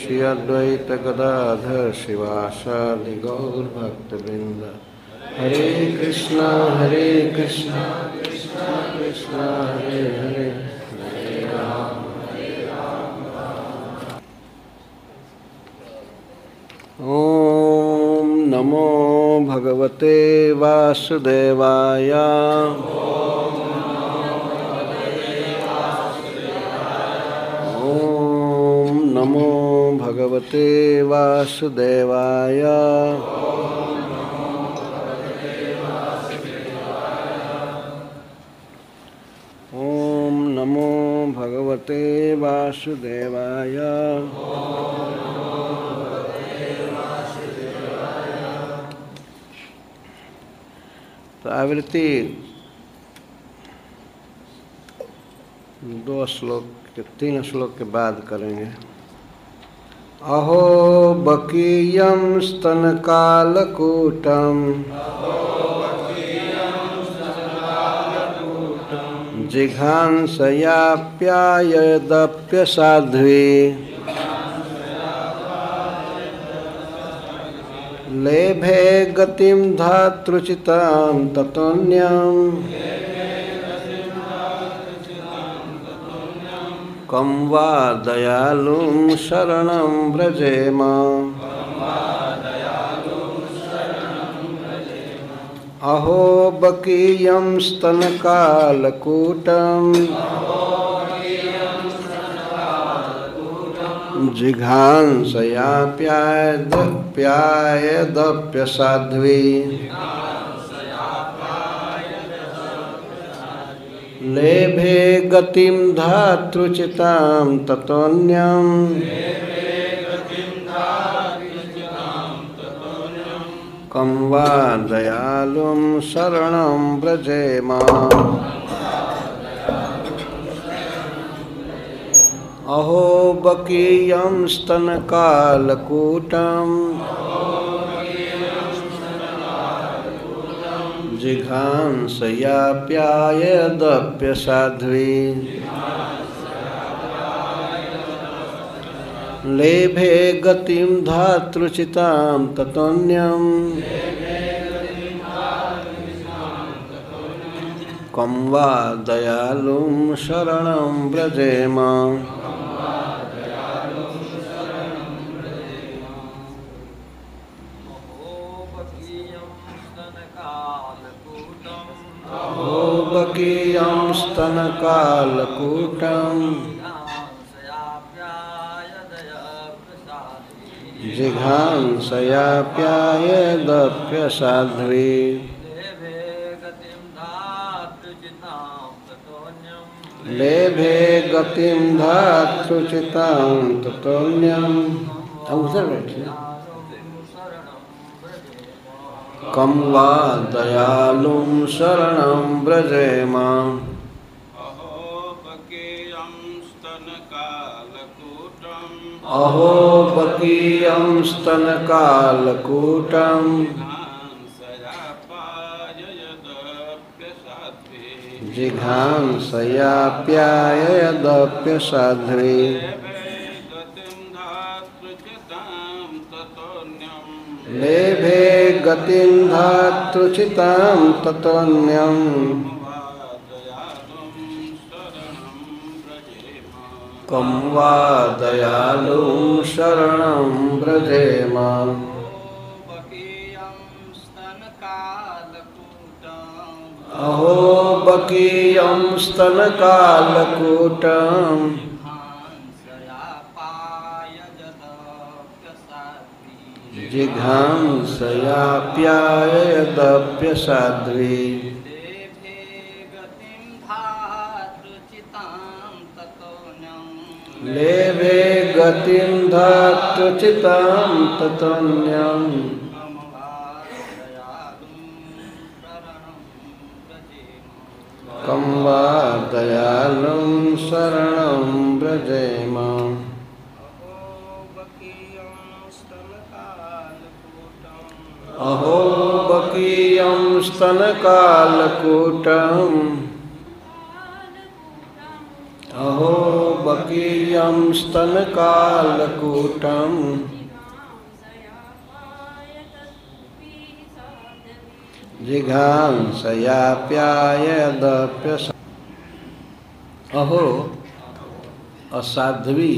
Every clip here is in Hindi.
श्री अद्वैत गदाधर शिवासादि गौर हरे कृष्णा हरे कृष्णा कृष्णा कृष्णा, हरे हरे। ॐ नमो भगवते वासुदेवाय। नमो भगवते वासुदेवाय। ॐ नमो भगवते वासुदेवाय। आवृत्ति दो श्लोक के, तीन श्लोक के बाद करेंगे। अहो कालकूटम जिघांसयाप्यायदप्य साध्वी लेभे गतिं धातृचितां ततोऽन्यम् कं वा दयालुं शरणं व्रजेम। अहो बकीयं स्तनकालकूटम् जिघांसयाप्यायदप्यसाध्वी लेभे गतिं धातृचितां ततोऽन्यम्। कं वा दयालुं शरणं व्रजेम अहो बकीयं स्तनकालकूटम्। जिघांसयाप्यायदप्यसाध्वी लेभे गतिं धातृचितां ततोऽन्यम्। कं वा दयालुं शरणं व्रजेम। स्तनकालकूटम् जिघांसयाप्यायदप्यसाध्वी। लेभे गतिं धातृचितां ततोऽन्यम्। अब उधर बैठिए कं वा दयालुं शरणं व्रजेम अहो बकीयं स्तनकालकूटम् जिघांसयाप्यायदप्यसाध्वी लेभे गतिं धातृचितां ततोऽन्यम् कं वा दयालुं शरणं व्रजेम। अहो बकीयं स्तनकालकूटम्। जिघांसयाप्यायदप्यसाध्वी लेभे गतिं धातृचितां ततोऽन्यम् कं वा दयालुं शरणं व्रजेम। अहो बकीयं स्तनकालकूटम् अहो बकीय बकीयं स्तनकालकूटम् जिघांसयाप्यायदप्यस अहो असाध्वी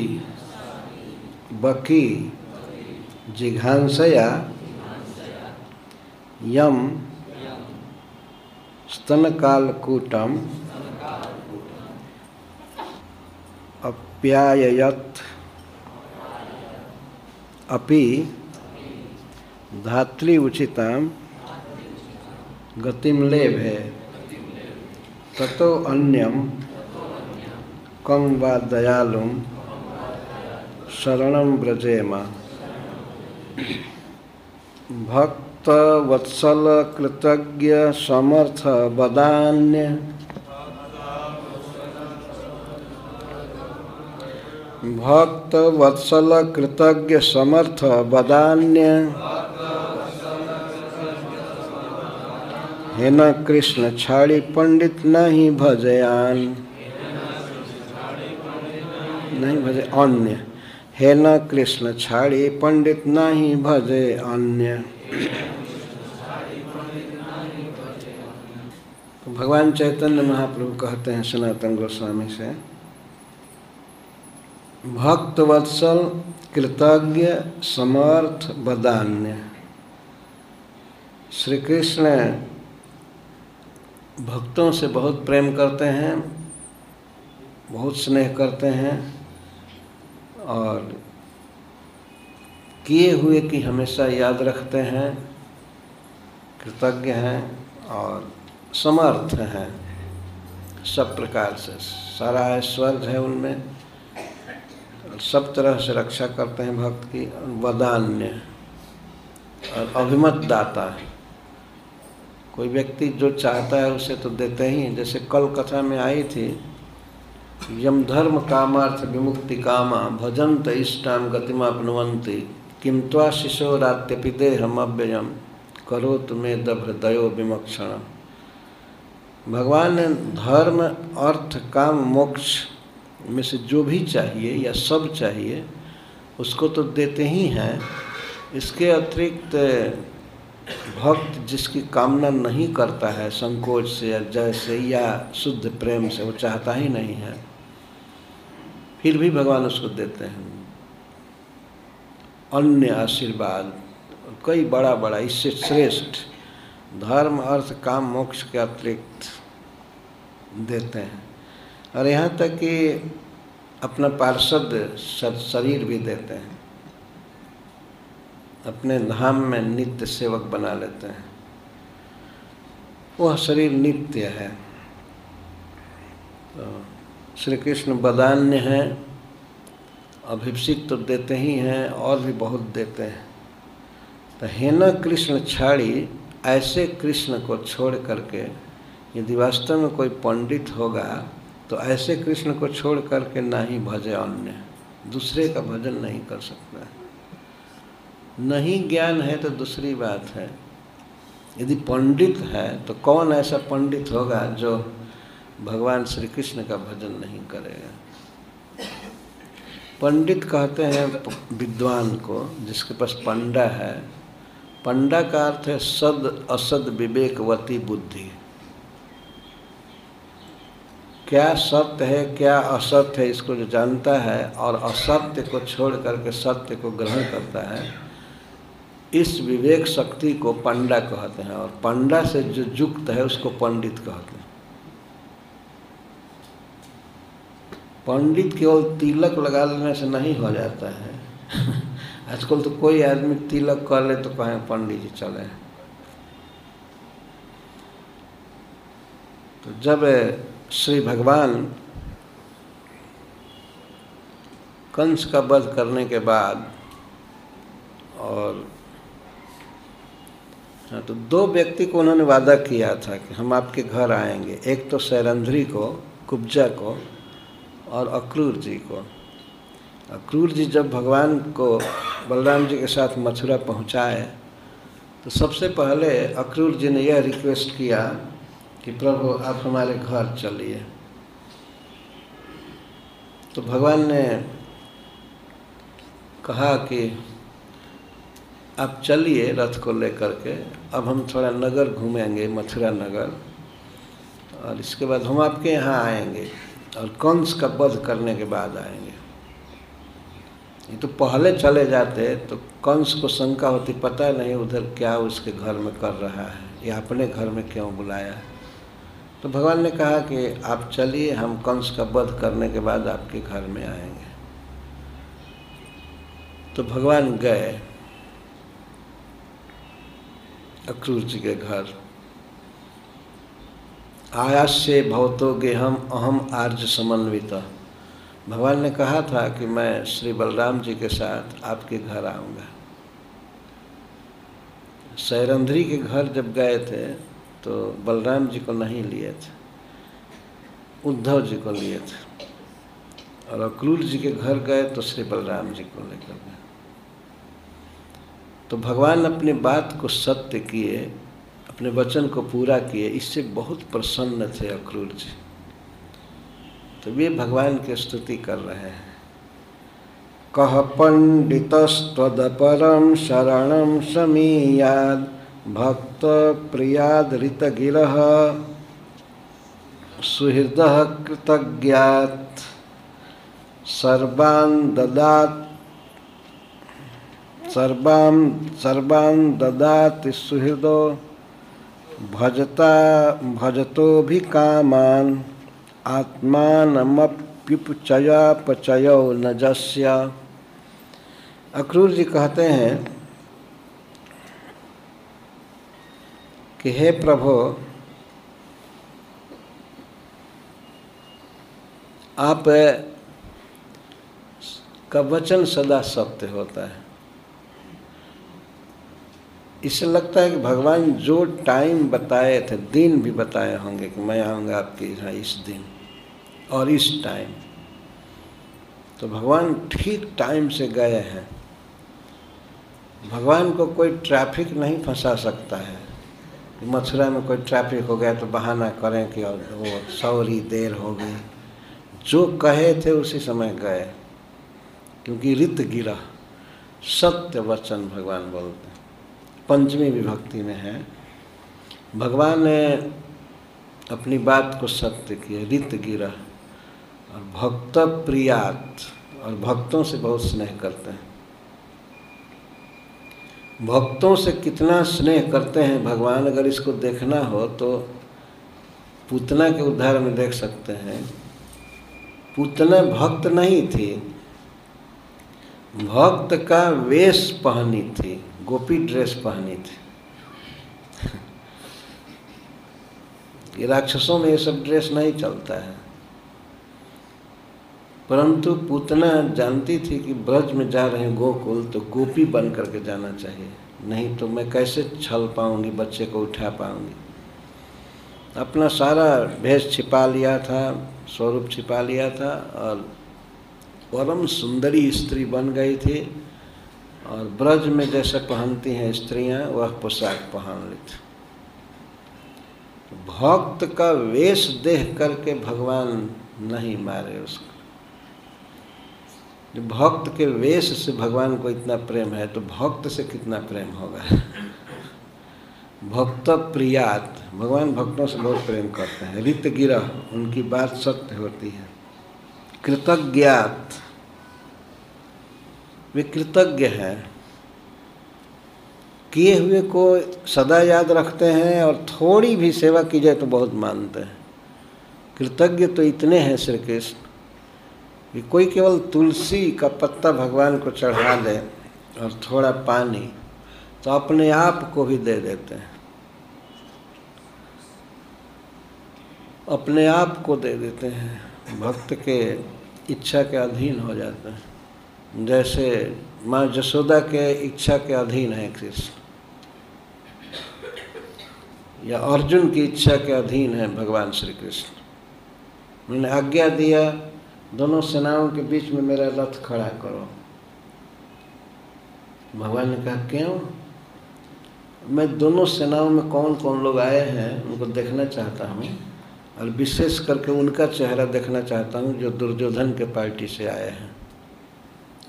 बकी जिघांसया यम स्तनकालकूटम अप्याययत अपि धात्री उचिताम गतिम लेभे ततो अन्यम कं वा दयालुम शरणं व्रजेम। भक्त वत्सल कृतज्ञ समर्थ बदान्य। भक्त वत्सल कृतज्ञ समर्थ बदान्य। हे न कृष्ण छाड़ी पंडित नहीं भजयान। नहीं भजे अन्य। हे न कृष्ण छाड़ी पंडित नहीं भजे अन्य। तो भगवान चैतन्य महाप्रभु कहते हैं, सनातन गोस्वामी से, भक्त वत्सल कृतज्ञ समर्थ बदान्य। श्री कृष्ण भक्तों से बहुत प्रेम करते हैं, बहुत स्नेह करते हैं और किए हुए की हमेशा याद रखते हैं, कृतज्ञ हैं और समर्थ हैं। सब प्रकार से सारा ऐश्वर्य है उनमें। सब तरह से रक्षा करते हैं भक्त की, वदान्य और अभिमत दाता है कोई व्यक्ति जो चाहता है उसे तो देते ही जैसे कल कथा में आई थी, यम धर्म कामार्थ विमुक्ति कामा भजंत इष्टाम गतिमा अपनुवंती किम त्वा शिशो रात्यपिते हम अव्ययम करो तुम्हें दभ्रदयो विमक्षण भगवान ने धर्म, अर्थ, काम, मोक्ष में से जो भी चाहिए या सब चाहिए, उसको तो देते ही हैं। इसके अतिरिक्त भक्त जिसकी कामना नहीं करता है, संकोच से या जैसे या शुद्ध प्रेम से, वो चाहता ही नहीं है। फिर भी भगवान उसको देते हैं। अन्य आशीर्वाद, कई बड़ा बड़ा इससे श्रेष्ठ धर्म, अर्थ, काम, मोक्ष के अतिरिक्त देते हैं। और यहाँ तक कि अपना पार्षद शरीर भी देते हैं। अपने धाम में नित्य सेवक बना लेते हैं। वह शरीर नित्य है। तो श्री कृष्ण बदान्य हैं। अभिषिक्त तो देते ही हैं, और भी बहुत देते हैं। तो हेना कृष्ण छाड़ी ऐसे कृष्ण को छोड़ करके, यदि वास्तव में कोई पंडित होगा तो ऐसे कृष्ण को छोड़ करके ना ही भजे अन्य। दूसरे का भजन नहीं कर सकता। नहीं ज्ञान है तो दूसरी बात है। यदि पंडित है तो कौन ऐसा पंडित होगा जो भगवान श्री कृष्ण का भजन नहीं करेगा? पंडित कहते हैं विद्वान को, जिसके पास पंडा है। पंडा का अर्थ है सद असद विवेकवती बुद्धि। क्या सत्य है, क्या असत्य है, इसको जो जानता है और असत्य को छोड़ करके सत्य को ग्रहण करता है, इस विवेक शक्ति को पंडा कहते हैं। और पंडा से जो युक्त है, उसको पंडित कहते हैं। पंडित केवल तिलक लगा लेने से नहीं हो जाता है। आजकल तो कोई आदमी तिलक कर ले तो कहें पंडित जी चले। तो जब श्री भगवान कंस का वध करने के बाद और हाँ तो दो व्यक्ति को उन्होंने वादा किया था कि हम आपके घर आएँगे। एक तो सैरंध्री को कुब्जा को और अक्रूर जी को। अक्रूर जी जब भगवान को बलराम जी के साथ मथुरा पहुँचाए तो सबसे पहले अक्रूर जी ने यह रिक्वेस्ट किया कि प्रभु, आप हमारे घर चलिए। तो भगवान ने कहा कि आप चलिए रथ को लेकर के, अब हम थोड़ा नगर घूमेंगे, मथुरा नगर, और इसके बाद हम आपके यहाँ आएँगे। और कंस का वध करने के बाद आएँगे। ये तो पहले चले जाते तो कंस को शंका होती, पता नहीं उधर क्या उसके घर में कर रहा है, या अपने घर में क्यों बुलाया तो भगवान ने कहा कि आप चलिए, हम कंस का वध करने के बाद आपके घर में आएँगे। तो भगवान गए, अक्रूर जी के घर। आयास से भवतो गेहम अहम आर्ज समन्वित। भगवान ने कहा था कि मैं श्री बलराम जी के साथ आपके घर आऊँगा। सैरंधरी के घर जब गए थे तो बलराम जी को नहीं लिए थे। उद्धव जी को लिए थे। और अक्रूर जी के घर गए तो श्री बलराम जी को लेकर गए। तो भगवान अपनी बात को सत्य किए अपने वचन को पूरा किए, इससे बहुत प्रसन्न थे अक्रूर जी। तो वे भगवान की स्तुति कर रहे हैं। कह पंडितस्तदपरम शरण समीयाद, भक्त प्रियाद ऋतगिर, सुहृद कृतज्ञात, सर्वान् ददात सर्वां सर्वान् ददाति सुहृदो। भजता भजतो भी कामान आत्मानमप्युपचया पचयो न जस्य अक्रूर जी कहते हैं कि हे प्रभो, आप का वचन सदा सत्य होता है। इससे लगता है कि भगवान जो टाइम बताए थे, दिन भी बताए होंगे कि मैं आऊँगा आपके यहाँ इस दिन और इस टाइम तो भगवान ठीक टाइम से गए हैं। भगवान को कोई ट्रैफ़िक नहीं फंसा सकता है। मथुरा में कोई ट्रैफ़िक हो गया तो बहाना करें कि वो सौरी देर हो गई। जो कहे थे उसी समय गए, क्योंकि रित गिरा। सत्य वचन भगवान बोलते पंचमी विभक्ति में है। भगवान ने अपनी बात को सत्य किया, रित गिरा और भक्त प्रियात और भक्तों से बहुत स्नेह करते हैं। भक्तों से कितना स्नेह करते हैं भगवान, अगर इसको देखना हो तो पूतना के उद्धार में देख सकते हैं। पूतना भक्त नहीं थी, भक्त का वेश पहनी थी। गोपी ड्रेस पहनी थी। ये राक्षसों में ये सब ड्रेस नहीं चलता है। परंतु पूतना जानती थी कि ब्रज में जा रहे हैं गोकुल तो गोपी बन करके जाना चाहिए। नहीं तो मैं कैसे छल पाऊँगी, बच्चे को उठा पाऊँगी। अपना सारा भेष छिपा लिया था, स्वरूप छिपा लिया था और परम सुंदरी स्त्री बन गई थी। और ब्रज में जैसे पहनती हैं स्त्रियाँ, वह पोशाक पहन ली थी भक्त का वेश देख करके भगवान नहीं मारे उसको। भक्त के वेश से भगवान को इतना प्रेम है तो भक्त से कितना प्रेम होगा? भक्त प्रियात। भगवान भक्तों से बहुत प्रेम करते हैं। रित गिरह उनकी बात सत्य होती है। कृतज्ञात। वे कृतज्ञ हैं। किए हुए को सदा याद रखते हैं और थोड़ी भी सेवा की जाए तो बहुत मानते हैं। कृतज्ञ तो इतने हैं श्री कृष्ण कि कोई केवल तुलसी का पत्ता भगवान को चढ़ा दे और थोड़ा पानी तो अपने आप को भी दे देते हैं। अपने आप को दे देते हैं। भक्त के इच्छा के अधीन हो जाते हैं। जैसे माँ जसोदा के इच्छा के अधीन है कृष्ण। या अर्जुन की इच्छा के अधीन है भगवान श्री कृष्ण। उन्होंने आज्ञा दिया, दोनों सेनाओं के बीच में मेरा रथ खड़ा करो। भगवान ने कहा, क्यों? मैं दोनों सेनाओं में कौन कौन लोग आए हैं, उनको देखना चाहता हूँ और विशेष करके उनका चेहरा देखना चाहता हूँ जो दुर्योधन के पार्टी से आए हैं।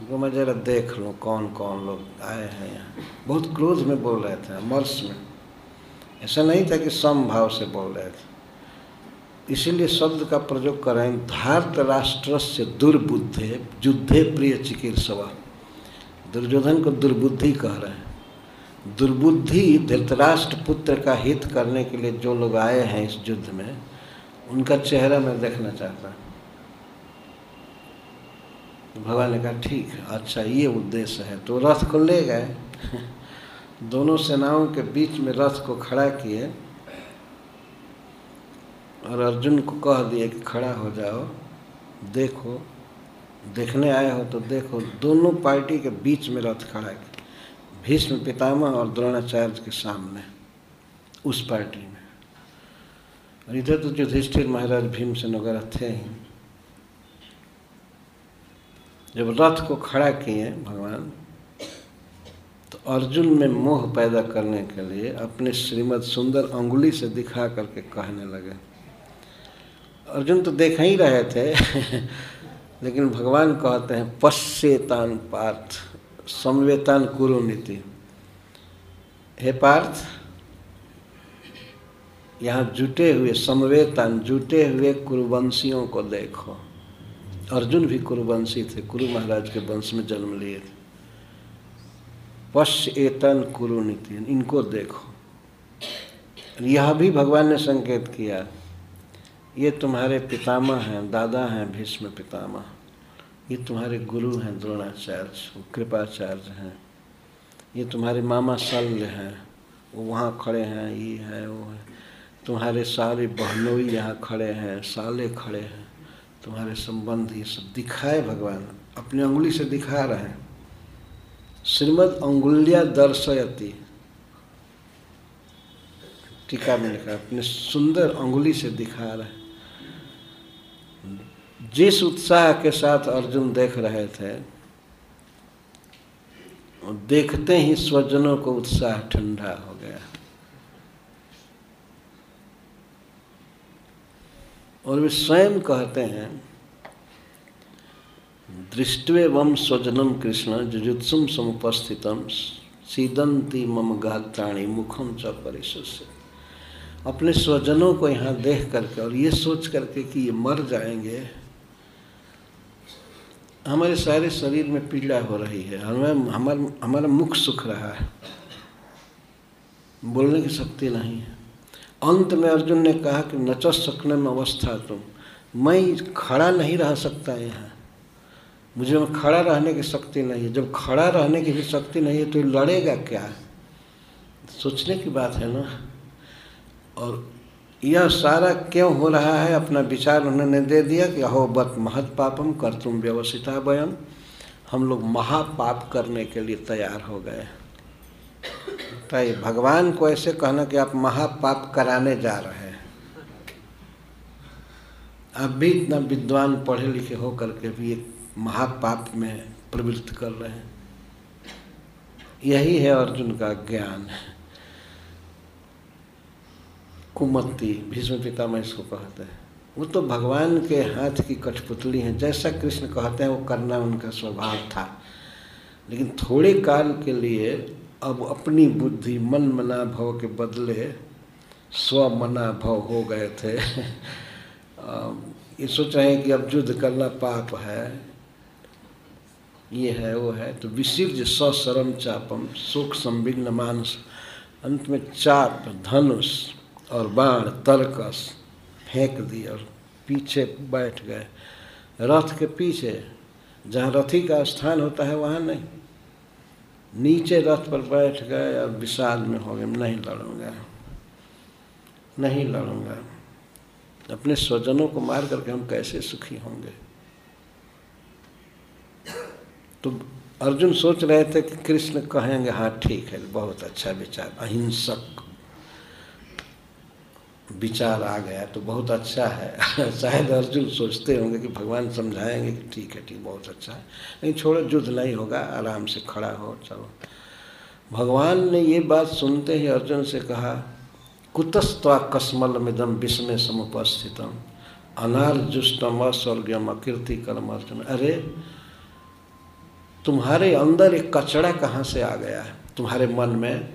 उनको मैं जरा देख लूँ कौन कौन लोग आए हैं यहाँ। बहुत क्रोध में बोल रहे थे मर्स में। ऐसा नहीं था कि सम भाव से बोल रहे थे। इसीलिए शब्द का प्रयोग करें धार्त राष्ट्र से दुर्बुद्धे, युद्धे प्रिय चिकित्सवा। दुर्योधन को दुर्बुद्धि कह रहे हैं। दुर्बुद्धि धृतराष्ट्र पुत्र का हित करने के लिए जो लोग आए हैं इस युद्ध में, उनका चेहरा मैं देखना चाहता हूँ। भगवान ने कहा ठीक अच्छा ये उद्देश्य है। तो रथ को ले गए। दोनों सेनाओं के बीच में रथ को खड़ा किए और अर्जुन को कह दिए कि खड़ा हो जाओ देखो देखने आए हो तो देखो दोनों पार्टी के बीच में रथ खड़ा किया भीष्म पितामह और द्रोणाचार्य के सामने उस पार्टी में। और इधर तो युधिष्ठिर महाराज भीमसेन वगैरह थे ही। जब रथ को खड़ा किए भगवान तो अर्जुन में मोह पैदा करने के लिए अपने श्रीमद सुंदर अंगुली से दिखा करके कहने लगे। अर्जुन तो देख ही रहे थे, लेकिन भगवान कहते हैं, पश्चेतान पार्थ समवेतान कुरु नीति। हे पार्थ, यहाँ जुटे हुए समवेतान जुटे हुए कुरुवंशियों को देखो। अर्जुन भी कुरुवंशी थे। कुरु महाराज के वंश में जन्म लिए थे। पश्च एतन कुरु नीति इनको देखो। यह भी भगवान ने संकेत किया, ये तुम्हारे पितामह हैं, दादा हैं, भीष्म पितामह। ये तुम्हारे गुरु हैं, द्रोणाचार्य कृपाचार्य हैं। ये तुम्हारे मामा शल्य हैं, वो वहाँ खड़े हैं, ये है, वो है। तुम्हारे सारे बहनोई यहाँ खड़े हैं, साले खड़े हैं। तुम्हारे संबंध ये सब दिखाए भगवान। अपनी उंगली से दिखा रहे हैं। श्रीमद अंगुल्या दर्शयती। टीका में लिखा अपने सुंदर अंगुली से दिखा रहे जिस उत्साह के साथ अर्जुन देख रहे थे देखते ही स्वजनों को उत्साह ठंडा हो गया और वे स्वयं कहते हैं, दृष्टवे वम स्वजनम कृष्ण जुजुत्सुम समुपस्थितम सीदंती मम गात्राणी मुखम च परिशुष्य। अपने स्वजनों को यहाँ देख करके और ये सोच करके कि ये मर जाएँगे, हमारे सारे शरीर में पीड़ा हो रही है, हमें, हमारा हमारा मुख सुख रहा है, बोलने की शक्ति नहीं है। अंत में अर्जुन ने कहा कि नच सकने में अवस्था तुम। मैं खड़ा नहीं रह सकता यहाँ। मुझे में खड़ा रहने की शक्ति नहीं है। जब खड़ा रहने की भी शक्ति नहीं है तो लड़ेगा क्या? सोचने की बात है ना? और यह सारा क्यों हो रहा है? अपना विचार उन्होंने दे दिया कि अहो, बत महत पापम कर तुम व्यवस्थिता वयम हम लोग महापाप करने के लिए तैयार हो गए तो भगवान को ऐसे कहना कि आप महापाप कराने जा रहे हैं। आप भी इतना विद्वान पढ़े लिखे हो करके भी एक महापाप में प्रवृत्त कर रहे हैं। यही है अर्जुन का ज्ञान। कुमत्ती, भीष्म पितामह इसको कहते हैं। वो तो भगवान के हाथ की कठपुतली हैं। जैसा कृष्ण कहते हैं, वो करना उनका स्वभाव था। लेकिन थोड़े काल के लिए अब अपनी बुद्धि मन मना भव के बदले स्व मना भव हो गए थे। ये सोच रहे हैं कि अब युद्ध करना पाप है, ये है, वो है। तो विसिर्ज सशरम चापम, सुख संविघ्न मानस। अंत में चाप, धनुष और बाण, तरकस फेंक दिए और पीछे बैठ गए। रथ के पीछे, जहाँ रथी का स्थान होता है, वहाँ नहीं। नीचे रथ पर बैठ गए और विषाद में हो गए। नहीं लड़ूँगा। नहीं लड़ूँगा। अपने स्वजनों को मार करके हम कैसे सुखी होंगे? तो अर्जुन सोच रहे थे कि कृष्ण कहेंगे हाँ ठीक है, बहुत अच्छा विचार। अहिंसक विचार आ गया तो बहुत अच्छा है। शायद अर्जुन सोचते होंगे कि भगवान समझाएँगे कि ठीक है, ठीक, बहुत अच्छा है। नहीं छोड़ो, युद्ध नहीं होगा, आराम से खड़ा हो, चलो। भगवान ने ये बात सुनते ही अर्जुन से कहा, कुतस्त्वा कस्मल मिदम विस्मय समुपस्थितम अनार जुष्टम अस्वर्गम अकीर्ति कर्म अर्जुन। अरे, तुम्हारे अंदर एक कचड़ा कहाँ से आ गया है? तुम्हारे मन में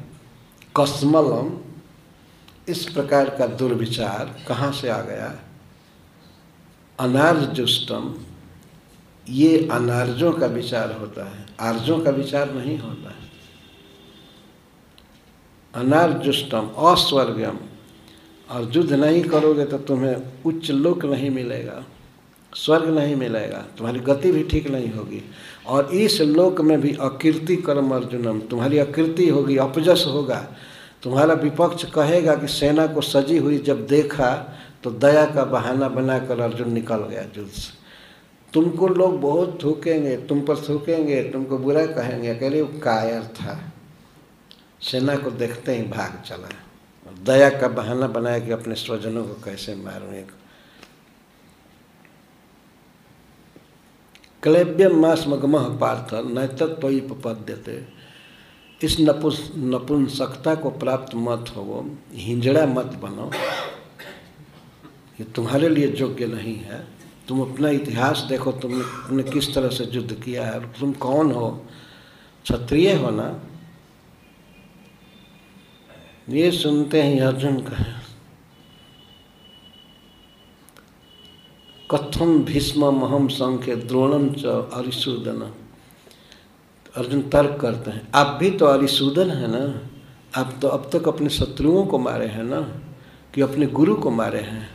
कस्मलम इस प्रकार का दुर्विचार कहाँ से आ गया? अनार्जुष्टम, ये अनार्जों का विचार होता है। आर्जों का विचार नहीं होता है। अनार्जुष्टम, अस्वर्गम, और युद्ध नहीं करोगे तो तुम्हें उच्च लोक नहीं मिलेगा, स्वर्ग नहीं मिलेगा, तुम्हारी गति भी ठीक नहीं होगी। और इस लोक में भी अकीर्ति कर्म अर्जुनम, तुम्हारी अकीर्ति होगी, अपजस होगा। तुम्हारा विपक्ष कहेगा कि सेना को सजी हुई जब देखा तो दया का बहाना बनाकर अर्जुन निकल गया युद्ध से। तुमको लोग बहुत थूकेंगे, तुम पर थूकेंगे, तुमको बुरा कहेंगे कह रहे कायर था। सेना को देखते ही भाग चला। दया का बहाना बनाया कि अपने स्वजनों को कैसे मारूँगे क्लेब्यम मास मगमह पार्थ नैतत्वी देते इस नपुंस, नपुंसकता को प्राप्त मत हो हिंजड़ा मत बनो। ये तुम्हारे लिए योग्य नहीं है। तुम अपना इतिहास देखो, तुमने तुमने किस तरह से युद्ध किया है तुम कौन हो? क्षत्रिय हो ना? ये सुनते ही अर्जुन कहे, कथम भीष्म महम संख्य द्रोणम च अरिशूदन अर्जुन तर्क करते हैं। आप भी तो अरिशूदन है ना। आप तो अब तक अपने शत्रुओं को मारे हैं ना, कि अपने गुरु को मारे हैं।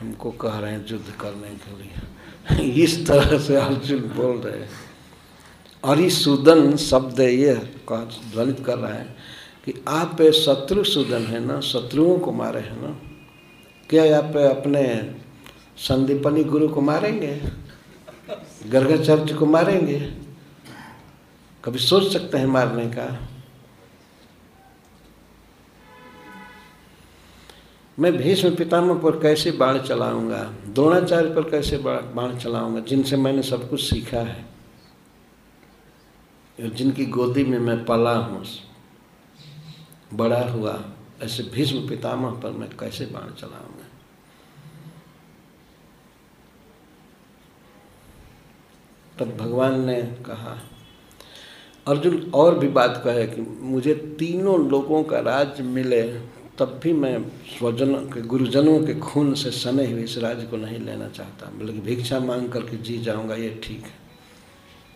हमको कह रहे हैं, युद्ध करने के लिए। इस तरह से अर्जुन बोल रहे हैं। अरिशूदन शब्द ये ध्वनित कर रहा है कि आप शत्रु सूदन है ना, शत्रुओं को मारे हैं ना। क्या आप अपने संदीपनी गुरु को मारेंगे? गर्गाचार्य को मारेंगे? कभी सोच सकते हैं मारने का। मैं भीष्म पितामह पर कैसे बाण चलाऊँगा? द्रोणाचार्य पर कैसे बाण चलाऊँगा? जिनसे मैंने सब कुछ सीखा है। और जिनकी गोदी में मैं पला हूँ। बड़ा हुआ। ऐसे भीष्म पितामह पर मैं कैसे बाण चलाऊँगा? तब भगवान ने कहा अर्जुन और भी बात कहे कि मुझे तीनों लोगों का राज मिले, तब भी मैं स्वजनों के, गुरुजनों के खून से सने हुए इस राज्य को नहीं लेना चाहता। बल्कि भिक्षा मांग करके जी जाऊँगा, ये ठीक है।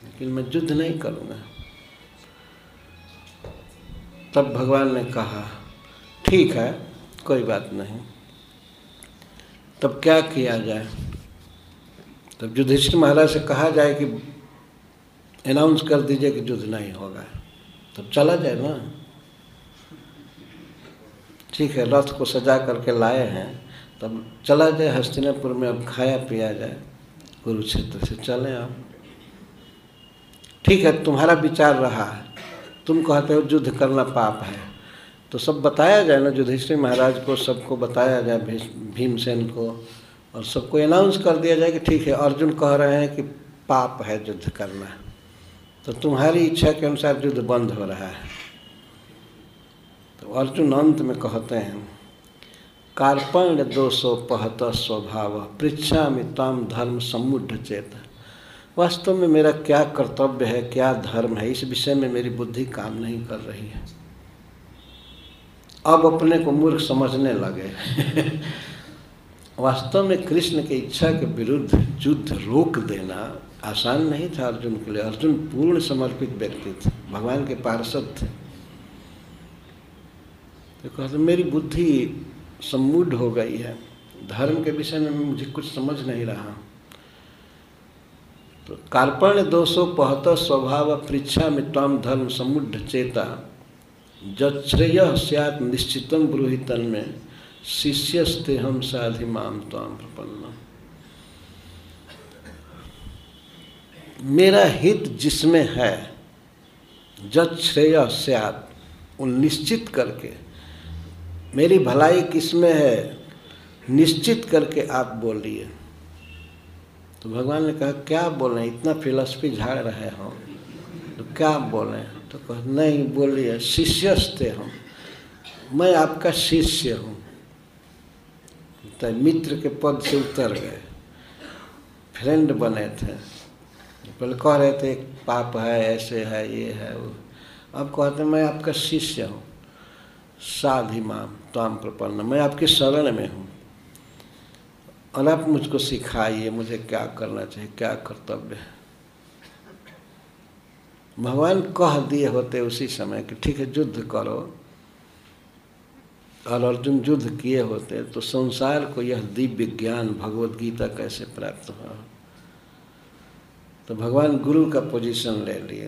लेकिन मैं युद्ध नहीं करूँगा। तब भगवान ने कहा, ठीक है, कोई बात नहीं। तब क्या किया जाए? तब युधिष्ठिर महाराज से कहा जाए कि अनाउंस कर दीजिए कि युद्ध नहीं होगा। तब चला जाए ना। ठीक है, रथ को सजा करके लाए हैं। तब चला जाए हस्तिनापुर में, अब खाया पिया जाए। कुरुक्षेत्र से चले आप। ठीक है, तुम्हारा विचार रहा है। तुम कहते हो युद्ध करना पाप है। तो सब बताया जाए ना, युधिष्ठिर महाराज को, सबको बताया जाए भीमसेन को। और सबको अनाउंस कर दिया जाए कि ठीक है, अर्जुन कह रहे हैं कि पाप है युद्ध करना। तो तुम्हारी इच्छा के अनुसार युद्ध बंद हो रहा है। तो अर्जुन अंत में कहते हैं, कार्पण्य दोषो पहत स्वभाव पृच्छा मिताम धर्म समुढ़ चेत। वास्तव में मेरा क्या कर्तव्य है, क्या धर्म है, इस विषय में मेरी बुद्धि काम नहीं कर रही है। अब अपने को मूर्ख समझने लगे। वास्तव में कृष्ण के इच्छा के विरुद्ध युद्ध रोक देना आसान नहीं था अर्जुन के लिए। अर्जुन पूर्ण समर्पित व्यक्ति थे, भगवान के पार्षद थे। तो कहते मेरी बुद्धि सम्मूढ़ हो गई है। धर्म के विषय में मुझे कुछ समझ नहीं रहा। तो कार्पण्य दोषो पहत स्वभाव परीक्षा में तम धर्म समुढ़ चेता। जश्रेय सैत निश्चितम ब्रूहितन में शिष्यस्ते हम साधि माम ताम प्रपन्न मेरा हित जिसमें है, जज श्रेय उन निश्चित करके, मेरी भलाई किसमें है, निश्चित करके आप बोलिए तो भगवान ने कहा, क्या बोलें इतना फिलॉसफी झाड़ रहे हो। तो क्या बोलें तो कह, नहीं बोलिए शिष्यस्ते हम। मैं आपका शिष्य हूँ। तो मित्र के पद से उतर गए। फ्रेंड बने थे। पहले कह रहे थे पाप है, ऐसे है, ये है, वो अब कहते, मैं आपका शिष्य हूँ साधि माम, ताम प्रपन्न। मैं आपके शरण में हूँ। और आप मुझको सिखाइए, मुझे क्या करना चाहिए, क्या कर्तव्य है? भगवान कह दिए होते उसी समय कि, ठीक है, युद्ध करो। और अर्जुन युद्ध किए होते तो संसार को यह दिव्य ज्ञान भगवत गीता कैसे प्राप्त हुआ? तो भगवान गुरु का पोजीशन ले लिए।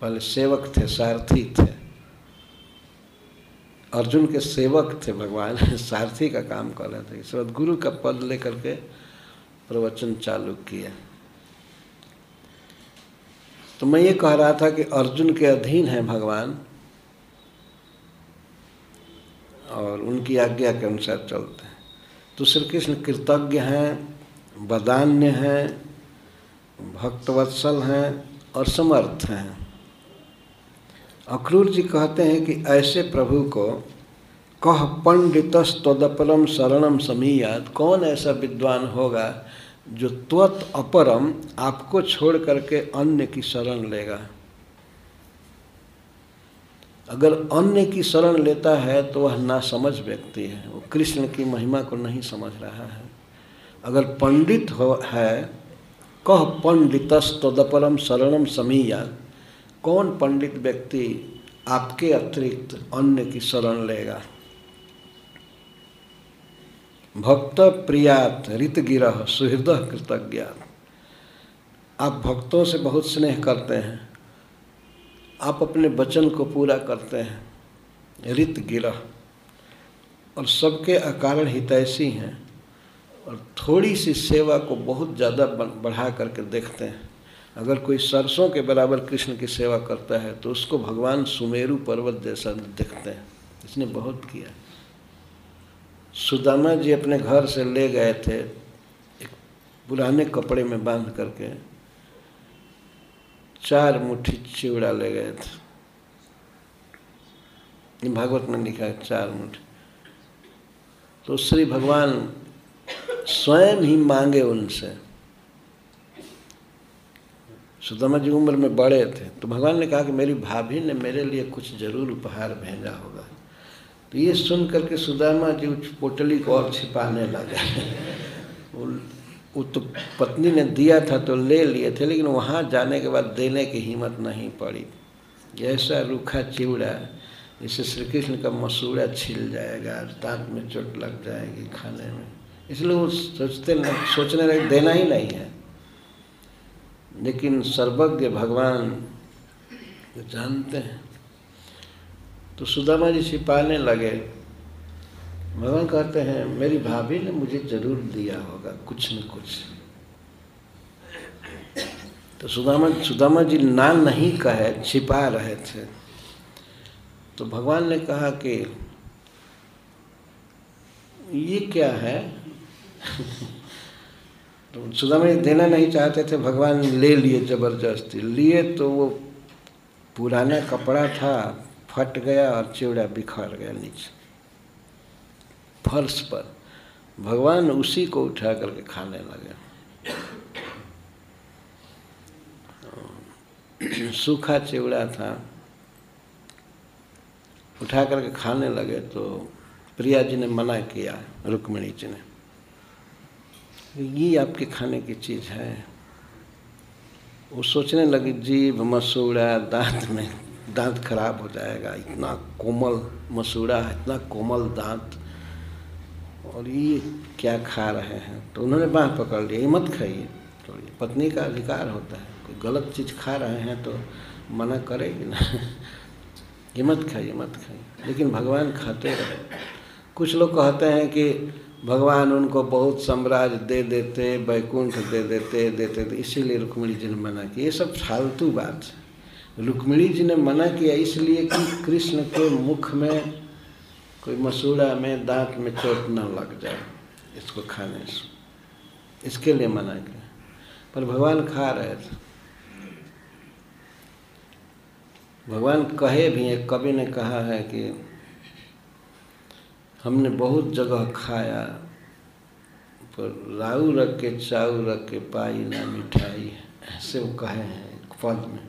पहले सेवक थे, सारथी थे। अर्जुन के सेवक थे भगवान, सारथी का काम कर रहे थे। इस बाद गुरु का पद लेकर के प्रवचन चालू किया। तो मैं ये कह रहा था कि अर्जुन के अधीन है भगवान, और उनकी आज्ञा के अनुसार चलते हैं। तो श्री कृष्ण कृतज्ञ हैं बदान्य हैं भक्तवत्सल हैं और समर्थ हैं। अक्रूर जी कहते हैं कि ऐसे प्रभु को कह पंडितस्तदपरम शरणम समीयात, कौन ऐसा विद्वान होगा जो त्वत अपरम आपको छोड़ करके अन्य की शरण लेगा? अगर अन्य की शरण लेता है तो वह ना समझ व्यक्ति है। वो कृष्ण की महिमा को नहीं समझ रहा है। अगर पंडित हो, है कह पंडितस्तदपरम शरणम समीया। कौन पंडित व्यक्ति आपके अतिरिक्त अन्य की शरण लेगा? भक्त प्रियात गिरह सुहृदय कृतज्ञ। आप भक्तों से बहुत स्नेह करते हैं। आप अपने वचन को पूरा करते हैं। रित गिरह। और सबके अकारण हितैषी हैं। और थोड़ी सी सेवा को बहुत ज़्यादा बढ़ा करके देखते हैं। अगर कोई सरसों के बराबर कृष्ण की सेवा करता है तो उसको भगवान सुमेरु पर्वत जैसा देखते हैं। इसने बहुत किया। सुदामा जी अपने घर से ले गए थे, एक पुराने कपड़े में बाँध करके। चार मुट्ठी चिवड़ा ले गए थे। भागवत में लिखा है, चार मुट्ठी। तो श्री भगवान स्वयं ही मांगे उनसे। सुदामा जी उम्र में बड़े थे तो भगवान ने कहा कि मेरी भाभी ने मेरे लिए कुछ ज़रूर उपहार भेजा होगा। तो ये सुन करके सुदामा जी उस पोटली को और छिपाने लगे। वो तो पत्नी ने दिया था तो ले लिए थे, लेकिन वहाँ जाने के बाद देने की हिम्मत नहीं पड़ी। जैसा रूखा चिवड़ा इससे श्री कृष्ण का मसूड़ा छिल जाएगा, दांत में चोट लग जाएगी खाने में। इसलिए वो सोचते सोचने लगे देना ही नहीं है। लेकिन सर्वज्ञ भगवान जानते हैं तो सुदामा जी छिपाने लगे। भगवान कहते हैं, मेरी भाभी ने मुझे ज़रूर दिया होगा, कुछ न कुछ। तो सुदामा सुदामा जी ना नहीं कहे, छिपा रहे थे। तो भगवान ने कहा कि, ये क्या है? तो सुदामा देना नहीं चाहते थे, भगवान ले लिए ज़बरदस्ती। लिए तो वो पुराना कपड़ा था, फट गया और चिवड़ा बिखर गया नीचे। फर्श पर। भगवान उसी को उठा करके खाने लगे। सूखा चिवड़ा था। उठा करके खाने लगे तो प्रिया जी ने मना किया, रुक्मिणी जी ने। ये आपके खाने की चीज़ है। वो सोचने लगी, जीभ, मसूड़ा, दांत में दांत खराब हो जाएगा। इतना कोमल मसूड़ा, इतना कोमल दांत। और ये क्या खा रहे हैं? तो उन्होंने बाँह पकड़ लिया, ये मत खाइए। तो ये पत्नी का अधिकार होता है। कोई गलत चीज़ खा रहे हैं तो मना करेगी ना। ये मत खाइए मत खाइए। लेकिन भगवान खाते रहे कुछ लोग कहते हैं कि भगवान उनको बहुत साम्राज्य दे देते वैकुंठ दे देते देते थे इसीलिए रुक्मिणी जी ने मना किया। ये सब फालतू बात है। रुक्मिणी जी ने मना किया इसलिए कि कृष्ण के मुख में कोई मसूड़ा में, दांत में चोट न लग जाए इसको खाने से। इसके लिए मना किया। पर भगवान खा रहे थे। भगवान कहे भी एक कवि ने कहा है कि हमने बहुत जगह खाया, पर राऊ रख के चाऊ रख के पाई ना मिठाई ऐसे वो कहे हैं पद में।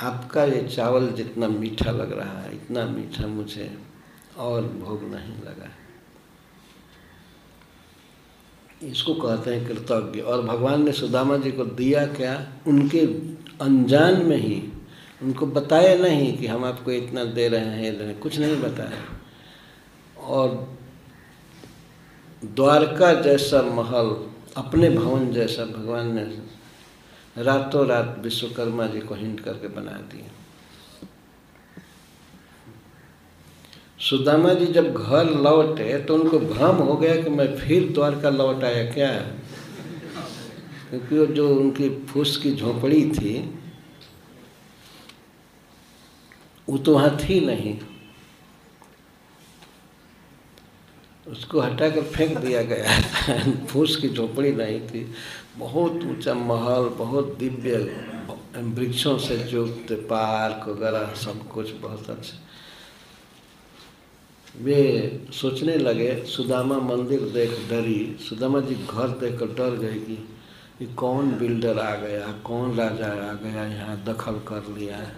आपका ये चावल जितना मीठा लग रहा है, इतना मीठा मुझे और भोग नहीं लगा। इसको कहते हैं कृतज्ञ। और भगवान ने सुदामा जी को दिया क्या? उनके अनजान में ही। उनको बताया नहीं कि हम आपको इतना दे रहे हैं। कुछ नहीं बताया। और द्वारका जैसा महल, अपने भवन जैसा भगवान ने रातों रात विश्वकर्मा जी को हिंट करके बना दिया। सुदामा जी जब घर लौटे तो उनको भ्रम हो गया कि मैं फिर द्वारका लौट आया क्या? है क्योंकि वो जो उनकी फूस की झोपड़ी थी, वो तो वहाँ थी नहीं। उसको हटाकर फेंक दिया गया फूस की झोपड़ी नहीं थी। बहुत ऊँचा महल, बहुत दिव्य वृक्षों से युक्त पार्क वगैरह, सब कुछ बहुत अच्छा। वे सोचने लगे, सुदामा मंदिर देख डरी। सुदामा जी घर देख कर डर गए कि, ये कौन बिल्डर आ गया, कौन राजा आ गया, यहाँ दखल कर लिया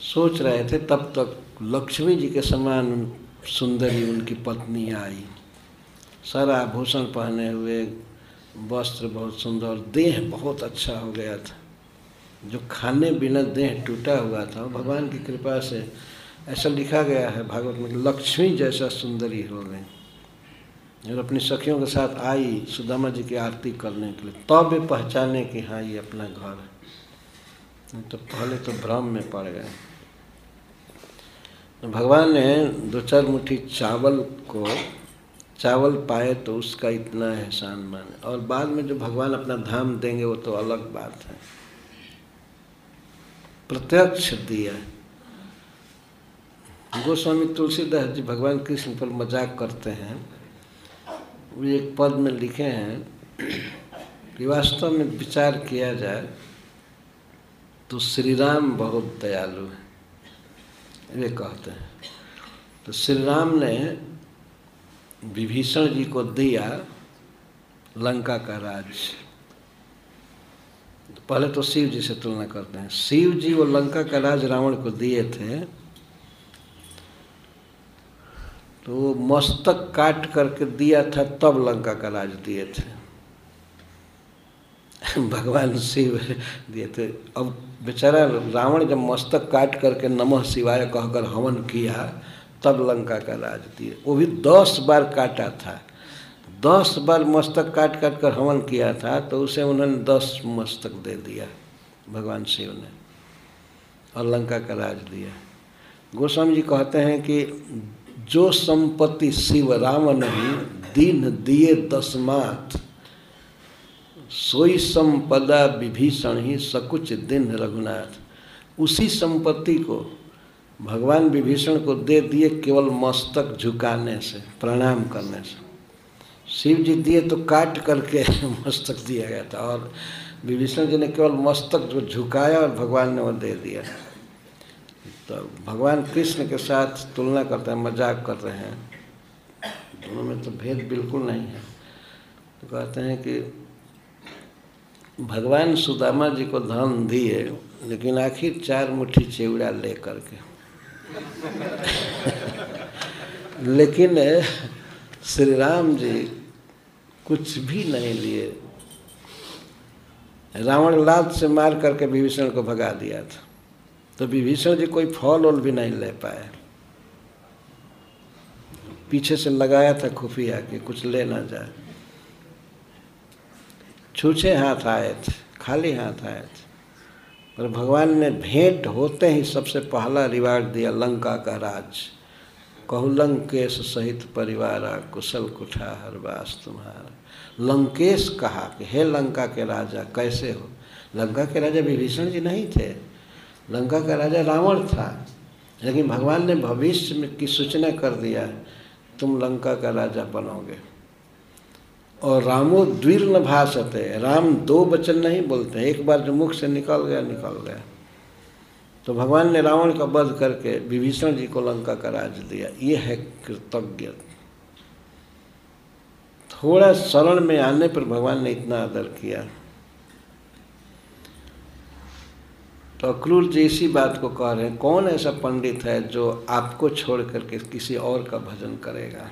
सोच रहे थे तब तक लक्ष्मी जी के समान सुंदरी उनकी पत्नी आई। सारा आभूषण पहने हुए, वस्त्र बहुत सुंदर, देह बहुत अच्छा हो गया था। जो खाने बिना देह टूटा हुआ था भगवान की कृपा से ऐसा लिखा गया है भागवत में लक्ष्मी जैसा सुंदरी हो गई। और अपनी सखियों के साथ आई सुदामा जी की आरती करने के लिए। तब वे पहचाने कि हाँ ये अपना घर है। तो पहले तो भ्रम में पड़ गए। तो भगवान ने दो चार मुट्ठी चावल को, चावल पाए तो उसका इतना एहसान माने। और बाद में जो भगवान अपना धाम देंगे, वो तो अलग बात है। प्रत्यक्ष दिया। गोस्वामी तुलसीदास जी भगवान कृष्ण पर मज़ाक करते हैं। वो एक पद में लिखे हैं कि वास्तव में विचार किया जाए तो श्री राम बहुत दयालु है। वे कहते हैं। तो श्री राम ने विभीषण जी को दिया लंका का राज तो पहले तो शिव जी से तुलना करते हैं। शिव जी वो लंका का राज रावण को दिए थे। तो वो मस्तक काट करके दिया था, तब लंका का राज दिए थे। भगवान शिव दिए थे। अब बेचारा रावण जब मस्तक काट करके नमः शिवाय कहकर हवन किया, तब लंका का राज दिए। वो भी दस बार काटा था। दस बार मस्तक काट काट कर हवन किया था तो उसे उन्होंने दस मस्तक दे दिया, भगवान शिव ने, और लंका का राज दिया। गोस्वामी जी कहते हैं कि जो संपत्ति शिव राम नहीं दीन दिए दसमात सोई संपदा विभीषण ही सकुच दिन रघुनाथ। उसी संपत्ति को भगवान विभीषण को दे दिए केवल मस्तक झुकाने से, प्रणाम करने से। शिव जी दिए तो काट करके मस्तक दिया गया था और विभीषण जी ने केवल मस्तक जो झुकाया और भगवान ने वो दे दिया। तो भगवान कृष्ण के साथ तुलना करते हैं, मज़ाक कर रहे हैं। दोनों में तो भेद बिल्कुल नहीं है। तो कहते हैं कि भगवान सुदामा जी को धन दिए, लेकिन आखिर चार मुट्ठी चिवड़ा ले करके लेकिन श्री राम जी कुछ भी नहीं लिए। रावण लाद से मार करके विभीषण को भगा दिया था। तो विभीषण जी कोई फल वल भी नहीं ले पाए। पीछे से लगाया था खुफिया कि कुछ ले ना जाए। छूछे हाथ आए थे खाली हाथ आए थे पर भगवान ने भेंट होते ही सबसे पहला रिवार्ड दिया, लंका का राज। कहु, लंकेश सहित परिवार कुशल कुठा हर वास तुम्हारा। लंकेश कहा कि, हे लंका के राजा, कैसे हो? लंका के राजा विभीषण जी नहीं थे। लंका का राजा रावण था। लेकिन भगवान ने भविष्य में की सूचना कर दिया, तुम लंका का राजा बनोगे। और रामो द्वीर न भाषते राम दो वचन नहीं बोलते एक बार जो मुख से निकल गया निकल गया। तो भगवान ने रावण का वध करके विभीषण जी को लंका का राज दिया। ये है कृतज्ञ। थोड़ा शरण में आने पर भगवान ने इतना आदर किया। तो अक्रूर जी इसी बात को कह रहे हैं। कौन ऐसा पंडित है जो आपको छोड़ करके किसी और का भजन करेगा?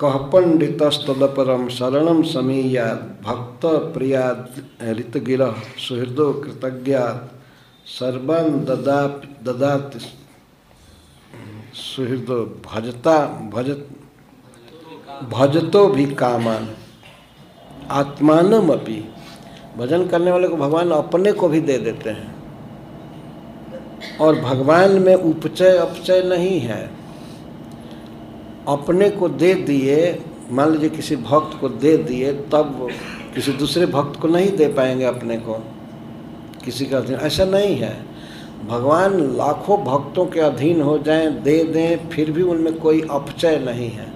कह पंडितस्तदपरम शरणम समीया भक्त प्रिया ऋतगिर सुहृदो कृतज्ञा सर्वन ददा ददात सुहृदो भजता, भजत, भजतो भी कामान। आत्मानम अपी भजन करने वाले को भगवान अपने को भी दे देते हैं। और भगवान में उपचय, अपचय नहीं है। अपने को दे दिए, मान लीजिए किसी भक्त को दे दिए, तब किसी दूसरे भक्त को नहीं दे पाएँगे अपने को। किसी का अधीन, ऐसा नहीं है। भगवान लाखों भक्तों के अधीन हो जाएँ, दे दें, फिर भी उनमें कोई अपचय नहीं है।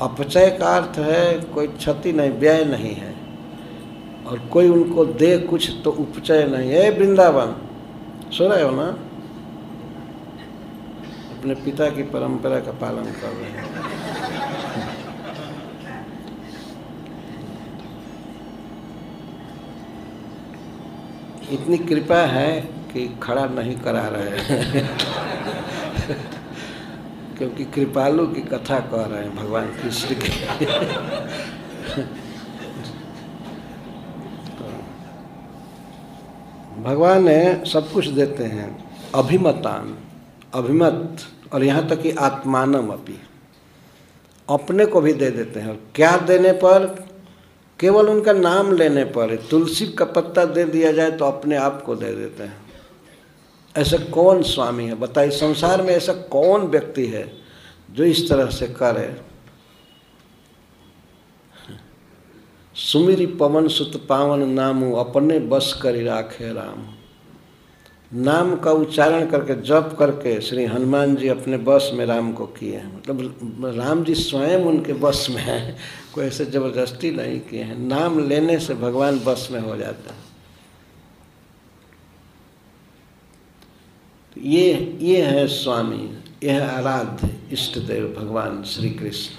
अपचय का अर्थ है, कोई क्षति नहीं, व्यय नहीं है। और कोई उनको दे कुछ तो उपचय नहीं है। वृंदावन, सुन रहे हो ना? अपने पिता की परंपरा का पालन कर रहे हैं। इतनी कृपा है कि खड़ा नहीं करा रहे हैं। क्योंकि कृपालु की कथा कह रहे हैं भगवान कृष्ण की। भगवान सब कुछ देते हैं। अभिमतान। अभिमत और यहाँ तक कि आत्मानम अपी। अपने को भी दे देते हैं। और क्या देने पर? केवल उनका नाम लेने पर तुलसी का पत्ता दे दिया जाए तो अपने आप को दे देते हैं। ऐसा कौन स्वामी है? बताइए, संसार में ऐसा कौन व्यक्ति है जो इस तरह से करे? सुमिरी पवन सुत पावन नामू, अपने बस करी राखे राम। नाम का उच्चारण करके, जप करके श्री हनुमान जी अपने बस में राम को किए हैं। मतलब राम जी स्वयं उनके बस में हैं, कोई ऐसे ज़बरदस्ती नहीं किए हैं। नाम लेने से भगवान बस में हो जाता है। तो ये ये है स्वामी, यह आराध्य इष्ट देव भगवान श्री कृष्ण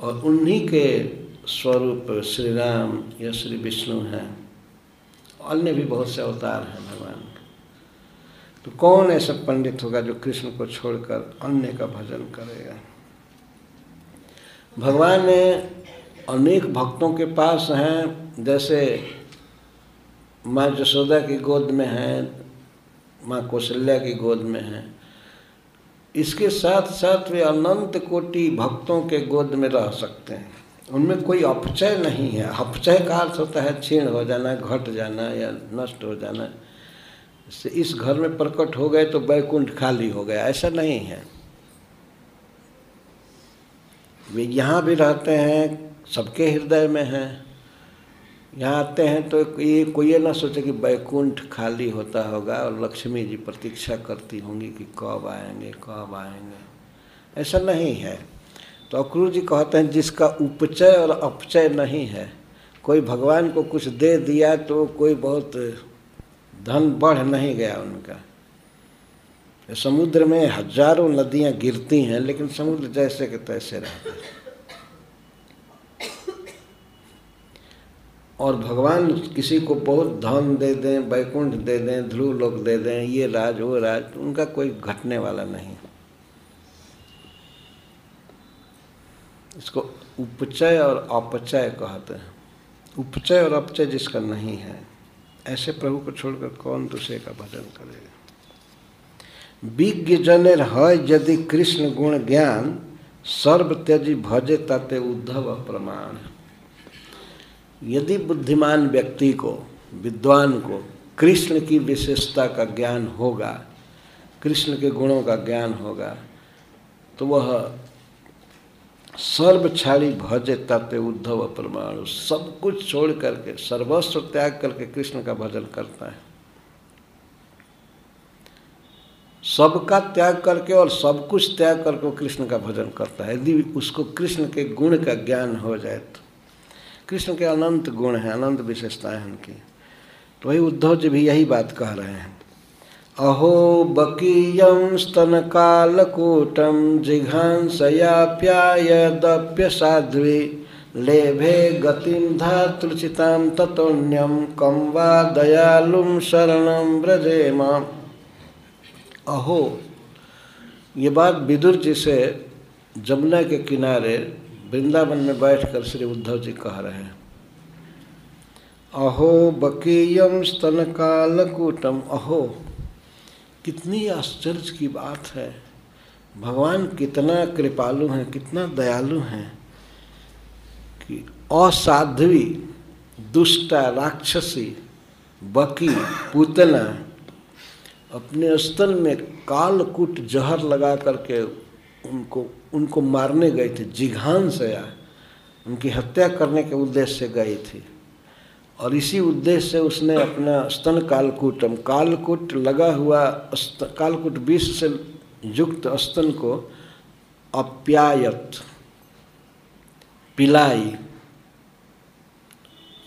और उन्हीं के स्वरूप श्री राम या श्री विष्णु हैं। अन्य भी बहुत से अवतार हैं भगवान। तो कौन ऐसा पंडित होगा जो कृष्ण को छोड़कर अन्य का भजन करेगा? भगवान ने अनेक भक्तों के पास हैं, जैसे माँ जसोदा की गोद में हैं, माँ कौशल्या की गोद में हैं। इसके साथ साथ वे अनंत कोटि भक्तों के गोद में रह सकते हैं। उनमें कोई अपचय नहीं है। अपचय का अर्थ होता है, क्षीण हो जाना, घट जाना या नष्ट हो जाना। से इस घर में प्रकट हो गए तो बैकुंठ खाली हो गया। ऐसा नहीं है। वे यहाँ भी रहते हैं, सबके हृदय में हैं। यहाँ आते हैं तो ये कोई ये ना सोचे कि बैकुंठ खाली होता होगा और लक्ष्मी जी प्रतीक्षा करती होंगी कि कब आएँगे कब आएँगे। ऐसा नहीं है। तो अक्रूर जी कहते हैं, जिसका उपचय और अपचय नहीं है, कोई भगवान को कुछ दे दिया तो कोई बहुत धन बढ़ नहीं गया उनका। समुद्र में हज़ारों नदियाँ गिरती हैं, लेकिन समुद्र जैसे के तैसे रहते हैं। और भगवान किसी को बहुत धन दे दें, वैकुंठ दे दें ध्रुव लोग दे दें, ये राज, वो राज, उनका कोई घटने वाला नहीं। इसको उपचय और अपचय कहते हैं। उपचय और अपचय जिसका नहीं है, ऐसे प्रभु को छोड़कर कौन दूसरे का भजन करेगा? विज्ञ जनेर है यदि कृष्ण गुण ज्ञान, सर्व त्यजी भजे तते उद्धव प्रमाण। यदि बुद्धिमान व्यक्ति को, विद्वान को कृष्ण की विशेषता का ज्ञान होगा, कृष्ण के गुणों का ज्ञान होगा तो वह सर्व छाड़ी भजे तत्व उद्धव परमाणु, सब कुछ छोड़ करके, सर्वस्व त्याग करके कृष्ण का भजन करता है। सबका त्याग करके और सब कुछ त्याग करके वो कृष्ण का भजन करता है। यदि उसको कृष्ण के गुण का ज्ञान हो जाए तो। कृष्ण के अनंत गुण हैं, अनंत विशेषताएँ हैं उनकी। तो वही उद्धव जी भी यही बात कह रहे हैं। अहो बकीयं स्तनकालकूटं जिघांसयाप्यायदप्य साध्वी लेभे गतिं धातृचितां ततोन्यं कं वा दयालुं शरणं व्रजेम अहो, ये बात विदुर जी से जमुना के किनारे वृंदावन में बैठकर श्री उद्धव जी कह रहे हैं। अहो बकीयम स्तन कालकूटम अहो कितनी आश्चर्य की बात है। भगवान कितना कृपालु हैं, कितना दयालु हैं कि असाध्वी, दुष्टा, राक्षसी, बकी, पूतना अपने स्तन में कालकूट जहर लगा करके उनको उनको मारने गए थे। जिघान से उनकी हत्या करने के उद्देश्य से गई थी। और इसी उद्देश्य से उसने अपना स्तन कालकूटम, कालकूट लगा हुआ कालकूट विष से युक्त स्तन को अप्यायत, पिलाई।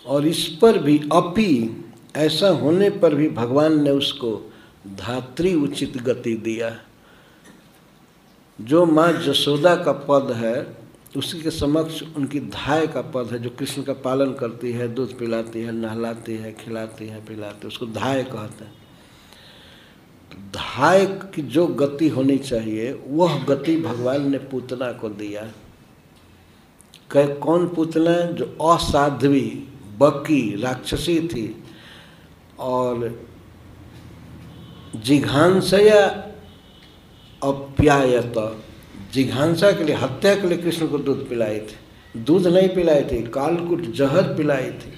और इस पर भी अपी, ऐसा होने पर भी भगवान ने उसको धात्री उचित गति दिया। जो माँ जसोदा का पद है उसी के समक्ष उनकी धाय का पद है जो कृष्ण का पालन करती है, दूध पिलाती है, नहलाती है, खिलाती है, पिलाती है, उसको धाय कहते हैं। तो धाय की जो गति होनी चाहिए, वह गति भगवान ने पूतना को दिया। कह, कौन पूतना जो असाध्वी, बकी, राक्षसी थी। और जिघांसया अप्यायत। जिघांसा के लिए, हत्या के लिए कृष्ण को दूध पिलाई थी। दूध नहीं पिलाई थी, कालकुट जहर पिलाई थी।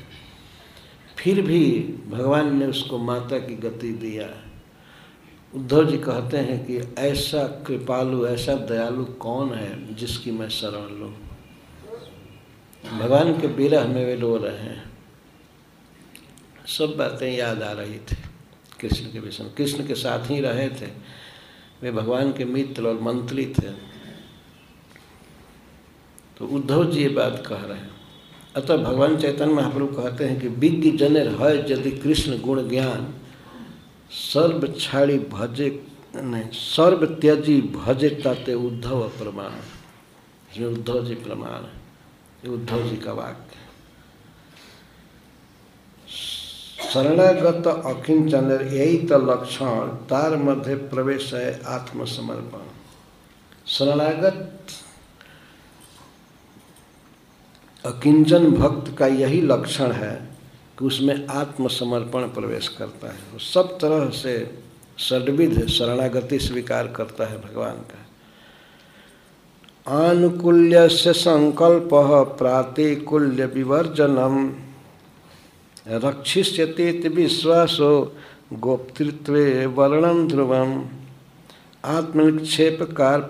फिर भी भगवान ने उसको माता की गति दिया। उद्धव जी कहते हैं कि ऐसा कृपालु, ऐसा दयालु कौन है जिसकी मैं शरण लूँ? भगवान के विरह में वे रो रहे हैं। सब बातें याद आ रही थी कृष्ण के विषय कृष्ण के साथ ही रहे थे। वे भगवान के मित्र और मंत्री थे। तो उद्धव जी ये बात कह रहे हैं। अतः भगवान चैतन्य महाप्रभु कहते हैं कि विज्ञ जनेर है यदि कृष्ण गुण ज्ञान, सर्व छाड़ी भजे, नहीं, सर्व त्यजी भजे ताते उद्धव प्रमाण। इसमें उद्धव जी प्रमाण है। उद्धव जी का वाक्य शरणागत अकिंचन यही तो लक्षण, तार मध्य प्रवेश है आत्मसमर्पण। शरणागत अकिंचन भक्त का यही लक्षण है कि उसमें आत्मसमर्पण प्रवेश करता है। वो सब तरह से सडविध शरणागति स्वीकार करता है भगवान का। आनुकूल्य से संकल्प प्रातिकूल्य विवर्जनम। रक्षिष्यते विश्वासो गोप्तृत्व वर्णन ध्रुवम। आत्मनिक्षेप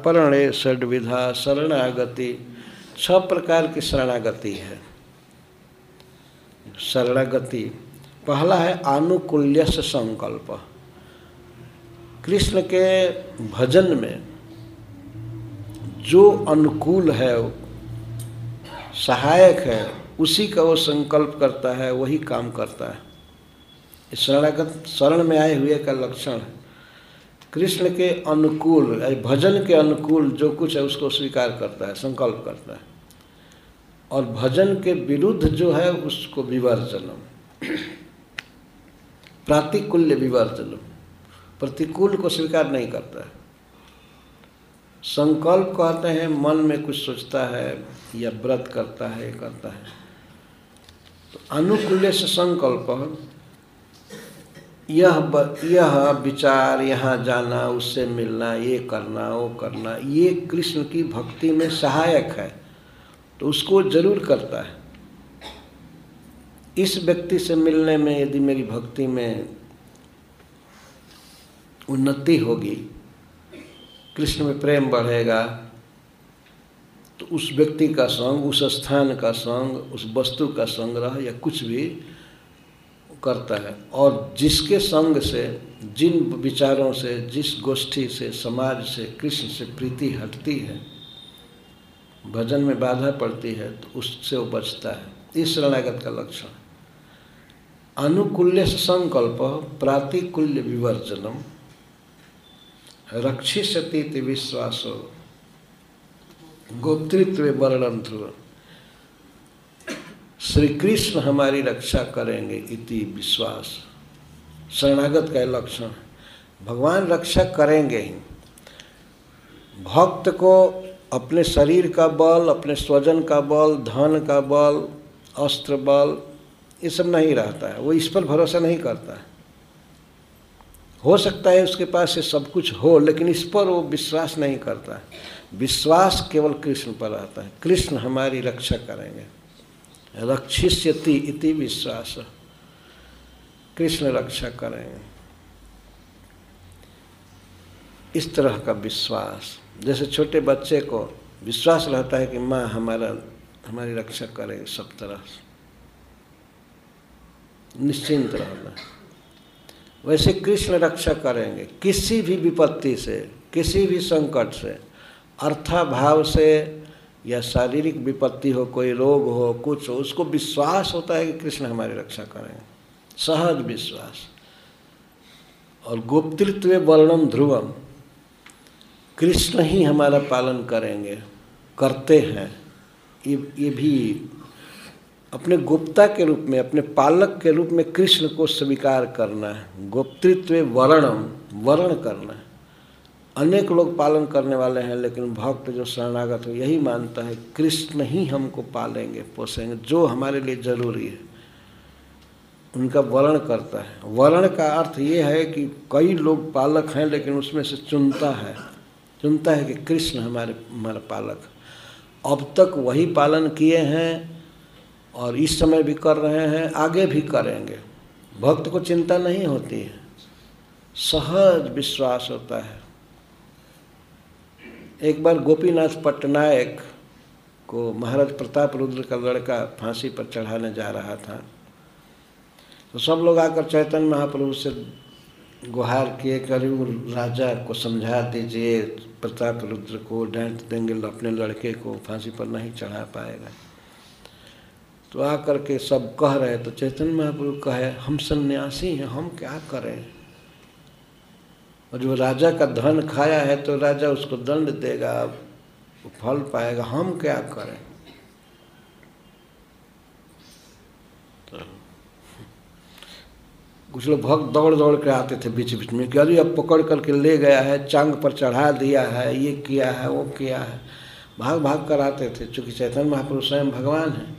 परणे षड्विधा शरणागति। छह प्रकार की शरणागति है। शरणागति, पहला है आनुकूल्य संकल्प। कृष्ण के भजन में जो अनुकूल है, सहायक है, उसी का वो संकल्प करता है, वही काम करता है। शरणागत, शरण में आए हुए का लक्षण है कृष्ण के अनुकूल भजन के अनुकूल जो कुछ है, उसको स्वीकार करता है, संकल्प करता है। और भजन के विरुद्ध जो है, उसको विवर्जनम। प्रातिकूल्य विवर्जनम। प्रतिकूल को स्वीकार नहीं करता है। संकल्प कहते हैं, मन में कुछ सोचता है, या व्रत करता है करता है। तो अनुकूल्य से संकल्प। यह ब, यह विचार यहाँ जाना उससे मिलना ये करना वो करना ये कृष्ण की भक्ति में सहायक है तो उसको ज़रूर करता है। इस व्यक्ति से मिलने में यदि मेरी भक्ति में उन्नति होगी कृष्ण में प्रेम बढ़ेगा तो उस व्यक्ति का संग उस स्थान का संग उस वस्तु का संग्रह या कुछ भी करता है और जिसके संग से, जिन विचारों से, जिस गोष्ठी से, समाज से, कृष्ण से प्रीति हटती है, भजन में बाधा पड़ती है तो उससे वो बचता है। इस शरणागत का लक्षण अनुकूल्य संकल्प, प्रातिकूल्य विवर्जनम रक्षिष्यति विश्वास गोप्तृत्व वर्णन ध्रुव श्री कृष्ण हमारी रक्षा करेंगे इति विश्वास। शरणागत का लक्षण भगवान रक्षा करेंगे ही। भक्त को अपने शरीर का बल, अपने स्वजन का बल, धन का बल, अस्त्र बल, ये सब नहीं रहता है। वो इस पर भरोसा नहीं करता है। हो सकता है उसके पास ये सब कुछ हो, लेकिन इस पर वो विश्वास नहीं करता विश्वास केवल कृष्ण पर रहता है। कृष्ण हमारी रक्षा करेंगे। रक्षिष्यति इति विश्वास। कृष्ण रक्षा करेंगे इस तरह का विश्वास। जैसे छोटे बच्चे को विश्वास रहता है कि माँ हमारा, हमारी रक्षा करेगी सब तरह निश्चिंत रहना। वैसे कृष्ण रक्षा करेंगे। किसी भी विपत्ति से, किसी भी संकट से, अर्थाभाव से या शारीरिक विपत्ति हो, कोई रोग हो, कुछ हो, उसको विश्वास होता है कि कृष्ण हमारी रक्षा करेंगे। सहज विश्वास। और गुप्तृत्व वर्णम ध्रुवम, कृष्ण ही हमारा पालन करेंगे, करते हैं। ये ये भी अपने गुप्ता के रूप में, अपने पालक के रूप में कृष्ण को स्वीकार करना है। गुप्तृत्व वर्णम वर्ण करना है। अनेक लोग पालन करने वाले हैं, लेकिन भक्त जो शरणागत हो, यही मानता है, कृष्ण ही हमको पालेंगे, पोसेंगे, जो हमारे लिए ज़रूरी है। उनका वर्ण करता है। वर्ण का अर्थ ये है कि कई लोग पालक हैं, लेकिन उसमें से चुनता है। चुनता है कि कृष्ण हमारे, हमारा पालक अब तक वही पालन किए हैं और इस समय भी कर रहे हैं, आगे भी करेंगे। भक्त को चिंता नहीं होती है। सहज विश्वास होता है। एक बार गोपीनाथ पटनायक को महाराज प्रताप रुद्र का लड़का फांसी पर चढ़ाने जा रहा था। तो सब लोग आकर चैतन्य महाप्रभु से गुहार किए करीब राजा को समझा दीजिए, प्रताप रुद्र को डांट देंगे, अपने लड़के को फांसी पर नहीं चढ़ा पाएगा। तो आकर के सब कह रहे तो चैतन्य महाप्रभु कहे, हम सन्यासी हैं, हम क्या करें? और जो राजा का धन खाया है तो राजा उसको दंड देगा अब फल पाएगा। हम क्या करें? कुछ लोग भक्त दौड़ दौड़ के आते थे बीच बीच में कि अरे अब पकड़ करके ले गया है, चांग पर चढ़ा दिया है, ये किया है, वो किया है। भाग भाग कर आते थे, चूँकि चैतन्य महापुरुष स्वयं भगवान हैं।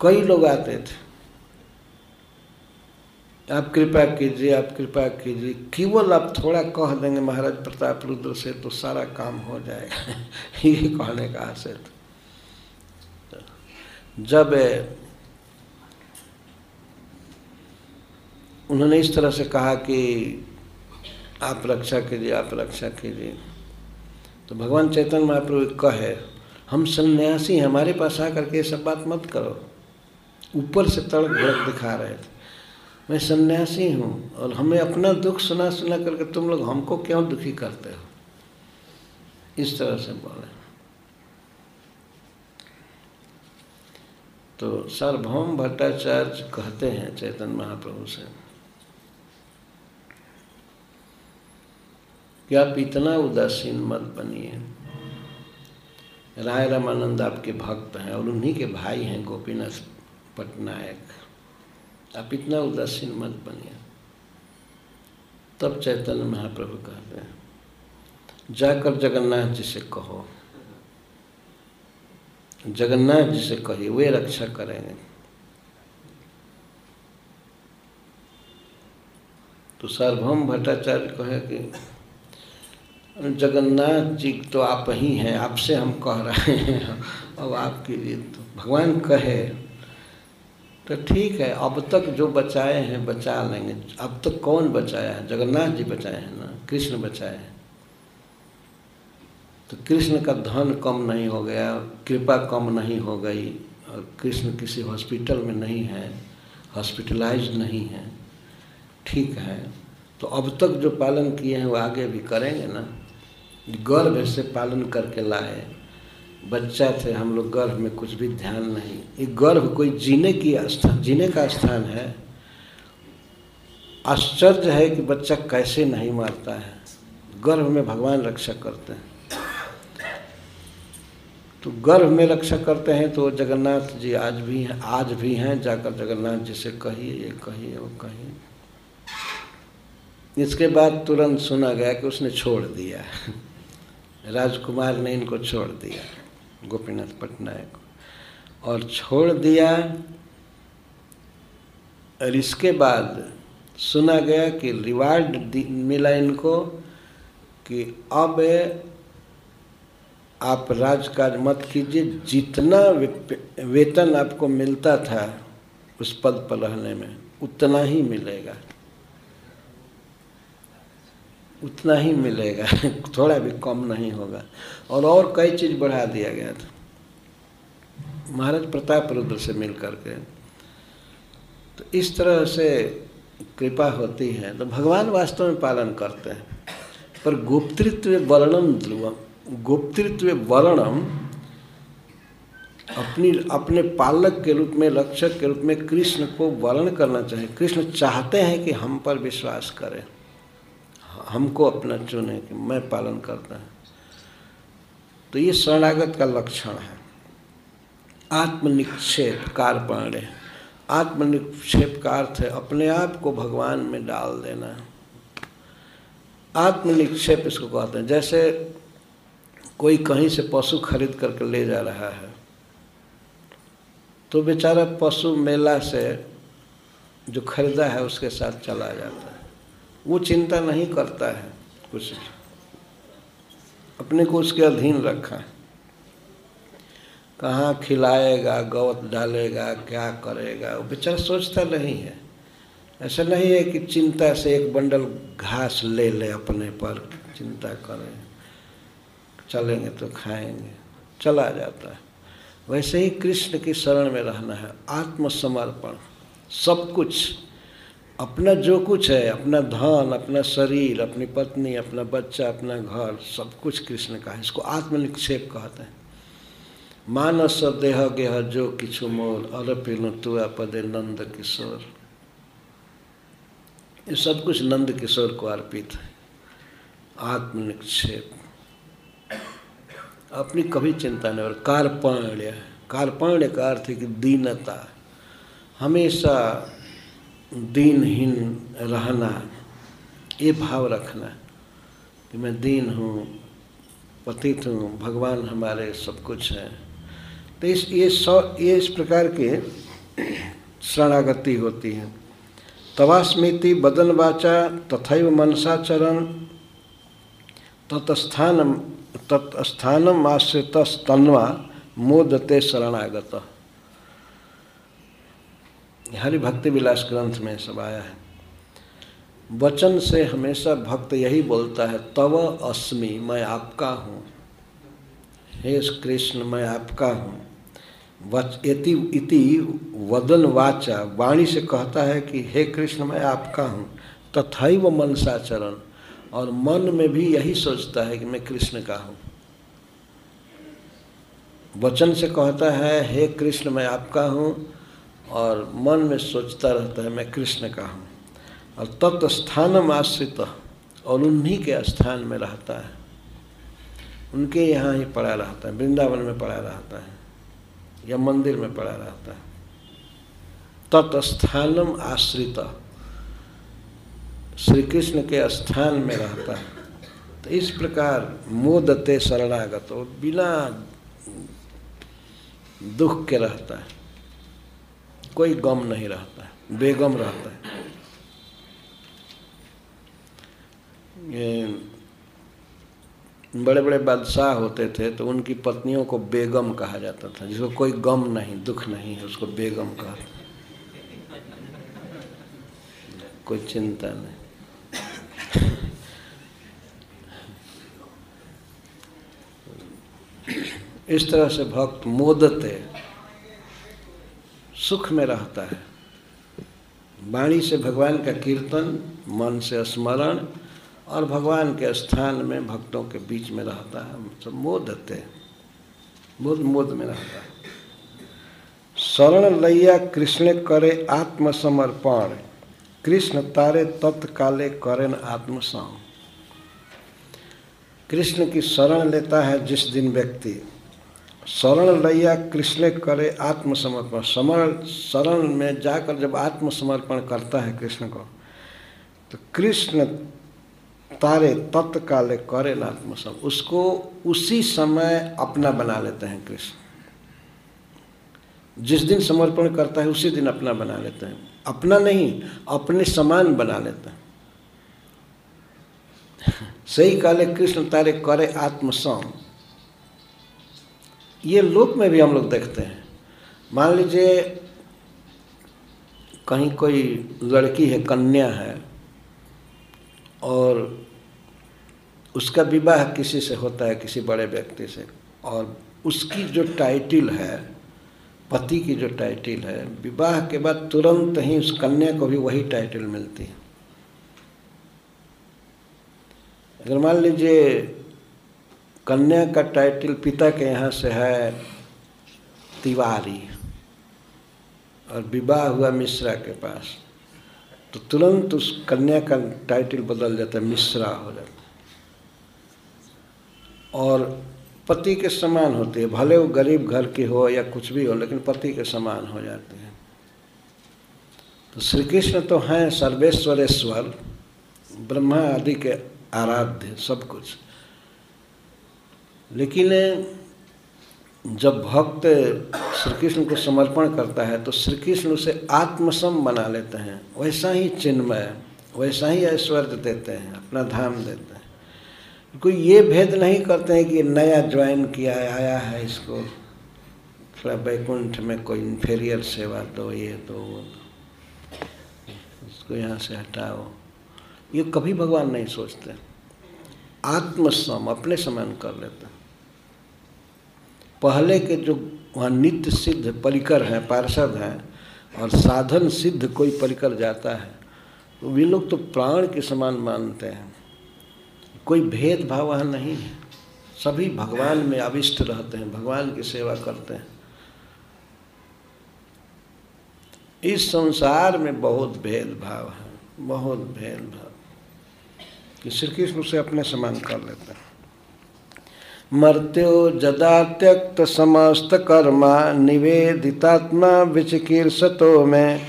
कई लोग आते थे। आप कृपा कीजिए, आप कृपा कीजिए। केवल आप थोड़ा कह देंगे, महाराज प्रताप रुद्र से तो सारा काम हो जाएगा ये कहने का आशय जब उन्होंने इस तरह से कहा कि आप रक्षा कीजिए, आप रक्षा कीजिए तो भगवान चैतन्य महाप्रभु कहे, हम सन्यासी हमारे पास आकर के सब बात मत करो। ऊपर से तड़क भड़क दिखा रहे थे। मैं सन्यासी हूँ और हमें अपना दुख सुना सुना करके तुम लोग हमको क्यों दुखी करते हो? इस तरह से बोले। तो सार्वभौम भट्टाचार्य कहते हैं चैतन्य महाप्रभु से, कि आप इतना उदासीन मत बनिए। राय रामानंद आपके भक्त हैं और उन्हीं के भाई हैं गोपीनाथ पटनायक। आप इतना उदासीन मत बनिए। तब चैतन्य महाप्रभु कहते हैं, जाकर जगन्नाथ जी से कहो। जगन्नाथ जी से कहिए, वे रक्षा करेंगे। तो सार्वभौम भट्टाचार्य कहे कि, जगन्नाथ जी तो आप ही हैं, आपसे हम कह रहे हैं, अब आपके लिए तो भगवान कहे। तो ठीक है, अब तक जो बचाए हैं, बचा लेंगे। अब तक कौन बचाया है? जगन्नाथ जी बचाए हैं ना? कृष्ण बचाए हैं। तो कृष्ण का धन कम नहीं हो गया, कृपा कम नहीं हो गई, और कृष्ण किसी हॉस्पिटल में नहीं है हॉस्पिटलाइज नहीं है। ठीक है तो अब तक जो पालन किए हैं, वो आगे भी करेंगे ना? गर्भ से पालन करके लाए। बच्चा थे, हम लोग गर्भ में कुछ भी ध्यान नहीं। ये गर्भ कोई जीने की स्थान जीने का स्थान है? आश्चर्य है कि बच्चा कैसे नहीं मरता है। गर्भ में भगवान रक्षा करते हैं। तो गर्भ में रक्षा करते हैं तो जगन्नाथ जी आज भी हैं, आज भी हैं, जाकर जगन्नाथ जी से कहिए, ये कहिए, वो कहिए। इसके बाद तुरंत सुना गया कि उसने छोड़ दिया राजकुमार ने इनको छोड़ दिया। गोपीनाथ पटनायक। और छोड़ दिया, और इसके बाद सुना गया कि रिवार्ड मिला इनको कि अब आप राजकाज मत कीजिए, जितना वेतन आपको मिलता था उस पद पर रहने में, उतना ही मिलेगा। उतना ही मिलेगा, थोड़ा भी कम नहीं होगा। और और कई चीज़ बढ़ा दिया गया था। महाराज प्रताप रुद्र से मिल करके तो इस तरह से कृपा होती है। तो भगवान वास्तव में पालन करते हैं। पर गुप्तृत्व वर्णम ध्रुवम गुप्तृत्व वर्णम अपनी, अपने पालक के रूप में, रक्षक के रूप में कृष्ण को वर्ण करना चाहिए। कृष्ण चाहते हैं कि हम पर विश्वास करें। हमको अपना चुने कि मैं पालन करता हूँ। तो ये शरणागत का लक्षण है। आत्मनिक्षेप कार्य आत्मनिक्षेप का अर्थ है अपने आप को भगवान में डाल देना। आत्मनिक्षेप इसको कहते हैं। जैसे कोई कहीं से पशु खरीद करके ले जा रहा है तो बेचारा पशु मेला से जो खरीदा है, उसके साथ चला जाता है। वो चिंता नहीं करता है कुछ अपने को उसके अधीन रखा। है कहाँ खिलाएगा गौत डालेगा, क्या करेगा, वो बेचारा सोचता नहीं है। ऐसा नहीं है कि चिंता से एक बंडल घास ले ले अपने पर, चिंता करें। चलेंगे तो खाएँगे, चला जाता है। वैसे ही कृष्ण की शरण में रहना है, आत्मसमर्पण, सब कुछ। अपना जो कुछ है, अपना धन, अपना शरीर, अपनी पत्नी, अपना बच्चा, अपना घर, सब कुछ कृष्ण का है। इसको आत्मनिक्षेप कहते हैं। मानस देह गेह जो किछु मोल अरपिन तुआ पदे नंद किशोर। ये सब कुछ नंद किशोर को अर्पित है। आत्मनिक्षेप। अपनी कभी चिंता नहीं और कार्पण्य। कार्पण्य का अर्थ है कि दीनता। हमेशा दीनहीन रहना, ये भाव रखना कि मैं दीन हूँ, पतित हूँ, भगवान हमारे सब कुछ हैं। तो इस, ये सौ, ये इस प्रकार के शरणागति होती है। तवास्मृति बदन वाचा तथैव मनसाचरण तत्स्थान तत्स्थानम आश्रित स्तन्वा मोदते शरणागत। हरि भक्ति विलास ग्रंथ में सब आया है। वचन से हमेशा भक्त यही बोलता है, तव अस्मि, मैं आपका हूँ। हे कृष्ण, मैं आपका हूँ। वच इति इति वदन वाचा, वाणी से कहता है कि, हे कृष्ण, मैं आपका हूँ। तथाई वो मनसाचरण, और मन में भी यही सोचता है कि, मैं कृष्ण का हूँ। वचन से कहता है, हे कृष्ण, मैं आपका हूँ। और मन में सोचता रहता है, मैं कृष्ण का हूँ। और तत्स्थानम आश्रित और उन्हीं के स्थान में रहता है। उनके यहाँ ही पड़ा रहता है, वृंदावन में पड़ा रहता है, या मंदिर में पड़ा रहता है। तत्स्थानम आश्रित श्री कृष्ण के स्थान में रहता है। तो इस प्रकार मोदते शरणागत बिना दुख के रहता है। कोई गम नहीं रहता है, बेगम रहता है। बड़े बड़े बादशाह होते थे तो उनकी पत्नियों को बेगम कहा जाता था, जिसको कोई गम नहीं, दुख नहीं है, उसको बेगम कहा कोई चिंता नहीं। इस तरह से भक्त मोदते सुख में रहता है। वाणी से भगवान का कीर्तन, मन से स्मरण और भगवान के स्थान में भक्तों के बीच में रहता है। सब मोदते मोद मोद में रहता है। शरण लैया कृष्ण करे आत्मसमर्पण। कृष्ण तारे तत्काले करें आत्मसम। कृष्ण की शरण लेता है जिस दिन व्यक्ति। शरण लैया कृष्ण करे आत्मसमर्पण। समरण शरण में जाकर जब आत्मसमर्पण करता है कृष्ण को तो कृष्ण तारे तत्काल करे आत्मसम, उसको उसी समय अपना बना लेते हैं कृष्ण। जिस दिन समर्पण करता है, उसी दिन अपना बना लेते हैं। अपना नहीं, अपने समान बना लेते हैं। सही काले कृष्ण तारे करे आत्मसम। ये लोक में भी हम लोग देखते हैं। मान लीजिए, कहीं कोई लड़की है, कन्या है, और उसका विवाह किसी से होता है, किसी बड़े व्यक्ति से, और उसकी जो टाइटिल है, पति की जो टाइटिल है, विवाह के बाद तुरंत ही उस कन्या को भी वही टाइटिल मिलती है। अगर मान लीजिए कन्या का टाइटिल पिता के यहाँ से है तिवारी और विवाह हुआ मिश्रा के पास। तो तुरंत उस कन्या का टाइटल बदल जाता है, मिश्रा हो जाता है। और पति के समान होती है, भले वो गरीब घर की हो या कुछ भी हो, लेकिन पति के समान हो जाते हैं। तो श्री कृष्ण तो हैं सर्वेश्वरेश्वर, ब्रह्मा आदि के आराध्य, सब कुछ। लेकिन, जब भक्त श्री कृष्ण को समर्पण करता है तो श्री कृष्ण उसे आत्मसम बना लेते हैं। वैसा ही चिन्मय, वैसा ही ऐश्वर्य देते हैं, अपना धाम देते हैं। कोई ये भेद नहीं करते हैं कि नया ज्वाइन किया, आया है इसको। थोड़ा बैकुंठ में कोई इन्फेरियर सेवा दो, ये दो, वो दो। इसको यहाँ से हटाओ। ये कभी भगवान नहीं सोचते। आत्मसम, अपने समान कर लेते पहले के जो वहाँ नित्य सिद्ध परिकर हैं, पार्षद हैं, और साधन सिद्ध कोई परिकर जाता है तो वे लोग तो प्राण के समान मानते हैं। कोई भेदभाव वहाँ नहीं है। सभी भगवान में अविष्ट रहते हैं, भगवान की सेवा करते हैं। इस संसार में बहुत भेदभाव है, बहुत भेदभाव कि श्री कृष्ण उसे अपने समान कर लेते हैं। मर्त्यो जदा त्यक्त समस्त कर्मा निवेदितात्मा विचिकीर्षतो में।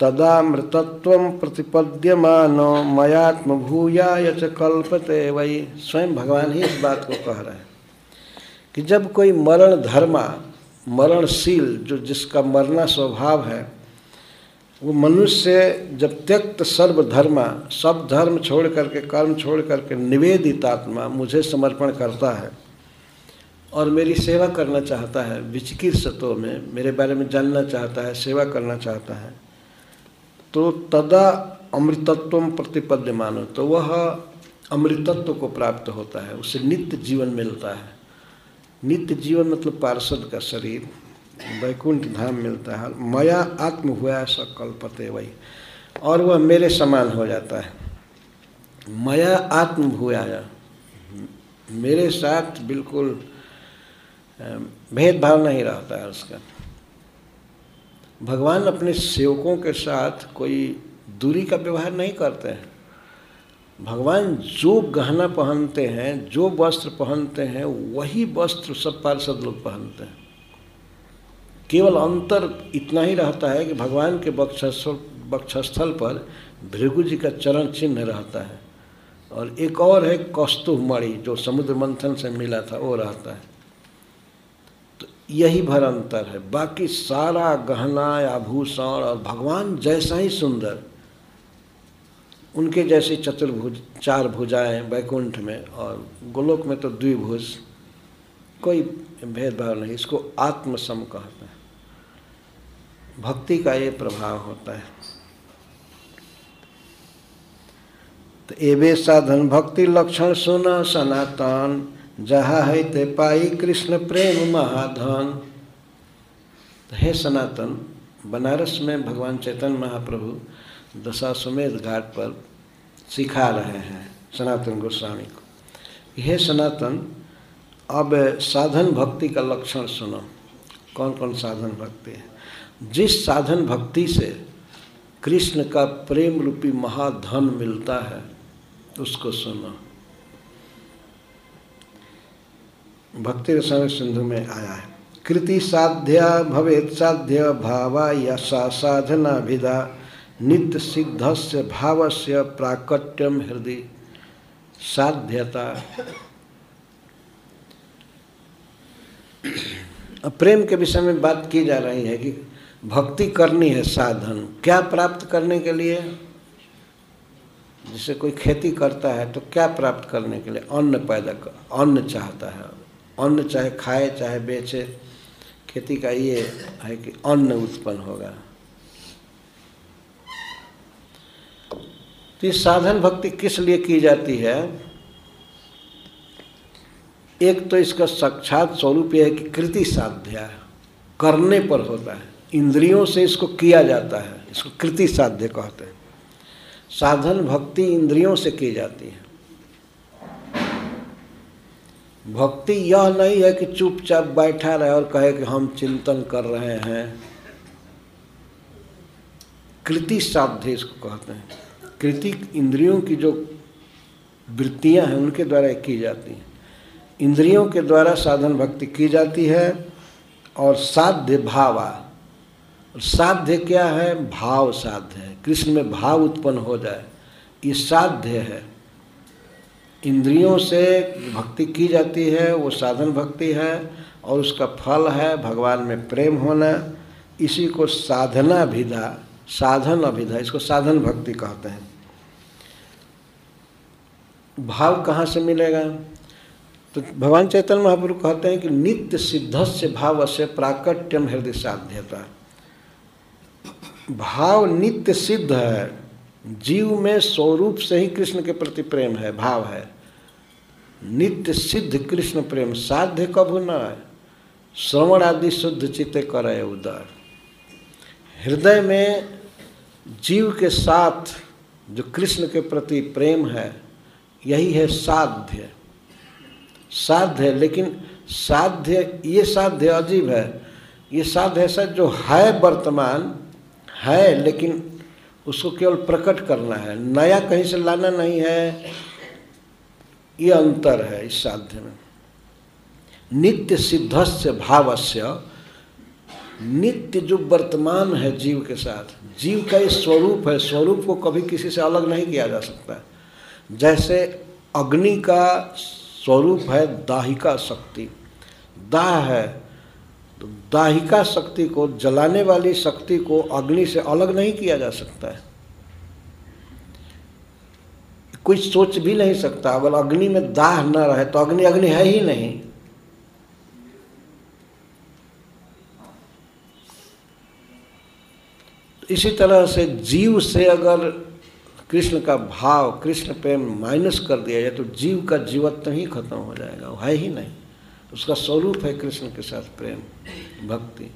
तदा मृतत्व प्रतिपद्यमानो मयात्म भूयाय च कल्पते वही स्वयं भगवान ही इस बात को कह रहे हैं कि जब कोई मरण धर्मा, मरणशील, जो जिसका मरना स्वभाव है वो मनुष्य जब त्यक्त सर्वधर्मा, सब धर्म छोड़ करके, कर्म छोड़ करके निवेदित आत्मा मुझे समर्पण करता है और मेरी सेवा करना चाहता है विचिकिर सतों में, मेरे बारे में जानना चाहता है, सेवा करना चाहता है तो तदा अमृतत्व प्रतिपद्य मानो तो वह अमृतत्व को प्राप्त होता है, उसे नित्य जीवन मिलता है। नित्य जीवन मतलब पार्षद का शरीर। वैकुंठ धाम मिलता है। मया आत्म हुआ सकल्पते वही। और वह मेरे समान हो जाता है। मया आत्म भूयाया मेरे साथ बिल्कुल भेदभाव नहीं रहता है उसका। भगवान अपने सेवकों के साथ कोई दूरी का व्यवहार नहीं करते हैं। भगवान जो गहना पहनते हैं, जो वस्त्र पहनते हैं, वही वस्त्र सब पार्षद लोग पहनते हैं। केवल अंतर इतना ही रहता है कि भगवान के बक्षस्थल बक्षस्थल पर भृगु जी का चरण चिन्ह रहता है। और एक और है कौस्तुभ मणि जो समुद्र मंथन से मिला था, वो रहता है। तो यही भर अंतर है। बाकी सारा गहना आभूषण और भगवान जैसा ही सुंदर, उनके जैसी चतुर्भुज, चार भुजाएँ वैकुंठ में और गोलोक में तो द्विभुज, कोई भेदभाव नहीं, इसको आत्मसम कहते हैं। भक्ति का ये प्रभाव होता है। तो एवे साधन भक्ति लक्षण सुना सनातन, जहा है ते पाई कृष्ण प्रेम महाधन। तो हे सनातन, बनारस में भगवान चैतन्य महाप्रभु दशाश्वमेध घाट पर सिखा रहे हैं सनातन गोस्वामी को। हे सनातन, अब साधन भक्ति का लक्षण सुनो। कौन कौन साधन भक्ति है? जिस साधन भक्ति से कृष्ण का प्रेम रूपी महाधन मिलता है, उसको सुनो। भक्ति रसायन सिंधु में आया है। कृति साध्या भवेत साध्य भावा यशा साधना भिदा नित्य सिद्ध से भाव से प्राकट्यम हृदय साध्यता। प्रेम के विषय में बात की जा रही है कि भक्ति करनी है साधन, क्या प्राप्त करने के लिए? जैसे कोई खेती करता है तो क्या प्राप्त करने के लिए? अन्न पैदा कर, अन्न चाहता है। अन्न चाहे खाए, चाहे बेचे, खेती का ये है कि अन्न उत्पन्न होगा। तो ये साधन भक्ति किस लिए की जाती है? एक तो इसका साक्षात स्वरूप यह है कि कृति साध्या करने पर होता है। इंद्रियों से इसको किया जाता है, इसको कृति साध्य कहते हैं। साधन भक्ति इंद्रियों से की जाती है। भक्ति यह नहीं है कि चुपचाप बैठा रहे और कहे कि हम चिंतन कर रहे हैं। कृति साध्य इसको कहते हैं। कृति इंद्रियों की जो वृत्तियाँ हैं, उनके द्वारा की जाती हैं। इंद्रियों के द्वारा साधन भक्ति की जाती है और साध्य भावा साध्य क्या है? भाव साध्य है। कृष्ण में भाव उत्पन्न हो जाए, ये साध्य है। इंद्रियों से भक्ति की जाती है, वो साधन भक्ति है, और उसका फल है भगवान में प्रेम होना। इसी को साधना विधा साधन अभिधा, इसको साधन भक्ति कहते हैं। भाव कहाँ से मिलेगा? तो भगवान चैतन्य महाप्रभु कहते हैं कि नित्य सिद्ध से भाव से प्राकट्यम हृदय साध्यता। भाव नित्य सिद्ध है। जीव में स्वरूप से ही कृष्ण के प्रति प्रेम है, भाव है। नित्य सिद्ध कृष्ण प्रेम साध्य कभु न है। श्रवण आदि शुद्ध चित्त करे उदर। हृदय में जीव के साथ जो कृष्ण के प्रति प्रेम है, यही है साध्य। साध्य लेकिन साध्य, ये साध्य अजीब है। ये साध्य ऐसा जो है वर्तमान है, लेकिन उसको केवल प्रकट करना है। नया कहीं से लाना नहीं है। ये अंतर है इस साध्य में। नित्य सिद्धस्य भावस्य, नित्य जो वर्तमान है जीव के साथ, जीव का ये स्वरूप है, स्वरूप को कभी किसी से अलग नहीं किया जा सकता जैसे अग्नि का स्वरूप है दाहिका शक्ति। दाह है तो दाहिका शक्ति को, जलाने वाली शक्ति को अग्नि से अलग नहीं किया जा सकता है। कोई सोच भी नहीं सकता, अगर अग्नि में दाह न रहे तो अग्नि अग्नि है ही नहीं। इसी तरह से जीव से अगर कृष्ण का भाव, कृष्ण प्रेम माइनस कर दिया जाए तो जीव का जीवत्व ही खत्म हो जाएगा, वो है ही नहीं। उसका स्वरूप है कृष्ण के साथ प्रेम, भक्ति।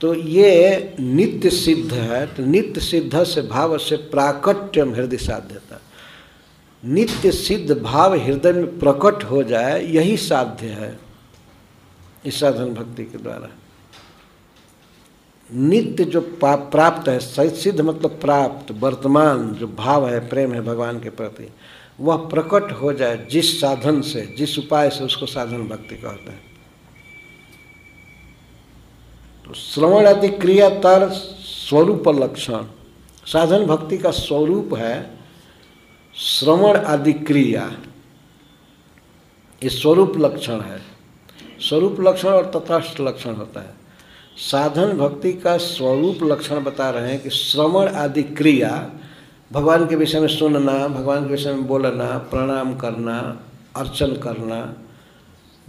तो ये नित्य सिद्ध है तो नित्य सिद्ध से भाव से प्राकट्यम हृदय साध्यता। नित्य सिद्ध भाव हृदय में प्रकट हो जाए, यही साध्य है इस साधन भक्ति के द्वारा। नित्य जो प्राप्त है सिद्ध मतलब प्राप्त, वर्तमान जो भाव है, प्रेम है भगवान के प्रति वह प्रकट हो जाए जिस साधन से, जिस उपाय से उसको साधन भक्ति कहते हैं। तो श्रवण आदि क्रिया तर स्वरूप लक्षण, साधन भक्ति का स्वरूप है श्रवण आदि क्रिया। ये स्वरूप लक्षण है। स्वरूप लक्षण और तथास्थ लक्षण होता है। साधन भक्ति का स्वरूप लक्षण बता रहे हैं कि श्रवण आदि क्रिया भगवान के विषय में सुनना, भगवान के विषय में बोलना, प्रणाम करना, अर्चन करना,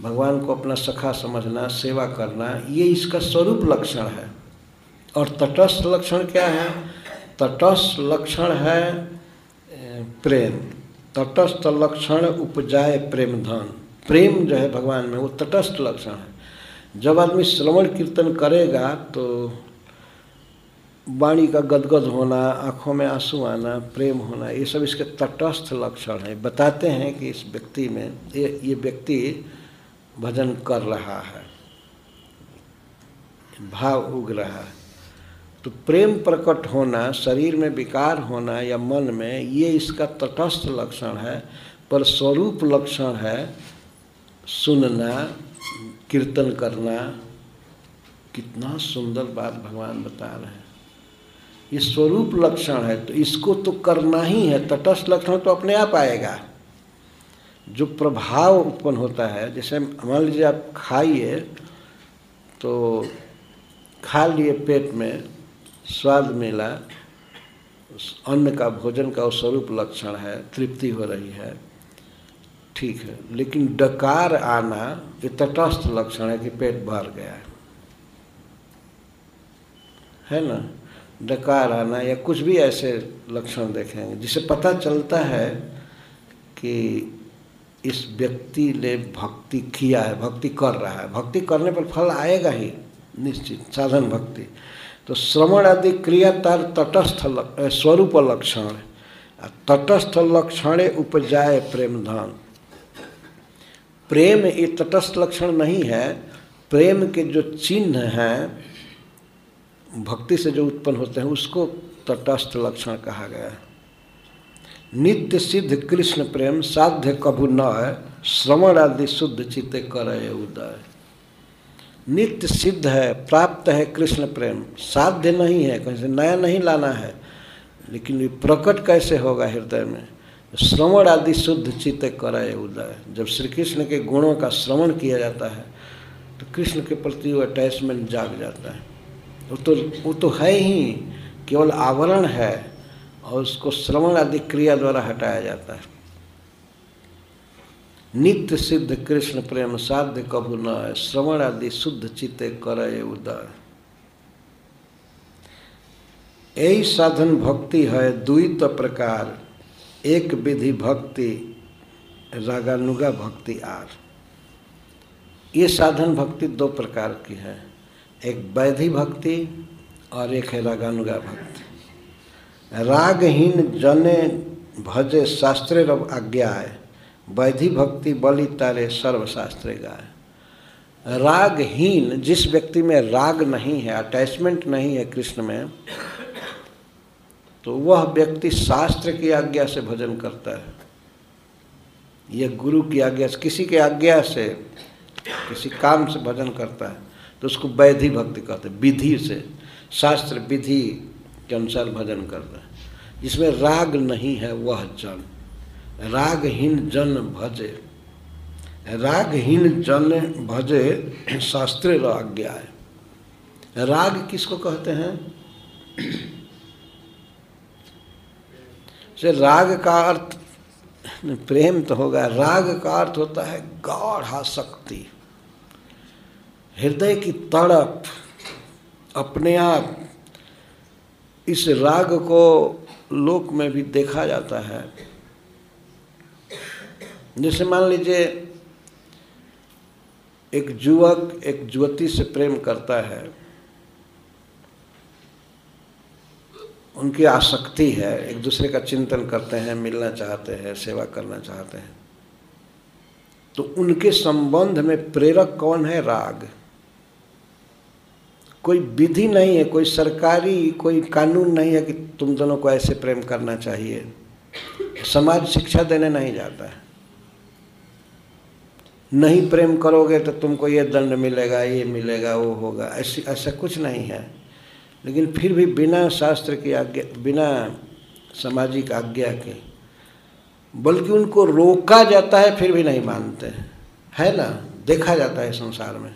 भगवान को अपना सखा समझना, सेवा करना, ये इसका स्वरूप लक्षण है। और तटस्थ लक्षण क्या है? तटस्थ लक्षण है प्रेम। तटस्थ लक्षण उपजाए प्रेम धन। प्रेम जो है भगवान में वो तटस्थ लक्षण है। जब आदमी श्रवण कीर्तन करेगा तो वाणी का गदगद होना, आँखों में आँसू आना, प्रेम होना, ये सब इसके तटस्थ लक्षण हैं। बताते हैं कि इस व्यक्ति में, ये ये व्यक्ति भजन कर रहा है। भाव उग रहा है। तो प्रेम प्रकट होना, शरीर में विकार होना या मन में, ये इसका तटस्थ लक्षण है, पर स्वरूप लक्षण है सुनना, कीर्तन करना। कितना सुंदर बात भगवान बता रहे हैं। ये स्वरूप लक्षण है तो इसको तो करना ही है, तटस्थ लक्षण तो अपने आप आएगा। जो प्रभाव उत्पन्न होता है, जैसे मान लीजिए आप खाइए तो खा लिए पेट में स्वाद मिला, अन्न का, भोजन का स्वरूप लक्षण है, तृप्ति हो रही है, ठीक है। लेकिन डकार आना ये तटस्थ लक्षण है कि पेट भर गया है। है ना? डकार आना या कुछ भी ऐसे लक्षण देखेंगे। जिससे पता चलता है कि इस व्यक्ति ने भक्ति किया है, भक्ति कर रहा है। भक्ति करने पर फल आएगा ही, निश्चित, साधन भक्ति। तो श्रवण आदि क्रिया तार तटस्थ स्वरूप लक्षण तटस्थ लक्षण उपजाए प्रेम धन। प्रेम ये तटस्थ लक्षण नहीं है। प्रेम के जो चिन्ह हैं भक्ति से जो उत्पन्न होते हैं, उसको तटस्थ लक्षण कहा गया है। नित्य सिद्ध कृष्ण प्रेम साध्य कभु न श्रवण आदि शुद्ध चित्ते कर उदय। नित्य सिद्ध है, प्राप्त है कृष्ण प्रेम। साध्य नहीं है, कहीं से नया नहीं लाना है, लेकिन ये प्रकट कैसे होगा हृदय में? श्रवण आदि शुद्ध चित्त करे उदय। जब श्री कृष्ण के गुणों का श्रवण किया जाता है तो कृष्ण के प्रति वो अटैचमेंट जाग जाता है। वो तो वो तो है ही, केवल आवरण है, और उसको श्रवण आदि क्रिया द्वारा हटाया जाता है। नित्य सिद्ध कृष्ण प्रेम साध्य कभु न श्रवण आदि शुद्ध चित्ते करे उदय यही साधन भक्ति है, द्वित प्रकार, एक विधि भक्ति, रागानुगा भक्ति आर। ये साधन भक्ति दो प्रकार की है। एक वैधि भक्ति और एक है रागानुगा भक्ति। रागहीन जने भजे शास्त्रे रव आज्ञाए वैधि भक्ति बलि तारे सर्वशास्त्रे गाय रागहीन, जिस व्यक्ति में राग नहीं है अटैचमेंट नहीं है कृष्ण में तो वह व्यक्ति शास्त्र की आज्ञा से भजन करता है। यह गुरु की आज्ञा से, किसी की आज्ञा से, किसी काम से भजन करता है। तो उसको वैधि भक्ति कहते हैं, विधि से, शास्त्र विधि के अनुसार भजन करता है। जिसमें राग नहीं है, वह जन। रागहीन जन भजे। रागहीन जन भजे शास्त्र आज्ञा है। राग किसको कहते हैं? से राग का अर्थ, प्रेम तो होगा, राग का अर्थ होता है गाढ़ा शक्ति। हृदय की तड़प अपने आप इस राग को लोक में भी देखा जाता है। जैसे मान लीजिए, एक युवक एक युवती से प्रेम करता है। उनकी आसक्ति है, एक दूसरे का चिंतन करते हैं, मिलना चाहते हैं, सेवा करना चाहते हैं। तो उनके संबंध में प्रेरक कौन है राग? कोई विधि नहीं है, कोई सरकारी, कोई कानून नहीं है कि तुम दोनों को ऐसे प्रेम करना चाहिए। समाज शिक्षा देने नहीं जाता है। नहीं प्रेम करोगे तो तुमको ये दंड मिलेगा, ये मिलेगा, वो होगा, ऐसी, ऐसा कुछ नहीं है। लेकिन फिर भी बिना शास्त्र की आज्ञा, बिना सामाजिक आज्ञा के, बल्कि उनको रोका जाता है, फिर भी नहीं मानते। है ना? देखा जाता है संसार में।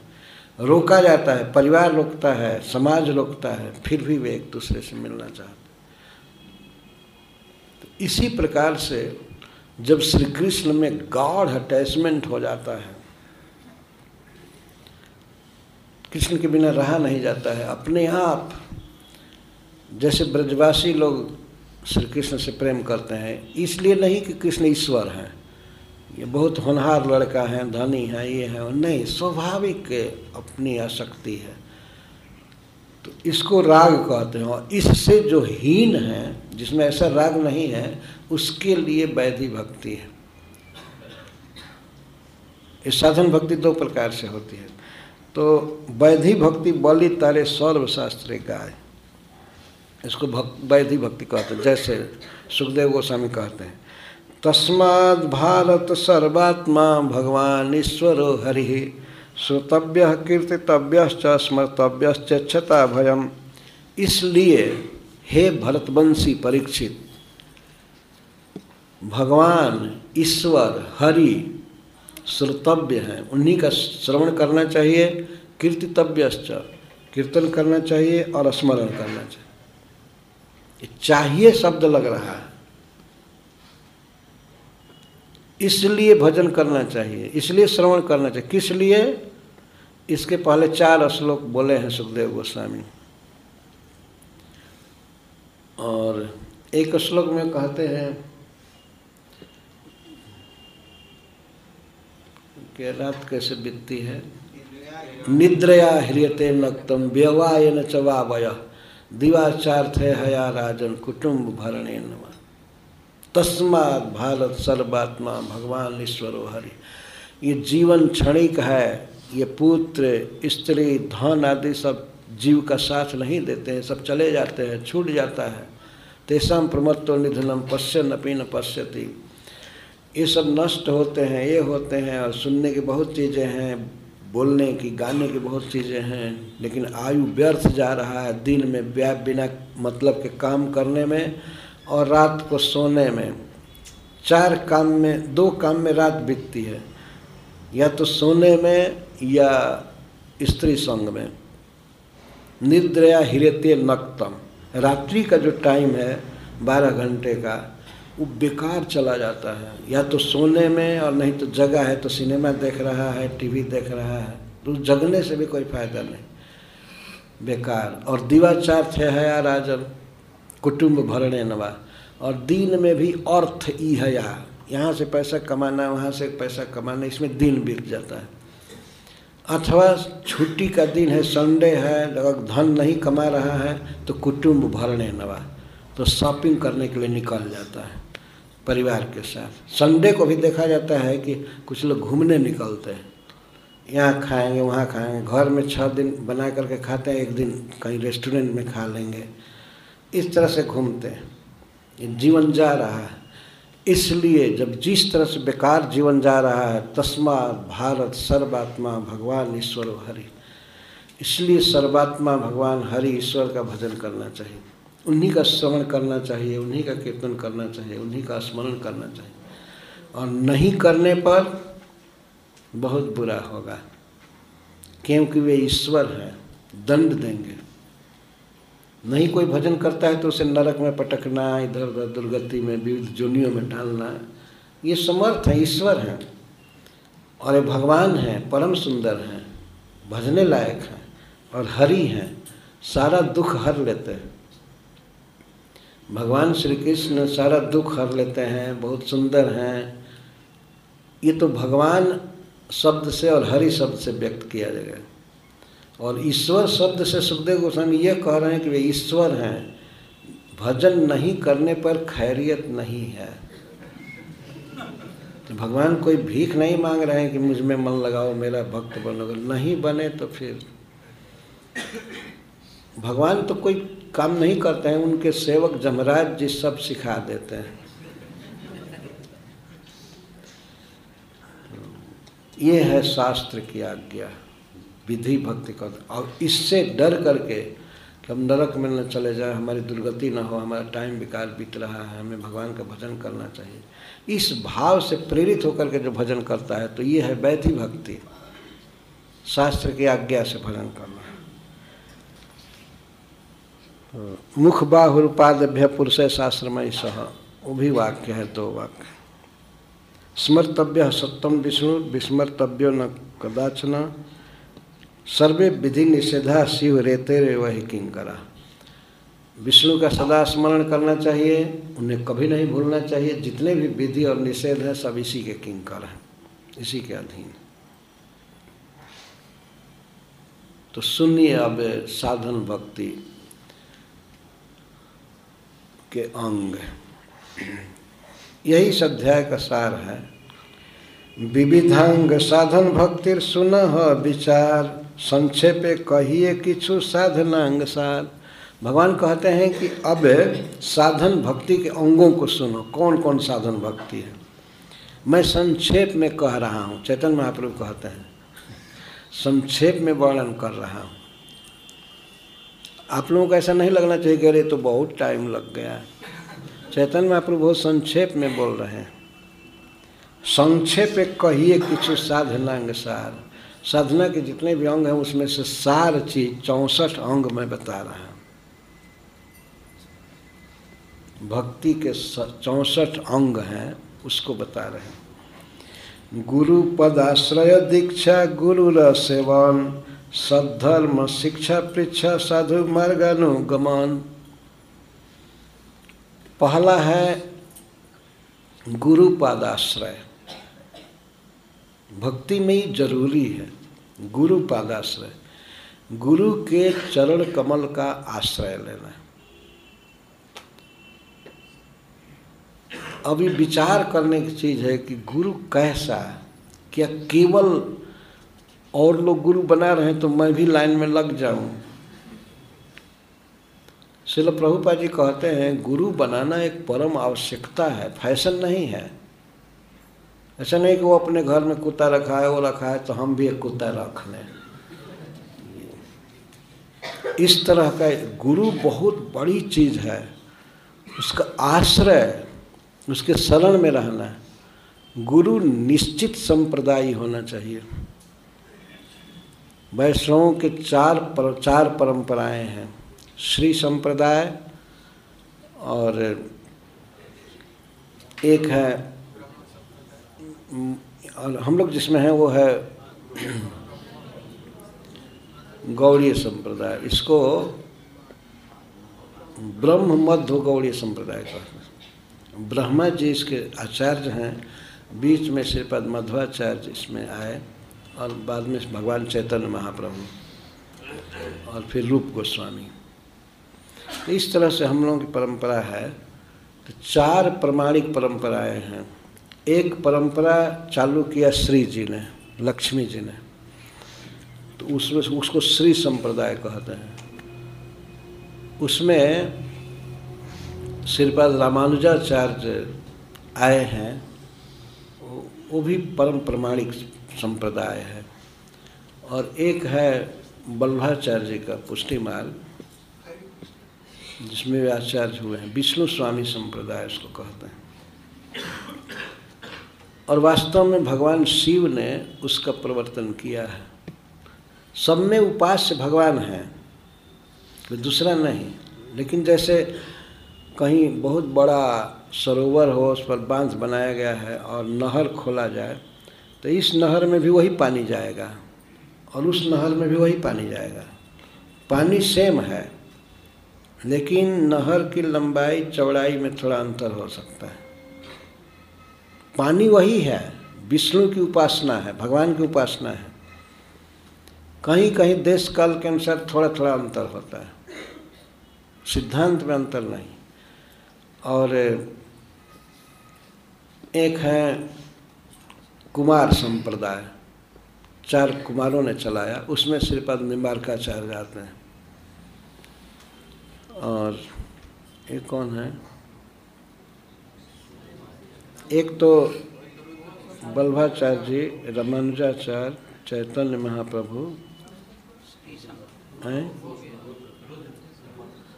रोका जाता है, परिवार रोकता है, समाज रोकता है, फिर भी वे एक दूसरे से मिलना चाहते तो इसी प्रकार से जब श्री कृष्ण में गॉड अटैचमेंट हो जाता है, कृष्ण के बिना रहा नहीं जाता है, अपने आप, जैसे ब्रजवासी लोग श्री कृष्ण से प्रेम करते हैं, इसलिए नहीं कि कृष्ण ईश्वर हैं। ये बहुत होनहार लड़का है, धनी है, ये है, नहीं, स्वाभाविक अपनी आसक्ति है। तो इसको राग कहते हैं और इससे जो हीन है, जिसमें ऐसा राग नहीं है, उसके लिए वैधि भक्ति है। इस साधन भक्ति दो प्रकार से होती है। तो वैधि भक्ति बलि तारे सर्वशास्त्र गाय। इसको भक्त वैधि भक्ति कहते हैं, जैसे सुखदेव गोस्वामी कहते हैं। तस्माद् भारत सर्वात्मा भगवान ईश्वर हरि श्रोतव्य कीर्तितव्य स्मर्तव्य क्षता भयम इसलिए हे भरतवंशी परीक्षित, भगवान, ईश्वर, हरि श्रोतव्य हैं। उन्हीं का श्रवण करना चाहिए कीर्तितव्य कीर्तन करना चाहिए और स्मरण करना चाहिए। चाहिए शब्द लग रहा है। इसलिए भजन करना चाहिए, इसलिए श्रवण करना चाहिए। किस लिए? इसके पहले चार श्लोक बोले हैं सुखदेव गोस्वामी। और एक श्लोक में कहते हैं कि रात कैसे बीतती है? निद्रया ह्रियते नक्तम व्यवाय न व्यवायन चवावय दिवाचार्थ हया राजन भरणे नम तस्मात भारत सर्वात्मा भगवान ईश्वरो हरि। ये जीवन क्षणिक है, ये पुत्र, स्त्री, धन आदि सब जीव का साथ नहीं देते हैं, सब चले जाते हैं, छूट जाता है। तेषाम प्रमत्व निधनम पश्य नपी न पश्यति। ये सब नष्ट होते हैं, ये होते हैं और सुनने की बहुत चीज़ें हैं, बोलने की, गाने की बहुत चीज़ें हैं, लेकिन आयु व्यर्थ जा रहा है, दिन में व्या बिना मतलब के काम करने में। और रात को सोने में। चार काम में, दो काम में रात बीतती है। या तो सोने में या स्त्री संग में। निद्रया हिरते नक्तम। रात्रि का जो टाइम है, बारह घंटे का, वो बेकार चला जाता है। या तो सोने में और नहीं तो जगह है तो सिनेमा देख रहा है, टीवी देख रहा है तो जगने से भी कोई फ़ायदा नहीं। बेकार। और दिवाचार थे हया राजन कुटुंब भरने नवा। और दिन में भी अर्थ ई है यहाँ। यहाँ से पैसा कमाना, वहाँ से पैसा कमाना, इसमें दिन बीत जाता है। अथवा छुट्टी का दिन है, संडे है, अगर धन नहीं कमा रहा है तो कुटुंब भरने नवा। तो शॉपिंग करने के लिए निकल जाता है परिवार के साथ। संडे को भी देखा जाता है कि कुछ लोग घूमने निकलते हैं। यहाँ खाएँगे, वहाँ खाएँगे। घर में छः दिन बना करके खाते हैं, एक दिन कहीं रेस्टोरेंट में खा लेंगे। इस तरह से घूमते हैं। जीवन जा रहा है। इसलिए जब जिस तरह से बेकार जीवन जा रहा है, तस्मा, भारत, सर्वात्मा, भगवान, ईश्वर, हरि। इसलिए सर्वात्मा, भगवान, हरि, ईश्वर का भजन करना चाहिए। उन्हीं का श्रवण करना चाहिए, उन्हीं का कीर्तन करना चाहिए, उन्हीं का स्मरण करना चाहिए। और नहीं करने पर बहुत बुरा होगा, क्योंकि वे ईश्वर हैं, दंड देंगे। नहीं कोई भजन करता है तो उसे नरक में पटकना, इधर उधर दुर्गति में, विविध जोनियों में डालना ये समर्थ है, ईश्वर हैं। और ये भगवान हैं, परम सुंदर हैं, भजने लायक हैं और हरि हैं। सारा दुख हर लेते हैं। भगवान श्री कृष्ण सारा दुख हर लेते हैं, बहुत सुंदर हैं। ये तो भगवान शब्द से और हरि शब्द से व्यक्त किया जाएगा और ईश्वर शब्द से सुखदेव गोस्वामी ये कह रहे हैं कि वे ईश्वर हैं। भजन नहीं करने पर खैरियत नहीं है। तो भगवान कोई भीख नहीं मांग रहे हैं कि मुझमें मन लगाओ, मेरा भक्त बनोगे नहीं बने तो फिर भगवान तो कोई काम नहीं करते हैं, उनके सेवक जमराज जी सब सिखा देते हैं। ये है शास्त्र की आज्ञा। विधि भक्ति कर और इससे डर करके कि हम नरक में न चले जाए, हमारी दुर्गति ना हो, हमारा टाइम बेकार बीत रहा है, हमें भगवान का भजन करना चाहिए। इस भाव से प्रेरित होकर के जो भजन करता है तो ये है वैधि भक्ति। शास्त्र की आज्ञा से भजन करना। मुख बाहुरुपादभ्य पुरुष शास्त्रमय सह। वो भी वाक्य है, दो वाक्य। स्मर्तव्य सत्यम विष्णु, विस्मर्तव्य न कदाचन। सर्वे विधि निषेधा शिव रेते रे वही किंकरा। विष्णु का सदा स्मरण करना चाहिए, उन्हें कभी नहीं भूलना चाहिए, जितने भी विधि और निषेध है, सब इसी के किंकर हैं, इसी के अधीन। तो सुनिए अब साधन भक्ति के अंग। यही अध्याय का सार है। विविधांग साधन भक्तिर सुन विचार। संक्षेपे कहिए किछु साधनांग सार। भगवान कहते हैं कि अब साधन भक्ति के अंगों को सुनो। कौन कौन साधन भक्ति है? मैं संक्षेप में कह रहा हूँ। चैतन्य महाप्रभु कहते हैं, संक्षेप में वर्णन कर रहा हूँ। आप लोगों को ऐसा नहीं लगना चाहिए कि अरे तो बहुत टाइम लग गया। चैतन्य महाप्रभु बहुत संक्षेप में बोल रहे हैं, संक्षेप कहिए किछु साधनांग सार। साधना के जितने भी अंग हैं, उसमें से सार चीज़ चौंसठ अंग मैं बता रहा हूँ। भक्ति के चौंसठ अंग हैं, उसको बता रहे हैं। गुरु पद आश्रय दीक्षा, गुरु र सेवन, सद्धर्म शिक्षा पृच्छा साधु मार्ग अनुगमन। पहला है गुरु पादाश्रय। भक्ति में ही ज़रूरी है। गुरु पादाश्रय। गुरु के चरण कमल का आश्रय लेना अभी विचार करने की चीज़ है कि गुरु कैसा है? क्या केवल और लोग गुरु बना रहे हैं तो मैं भी लाइन में लग जाऊँ? शिल प्रभुपा जी कहते हैं, गुरु बनाना एक परम आवश्यकता है, फ़ैशन नहीं है। ऐसा नहीं कि वो अपने घर में कुत्ता रखा है वो रखा है तो हम भी एक कुत्ता रख लें। इस तरह का गुरु बहुत बड़ी चीज़ है। उसका आश्रय उसके शरण में रहना है गुरु निश्चित संप्रदाय होना चाहिए। वैष्णवों के चार पर, चार परंपराएँ हैं। श्री संप्रदाय और एक है और हम लोग जिसमें हैं वो है गौड़ीय संप्रदाय। इसको ब्रह्म मध्य गौड़ीय संप्रदाय कहते हैं। ब्रह्मा जी इसके आचार्य हैं। बीच में श्रीपद मध्वाचार्य इसमें आए और बाद में भगवान चैतन्य महाप्रभु और फिर रूप गोस्वामी। इस तरह से हम लोगों की परंपरा है। तो चार प्रमाणिक परंपराएँ हैं। एक परंपरा चालू किया श्री जी ने, लक्ष्मी जी ने। तो उसमें उसको श्री संप्रदाय कहते हैं। उसमें श्रीपाद रामानुजाचार्य आए हैं, वो भी परम प्रमाणिक संप्रदाय है। और एक है बल्भाचार्य जी का पुष्टि मार्ग जिसमें वे आचार्य हुए हैं। विष्णु स्वामी संप्रदाय उसको कहते हैं। और वास्तव में भगवान शिव ने उसका प्रवर्तन किया है। सब में उपास्य भगवान है, कोई दूसरा नहीं। लेकिन जैसे कहीं बहुत बड़ा सरोवर हो, उस पर बाँध बनाया गया है और नहर खोला जाए तो इस नहर में भी वही पानी जाएगा और उस नहर में भी वही पानी जाएगा। पानी सेम है, लेकिन नहर की लंबाई, चौड़ाई में थोड़ा अंतर हो सकता है। पानी वही है, विष्णु की उपासना है, भगवान की उपासना है। कहीं कहीं देश काल के अनुसार थोड़ा थोड़ा अंतर होता है। सिद्धांत में अंतर नहीं। और, एक है कुमार संप्रदाय। चार कुमारों ने चलाया, उसमें श्रीपद निम्बारकाचार्य जाते हैं। और एक कौन है? एक तो बल्भाचार्य जी, रामानुजाचार्य, चैतन्य महाप्रभु। हैं?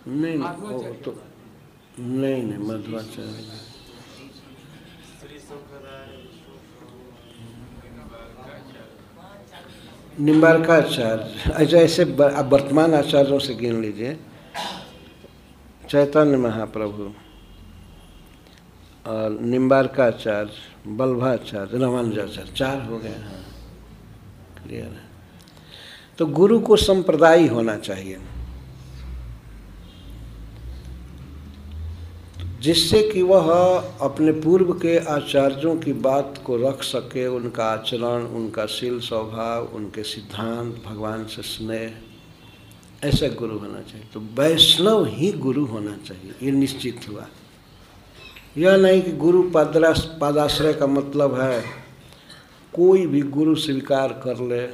नहीं नहीं तो नहीं नहीं, मध्वाचार्य निम्बारकाचार्य ऐसे ऐसे वर्तमान आचार्यों से गिन लीजिए। चैतन्य महाप्रभु। और निम्बारकाचार्य बल्भाचार्य रामानुजाचार्य चार हो गए। हाँ क्लियर है। तो गुरु को संप्रदाय होना चाहिए। जिससे कि वह अपने पूर्व के आचार्यों की बात को रख सके, उनका आचरण, उनका शील स्वभाव, उनके सिद्धांत, भगवान से स्नेह, ऐसा गुरु होना चाहिए। तो वैष्णव ही गुरु होना चाहिए, ये निश्चित हुआ। यह नहीं कि गुरु पादरास पादाश्रय का मतलब है, कोई भी गुरु स्वीकार कर ले।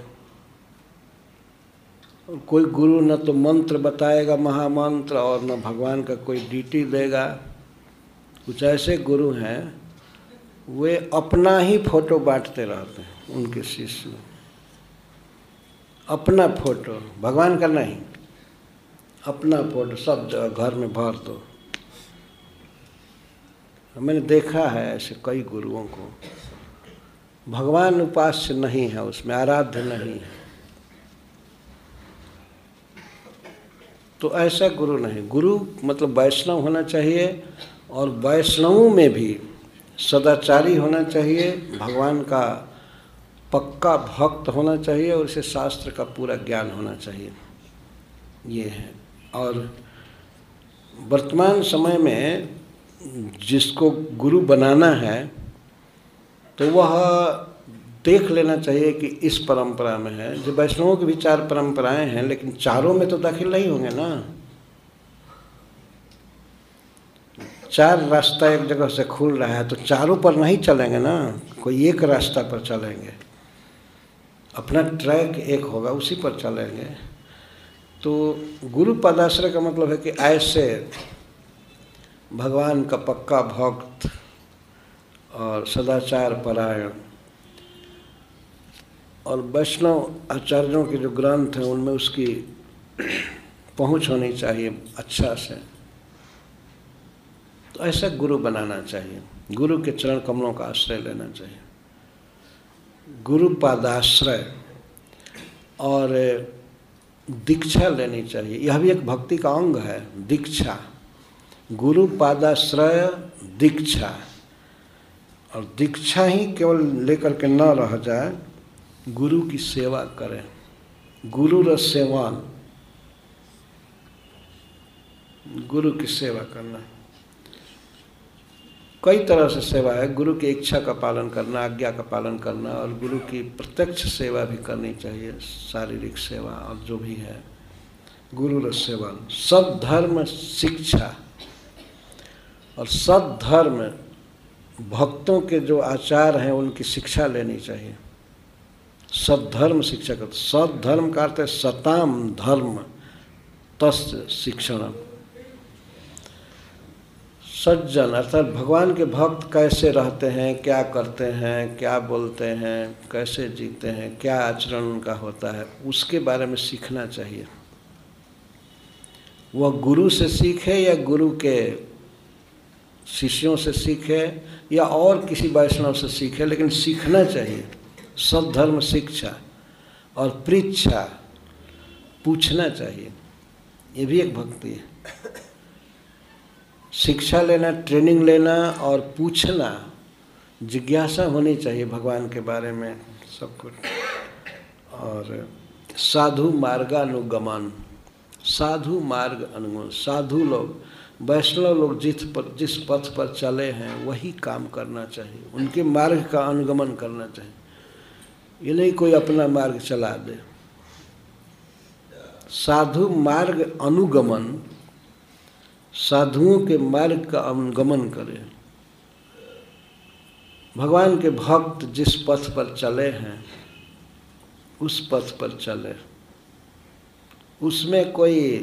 कोई गुरु न तो मंत्र बताएगा महामंत्र और न भगवान का कोई ड्यूटी देगा। कुछ ऐसे गुरु हैं, वे अपना ही फ़ोटो बांटते रहते हैं उनके शिष्य अपना फ़ोटो, भगवान का नहीं, अपना फ़ोटो सब घर में भर दो। मैंने देखा है ऐसे कई गुरुओं को। भगवान उपास्य नहीं है, उसमें आराध्य नहीं है। तो ऐसा गुरु नहीं। गुरु मतलब वैष्णव होना चाहिए और वैष्णवों में भी सदाचारी होना चाहिए, भगवान का पक्का भक्त होना चाहिए और इसे शास्त्र का पूरा ज्ञान होना चाहिए। ये है। और वर्तमान समय में जिसको गुरु बनाना है तो वह देख लेना चाहिए कि इस परंपरा में है। जो वैष्णवों की भी चार परंपराएँ हैं, लेकिन चारों में तो दाखिल नहीं होंगे ना। चार रास्ता एक जगह से खुल रहा है तो चारों पर नहीं चलेंगे ना। कोई एक रास्ता पर चलेंगे। अपना ट्रैक एक होगा, उसी पर चलेंगे। तो गुरु पदाश्रय का मतलब है कि ऐसे भगवान का पक्का भक्त और सदाचार परायण। और वैष्णव आचार्यों के जो ग्रंथ हैं, उनमें उसकी पहुँच होनी चाहिए अच्छा से। तो ऐसा गुरु बनाना चाहिए। गुरु के चरण कमलों का आश्रय लेना चाहिए। गुरु पादाश्रय और दीक्षा लेनी चाहिए। यह भी एक भक्ति का अंग है, दीक्षा। गुरु पादाश्रय दीक्षा। और दीक्षा ही केवल लेकर के न रह जाए, गुरु की सेवा करें। गुरु र सेवान। गुरु की सेवा करना। कई तरह से सेवा है। गुरु की इच्छा का पालन करना, आज्ञा का पालन करना और गुरु की प्रत्यक्ष सेवा भी करनी चाहिए, शारीरिक सेवा और जो भी है। गुरु र सेवन। धर्म शिक्षा। और सद्धर्म भक्तों के जो आचार हैं, उनकी शिक्षा लेनी चाहिए। सद्धर्म शिक्षा करते सद्धर्म का अर्थ है सताम धर्म, तस् शिक्षण सज्जन, अर्थात भगवान के भक्त कैसे रहते हैं, क्या करते हैं, क्या बोलते हैं, कैसे जीते हैं, क्या आचरण उनका होता है, उसके बारे में सीखना चाहिए। वह गुरु से सीखे या गुरु के शिष्यों से सीखे या और किसी वैष्णव से सीखे, लेकिन सीखना चाहिए। सद्धर्म शिक्षा और परीक्षा पूछना चाहिए। ये भी एक भक्ति है। शिक्षा लेना, ट्रेनिंग लेना और पूछना, जिज्ञासा होनी चाहिए भगवान के बारे में सब कुछ। और साधु मार्गानुगमन, साधु मार्ग अनुगमन, साधु लोग वैष्णव लोग जिस पर, जिस पथ पर चले हैं, वही काम करना चाहिए। उनके मार्ग का अनुगमन करना चाहिए। ये नहीं कोई अपना मार्ग चला दे। साधु मार्ग अनुगमन, साधुओं के मार्ग का अनुगमन करे। भगवान के भक्त जिस पथ पर चले हैं, उस पथ पर चले। उसमें कोई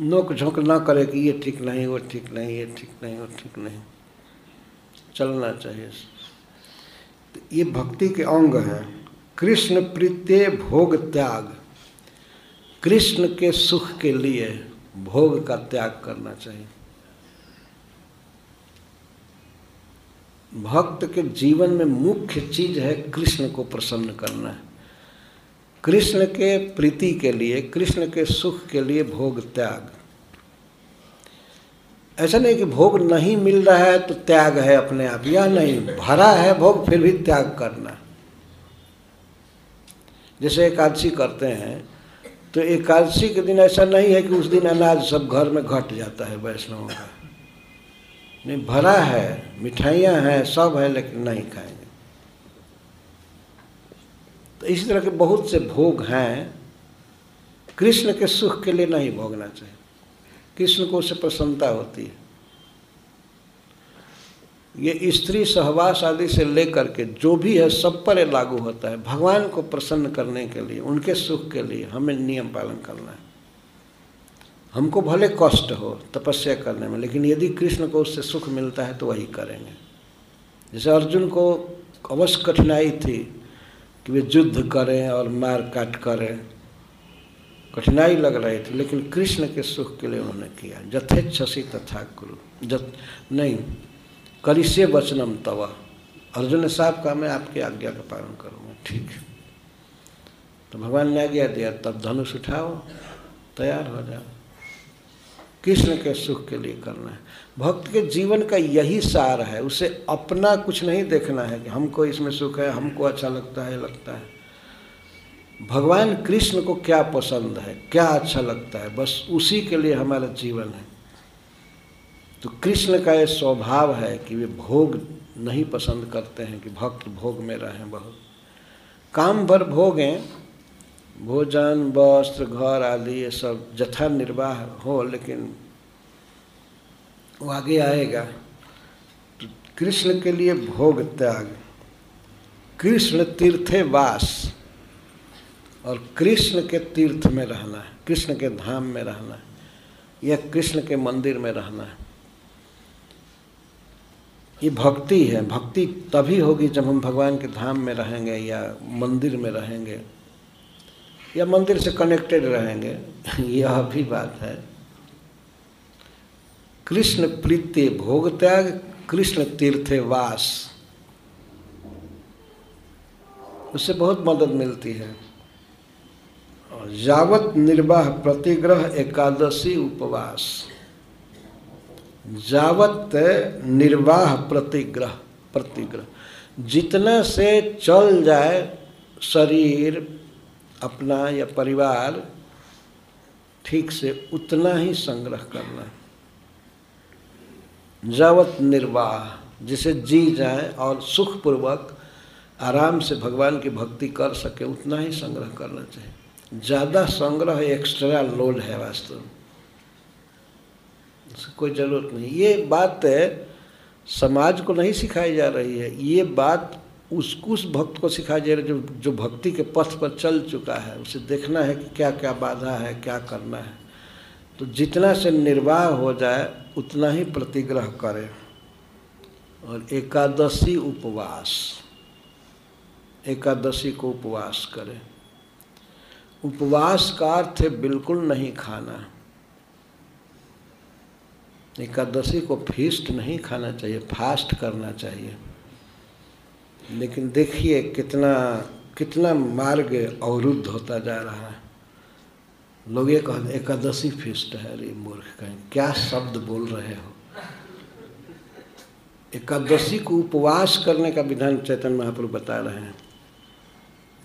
नोक झोंक ना करे कि ये ठीक नहीं, वो ठीक नहीं, ये ठीक नहीं, वो ठीक नहीं। चलना चाहिए। तो ये भक्ति के अंग हैं। कृष्ण प्रीत्य भोग त्याग। कृष्ण के सुख के लिए भोग का त्याग करना चाहिए। भक्त के जीवन में मुख्य चीज़ है कृष्ण को प्रसन्न करना। है कृष्ण के प्रीति के लिए, कृष्ण के सुख के लिए भोग त्याग। ऐसा नहीं कि भोग नहीं मिल रहा है तो त्याग है अपने आप, या नहीं, भरा है भोग फिर भी त्याग करना। जैसे एकादशी करते हैं तो एकादशी के दिन ऐसा नहीं है कि उस दिन अनाज सब घर में घट जाता है वैष्णवों का। नहीं, भरा है, मिठाइयाँ हैं, सब है, लेकिन नहीं खाएँगे तो इसी तरह के बहुत से भोग हैं। कृष्ण के सुख के लिए नहीं भोगना चाहिए। कृष्ण को उससे प्रसन्नता होती है। ये स्त्री सहवास आदि से लेकर के जो भी है, सब पर लागू होता है। भगवान को प्रसन्न करने के लिए, उनके सुख के लिए हमें नियम पालन करना है। हमको भले कष्ट हो, तपस्या करने में, लेकिन यदि कृष्ण को उससे सुख मिलता है तो वही करेंगे। जैसे अर्जुन को अवश्य कठिनाई थी कि वे युद्ध करें और मार काट करें। कठिनाई लग रही थी, लेकिन कृष्ण के सुख के लिए उन्होंने किया। जथेच्छसी तथा गुरु जत नहीं करिष्य वचनम तवा। अर्जुन ने साफ़ कहा, मैं आपकी आज्ञा का पालन करूँगा। ठीक है। तो भगवान ने आज्ञा दिया, तब धनुष उठाओ, तैयार हो जाओ। कृष्ण के सुख के लिए करना है। भक्त के जीवन का यही सार है, उसे अपना कुछ नहीं देखना है कि हमको इसमें सुख है, हमको अच्छा लगता है लगता है। भगवान कृष्ण को क्या पसंद है, क्या अच्छा लगता है, बस उसी के लिए हमारा जीवन है। तो कृष्ण का ये स्वभाव है कि वे भोग नहीं पसंद करते हैं, कि भक्त भोग में रहें बहुत। काम भर भोगें भोजन, वस्त्र, घर आदि, ये सब जथा निर्वाह हो, लेकिन वो आगे आएगा। तो कृष्ण के लिए भोग त्याग, कृष्ण तीर्थे वास, और कृष्ण के तीर्थ में रहना है, कृष्ण के धाम में रहना है, या कृष्ण के मंदिर में रहना है। ये भक्ति है, भक्ति तभी होगी जब हम भगवान के धाम में रहेंगे, या मंदिर में रहेंगे, या मंदिर से कनेक्टेड रहेंगे। यह भी बात है। कृष्ण प्रीत्य भोग त्याग, कृष्ण तीर्थे वास। उससे बहुत मदद मिलती है। और यावत निर्वाह प्रतिग्रह एकादशी उपवास। जावत निर्वाह प्रतिग्रह प्रतिग्रह। जितना से चल जाए शरीर, अपना या परिवार, ठीक से उतना ही संग्रह करना जावत निर्वाह, जिसे जी जाए और सुखपूर्वक आराम से भगवान की भक्ति कर सके, उतना ही संग्रह करना चाहिए। ज़्यादा संग्रह एक्स्ट्रा लोड है वास्तव में। कोई ज़रूरत नहीं। ये बात समाज को नहीं सिखाई जा रही है। ये बात उस उस भक्त को सिखाई जा रही है जो जो भक्ति के पथ पर चल चुका है। उसे देखना है कि क्या क्या बाधा है, क्या करना है। तो जितना से निर्वाह हो जाए, उतना ही प्रतिग्रह करे। और एकादशी उपवास, एकादशी को उपवास करे। उपवास का अर्थ बिल्कुल नहीं खाना। एकादशी को फीस्ट नहीं खाना चाहिए फास्ट करना चाहिए। लेकिन देखिए कितना कितना मार्ग अवरुद्ध होता जा रहा है। लोग ये कहते एकादशी फिस्ट है अरे मूर्ख कहें, क्या शब्द बोल रहे हो? एकादशी को उपवास करने का विधान चैतन्य महाप्रभु बता रहे हैं।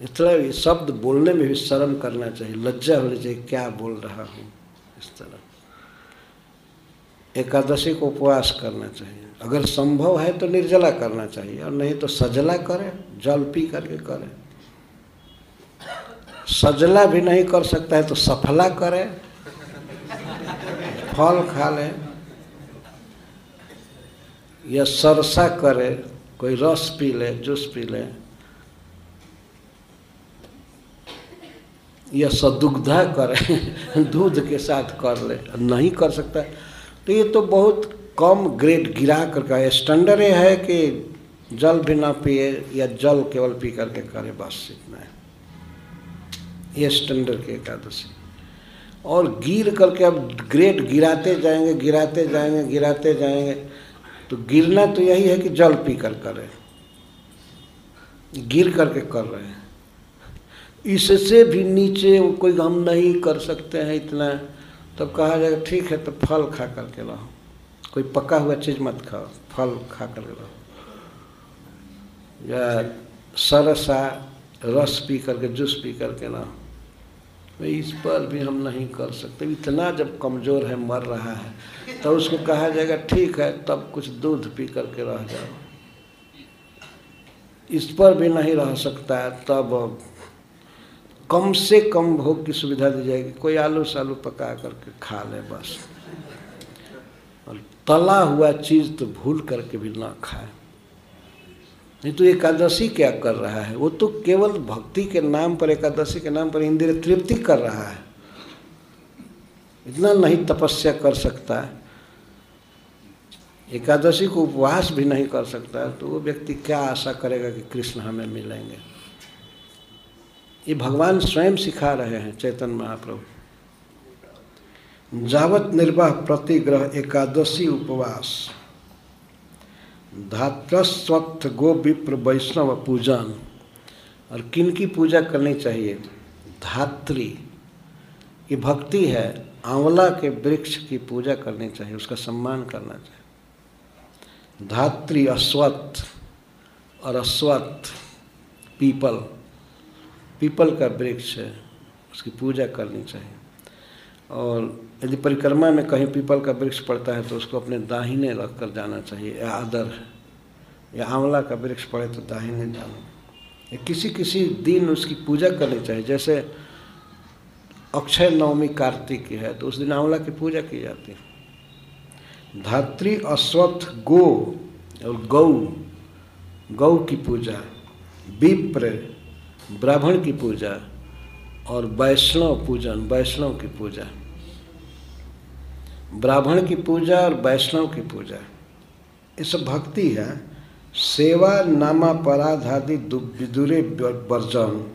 इतना शब्द बोलने में भी शर्म करना चाहिए, लज्जा होनी चाहिए, क्या बोल रहा हूँ इस तरह। एकादशी को उपवास करना चाहिए। अगर संभव है तो निर्जला करना चाहिए, और नहीं तो सजला करें, जल पी करके करें। सजला भी नहीं कर सकता है तो सफला करें। फल खा लें। या सरसा करे, कोई रस पी ले, जूस पी ले। या सदुग्धा करे, दूध के साथ कर ले, नहीं कर सकता। तो ये तो बहुत कम ग्रेड गिरा करके स्टैंडर्ड ये है कि जल भी ना पिए या जल केवल पी करके करे, बस इतना है। ये स्टैंडर्ड की एकादशी। और गिर करके अब ग्रेट गिराते जाएँगे गिराते जाएँगे गिराते जाएँगे। तो गिरना तो यही है कि जल पी कर करें गिर करके कर रहे हैं। इससे भी नीचे कोई हम नहीं कर सकते हैं इतना। तब कहा जाएगा, ठीक है तो फल खा करके रहो कोई पका हुआ चीज़ मत खाओ, फल खा करके रहो या सरसा रस पी करके, जूस पी करके ना इस पर भी हम नहीं कर सकते। इतना जब कमज़ोर है, मर रहा है तो उसको कहा जाएगा, ठीक है, तब कुछ दूध पी करके रह जाओ। इस पर भी नहीं रह सकता है, तब कम से कम भोग की सुविधा दी जाएगी। कोई आलू सालू पका करके खा ले बस। और तला हुआ चीज़ तो भूल करके भी ना खाए। नहीं तो एकादशी क्या कर रहा है? वो तो केवल भक्ति के नाम पर, एकादशी के नाम पर इंद्रिय तृप्ति कर रहा है। इतना नहीं तपस्या कर सकता। है एकादशी को उपवास भी नहीं कर सकता है तो वो व्यक्ति क्या आशा करेगा कि कृष्ण हमें मिलेंगे? ये भगवान स्वयं सिखा रहे हैं, चैतन्य महाप्रभु। जावत निर्वाह प्रतिग्रह एकादशी उपवास। धात्रस्वत्थ गो विप्र वैष्णव पूजन। और किन की पूजा करनी चाहिए? धात्री। ये भक्ति है, आंवला के वृक्ष की पूजा करनी चाहिए, उसका सम्मान करना चाहिए। धात्री अश्वत्थ और अश्वत्थ पीपल। पीपल का वृक्ष है, उसकी पूजा करनी चाहिए। और यदि परिक्रमा में कहीं पीपल का वृक्ष पड़ता है तो उसको अपने दाहिने रख कर जाना चाहिए, या आदर या आंवला का वृक्ष पड़े तो दाहिने जाना। या किसी किसी दिन उसकी पूजा करनी चाहिए, जैसे अक्षय नवमी कार्तिक की है तो उस दिन आंवला की पूजा की जाती है। धात्री, अश्वत्थ, गो और गौ गौ की पूजा, विप्र, ब्राह्मण की पूजा और वैष्णव पूजन, वैष्णव की पूजा। ब्राह्मण की पूजा और वैष्णव की पूजा। ये सब भक्ति है, सेवा नामापराध आदि विदुरे वर्जन।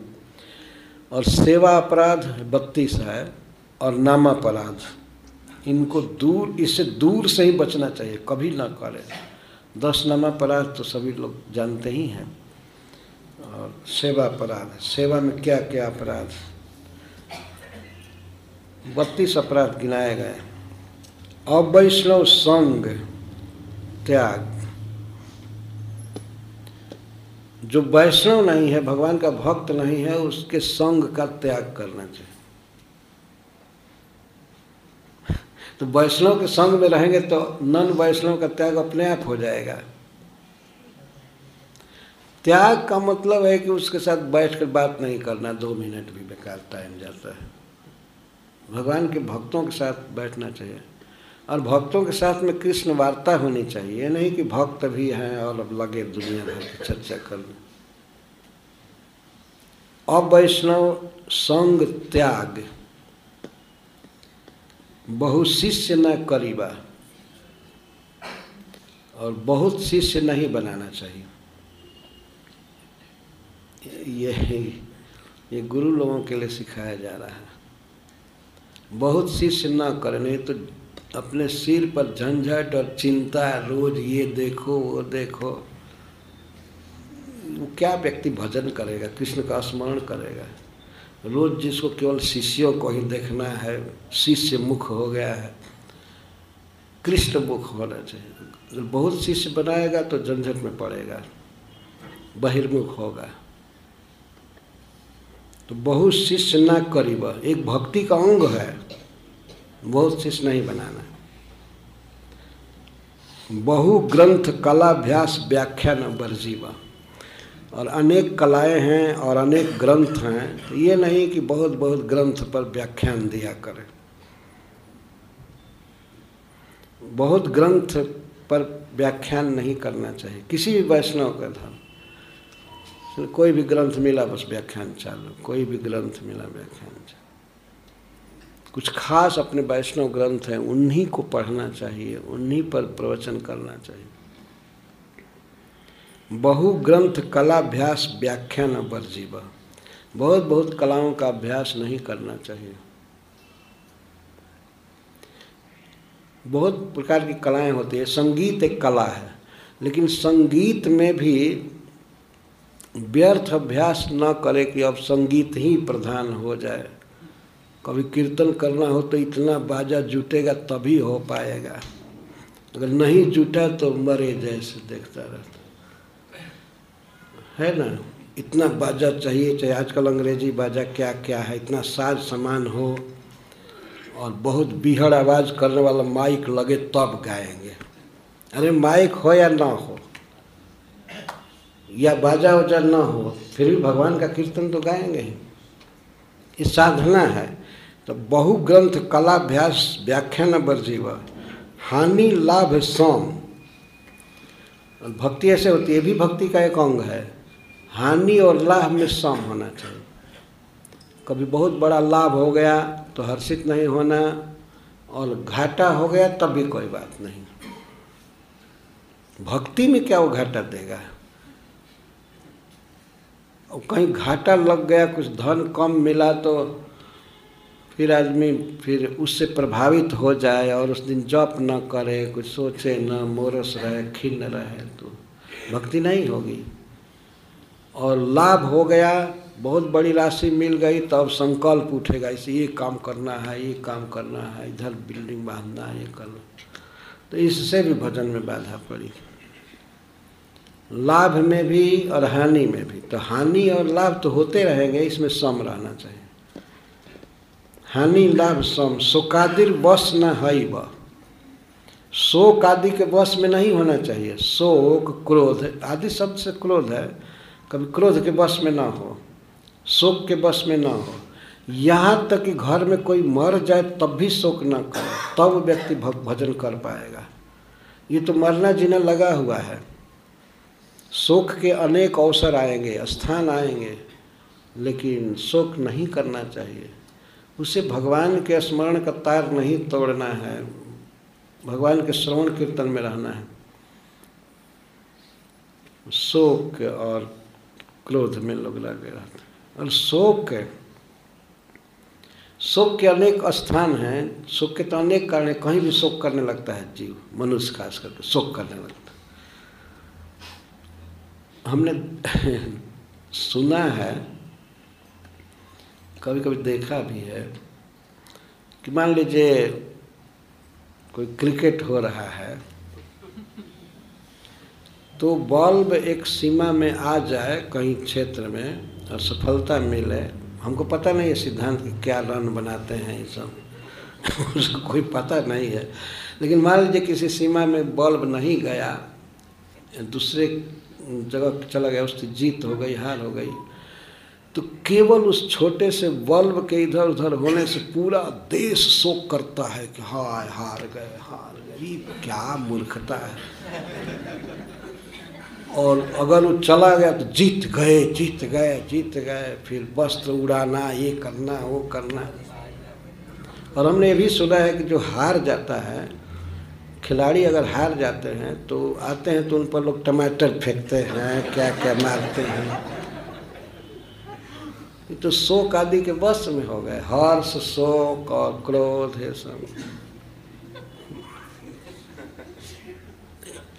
और सेवा अपराध बत्तीस है, और नामापराध इनको दूर इससे दूर से ही बचना चाहिए, कभी ना करें। दस नामापराध तो सभी लोग जानते ही हैं। और सेवा अपराध, सेवा में क्या क्या अपराध? बत्तीस अपराध गिनाए गए। अवैष्णव संग त्याग। जो वैष्णव नहीं है, भगवान का भक्त नहीं है, उसके संग का त्याग करना चाहिए। तो वैष्णव के संग में रहेंगे तो नन वैष्णव का त्याग अपने आप हो जाएगा। त्याग का मतलब है कि उसके साथ बैठ कर बात नहीं करना, दो मिनट भी बेकार टाइम जाता है। भगवान के भक्तों के साथ बैठना चाहिए। और भक्तों के साथ में कृष्ण वार्ता होनी चाहिए। ये नहीं कि भक्त भी हैं और अब लगे दुनिया भर की चर्चा करने अवैष्णव संग त्याग। बहु शिष्य न करीबा। और बहुत शिष्य नहीं बनाना चाहिए। ये ये गुरु लोगों के लिए सिखाया जा रहा है। बहुत शिष्य न करें नहीं तो अपने सिर पर झंझट और चिंता, रोज ये देखो, वो देखो। वो क्या व्यक्ति भजन करेगा, कृष्ण का स्मरण करेगा? रोज जिसको केवल शिष्यों को ही देखना है, शिष्य मुख हो गया है, कृष्ण मुख होना चाहिए। बहुत शिष्य बनाएगा तो झंझट में पड़ेगा, बहिर्मुख होगा। तो बहुत शिष्य ना करीब। एक भक्ति का अंग है। बहुत शिष्य नहीं बनाना। बहु ग्रंथ कलाभ्यास व्याख्यान वर्जीवा। और अनेक कलाएँ हैं और अनेक ग्रंथ हैं। तो ये नहीं कि बहुत बहुत ग्रंथ पर व्याख्यान दिया करें। बहुत ग्रंथ पर व्याख्यान नहीं करना चाहिए। किसी भी वैष्णव का धर्म कोई भी ग्रंथ मिला, बस व्याख्यान चालू। कोई भी ग्रंथ मिला, व्याख्यान चालू। कुछ खास अपने वैष्णव ग्रंथ हैं, उन्हीं को पढ़ना चाहिए, उन्हीं पर प्रवचन करना चाहिए। बहु ग्रंथ कलाभ्यास व्याख्यान वर्जीव बहुत बहुत कलाओं का अभ्यास नहीं करना चाहिए। बहुत प्रकार की कलाएँ होती है। संगीत एक कला है, लेकिन संगीत में भी व्यर्थ अभ्यास न करे कि अब संगीत ही प्रधान हो जाए। कभी कीर्तन करना हो तो इतना बाजा जुटेगा तभी हो पाएगा। अगर नहीं जुटा तो मरे जैसे देखता रहता। है ना? इतना बाजा चाहिए, चाहे आजकल अंग्रेज़ी बाजा क्या क्या है, इतना साज सामान हो और बहुत बिहड़ आवाज़ करने वाला माइक लगे तब गाएँगे। अरे माइक हो या ना हो या बाजा वजा ना हो, फिर भी भगवान का कीर्तन तो गाएँगे ही। ये साधना है। तो बहु ग्रंथ कलाभ्यास व्याख्यान वर्जीव हानि लाभ सम। भक्ति ऐसे होती है भी भक्ति का एक अंग है। हानि और लाभ में सम होना चाहिए। कभी बहुत बड़ा लाभ हो गया तो हर्षित नहीं होना, और घाटा हो गया, तब भी कोई बात नहीं। भक्ति में क्या वो घाटा देगा? कहीं घाटा लग गया, कुछ धन कम मिला तो फिर आदमी फिर उससे प्रभावित हो जाए और उस दिन जप न करे, कुछ सोचे न, मोरस रहे, खिन्न रहे तो भक्ति नहीं होगी। और लाभ हो गया, बहुत बड़ी राशि मिल गई, तब तो संकल्प उठेगा, इसे ये काम करना है, ये काम करना है, इधर बिल्डिंग बांधना है, ये करना तो इससे भी भजन में बाधा पड़ी। लाभ में भी और हानि में भी। तो हानि और लाभ तो होते रहेंगे, इसमें सम रहना चाहिए। हानि, लाभ, सम। शोकादिर वश न हई व शोक आदि के वश में नहीं होना चाहिए। शोक, क्रोध आदि शब्द से क्रोध है। कभी क्रोध के वश में ना हो, शोक के वश में ना हो। यहाँ तक कि घर में कोई मर जाए तब भी शोक ना करे, तब व्यक्ति भजन कर पाएगा। ये तो मरना जीना लगा हुआ है। शोक के अनेक अवसर आएँगे, स्थान आएँगे, लेकिन शोक नहीं करना चाहिए। उसे भगवान के स्मरण का तार नहीं तोड़ना है। भगवान के श्रवण कीर्तन में रहना है। शोक और क्रोध में लोग लगे रहते हैं। और शोक शोक के अनेक स्थान हैं। शोक के तो अनेक कारण कहीं भी शोक करने लगता है जीव, मनुष्य खास करके शोक करने लगता है। हमने सुना है कभी कभी देखा भी है, कि मान लीजिए कोई क्रिकेट हो रहा है तो बल्ब एक सीमा में आ जाए कहीं क्षेत्र में और सफलता मिले, हमको पता नहीं है सिद्धांत के क्या रन बनाते हैं ये सब। उसको कोई पता नहीं है। लेकिन मान लीजिए किसी सीमा में बल्ब नहीं गया, दूसरे जगह चला गया, उसकी जीत हो गई, हार हो गई। तो केवल उस छोटे से बल्ब के इधर उधर होने से पूरा देश शोक करता है कि हाय, हार गए हार गए। क्या मूर्खता है। और अगर वो चला गया तो जीत गए जीत गए जीत गए, फिर वस्त्र उड़ाना, ये करना, वो करना। और हमने ये भी सुना है कि जो हार जाता है खिलाड़ी अगर हार जाते हैं तो आते हैं तो उन पर लोग टमाटर फेंकते हैं क्या क्या मारते हैं। तो शोक आदि के वश में हो गए। हर्ष, शोक और क्रोध, ये सब।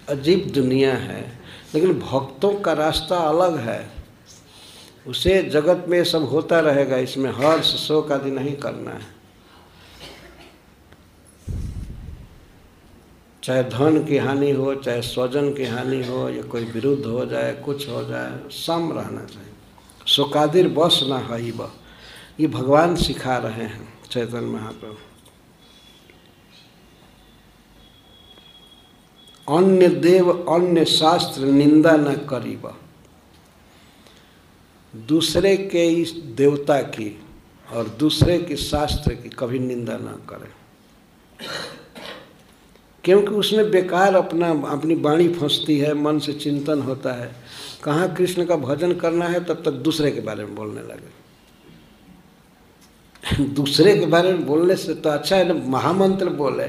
अजीब दुनिया है, लेकिन भक्तों का रास्ता अलग है। उसे जगत में सब होता रहेगा, इसमें हर्ष, शोक आदि नहीं करना है। चाहे धन की हानि हो, चाहे स्वजन की हानि हो, या कोई विरुद्ध हो जाए, कुछ हो जाए, सम रहना चाहिए। शोकादिर बस ना हई ब ये भगवान सिखा रहे हैं चैतन्य महाप्रभु। अन्य देव, अन्य शास्त्र निंदा न करीब दूसरे के इस देवता की और दूसरे के शास्त्र की कभी निंदा न करें। क्योंकि उसमें बेकार अपना, अपनी वाणी फंसती है, मन से चिंतन होता है। कहाँ कृष्ण का भजन करना है, तब तक दूसरे के बारे में बोलने लगे। दूसरे के बारे में बोलने से तो अच्छा है ना, महामंत्र बोले,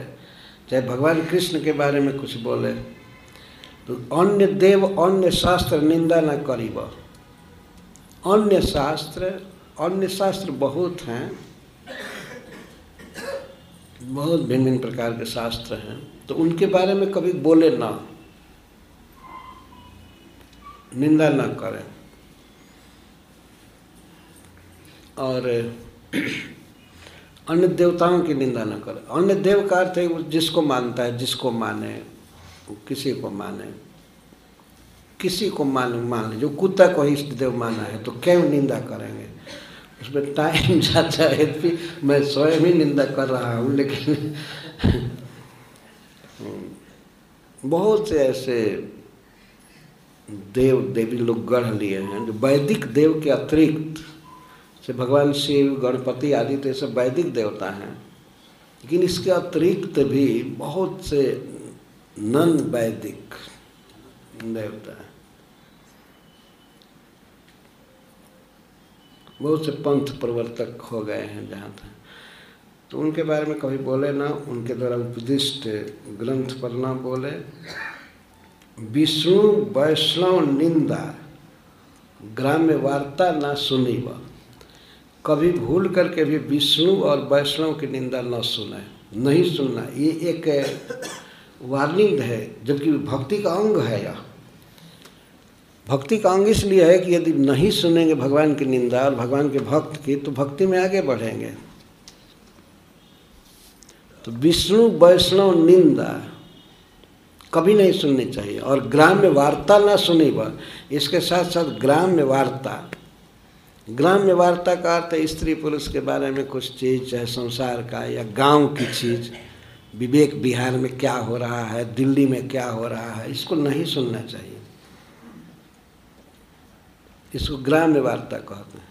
चाहे भगवान कृष्ण के बारे में कुछ बोले। तो अन्य देव, अन्य शास्त्र निंदा न करीब। अन्य शास्त्र अन्य शास्त्र बहुत हैं, बहुत भिन्न भिन्न प्रकार के शास्त्र हैं। तो उनके बारे में कभी बोले ना, निंदा ना करें। और अन्य देवताओं की निंदा न करें। अन्य देव का अर्थ है जिसको मानता है, जिसको माने, किसी को माने। किसी को मान मान जो कुत्ता को इष्ट देव माना है तो क्यों निंदा करेंगे? उसमें टाइम जाता है मैं स्वयं ही निंदा कर रहा हूँ, लेकिन बहुत से ऐसे देव, देवी लोग गढ़ लिए हैं, जो वैदिक देव के अतिरिक्त से भगवान शिव, गणपति आदि तो सब वैदिक देवता हैं। लेकिन इसके अतिरिक्त भी बहुत से नन वैदिक देवता हैं। बहुत से पंथ प्रवर्तक हो गए हैं जहाँ तक। तो उनके बारे में कभी बोले ना, उनके द्वारा उपदिष्ट ग्रंथ पर ना बोले। विष्णु वैष्णव निंदा, ग्राम्य वार्ता ना सुनी वह कभी भूल करके भी विष्णु और वैष्णव की निंदा न सुने, नहीं सुनना। ये एक वार्निंग है, जबकि भक्ति का अंग है यह। भक्ति का अंग इसलिए है कि यदि नहीं सुनेंगे भगवान की निंदा और भगवान के भक्त की तो भक्ति में आगे बढ़ेंगे। तो विष्णु, वैष्णव, निंदा कभी नहीं सुननी चाहिए और ग्राम्य वार्ता ना सुनी वह। इसके साथ साथ ग्राम्य वार्ता। ग्राम्य वार्ता का अर्थ स्त्री पुरुष के बारे में कुछ चीज़, चाहे संसार का या गाँव की चीज़। विवेक बिहार में क्या हो रहा है, दिल्ली में क्या हो रहा है, इसको नहीं सुनना चाहिए। इसको ग्राम्य वार्ता कहते हैं।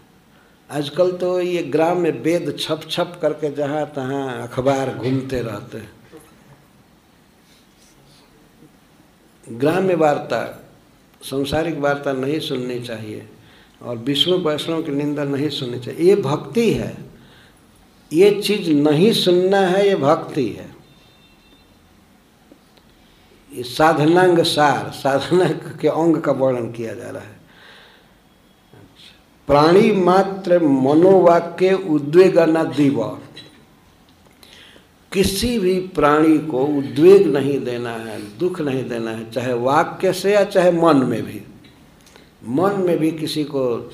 आजकल तो ये ग्राम में वेद छप छप करके जहाँ तहाँ अखबार घूमते रहते ग्राम्य वार्ता, संसारिक वार्ता नहीं सुननी चाहिए और विष्णु वैष्णव की निंदा नहीं सुननी चाहिए। ये भक्ति है। ये चीज़ नहीं सुनना है, ये भक्ति है। ये साधनांग सार, साधना के अंग का वर्णन किया जा रहा है। प्राणी मात्र मनोवाक्य उद्वेग न दिव। किसी भी प्राणी को उद्वेग नहीं देना है, दुख नहीं देना है, चाहे वाक्य से या चाहे मन में भी। मन में भी किसी को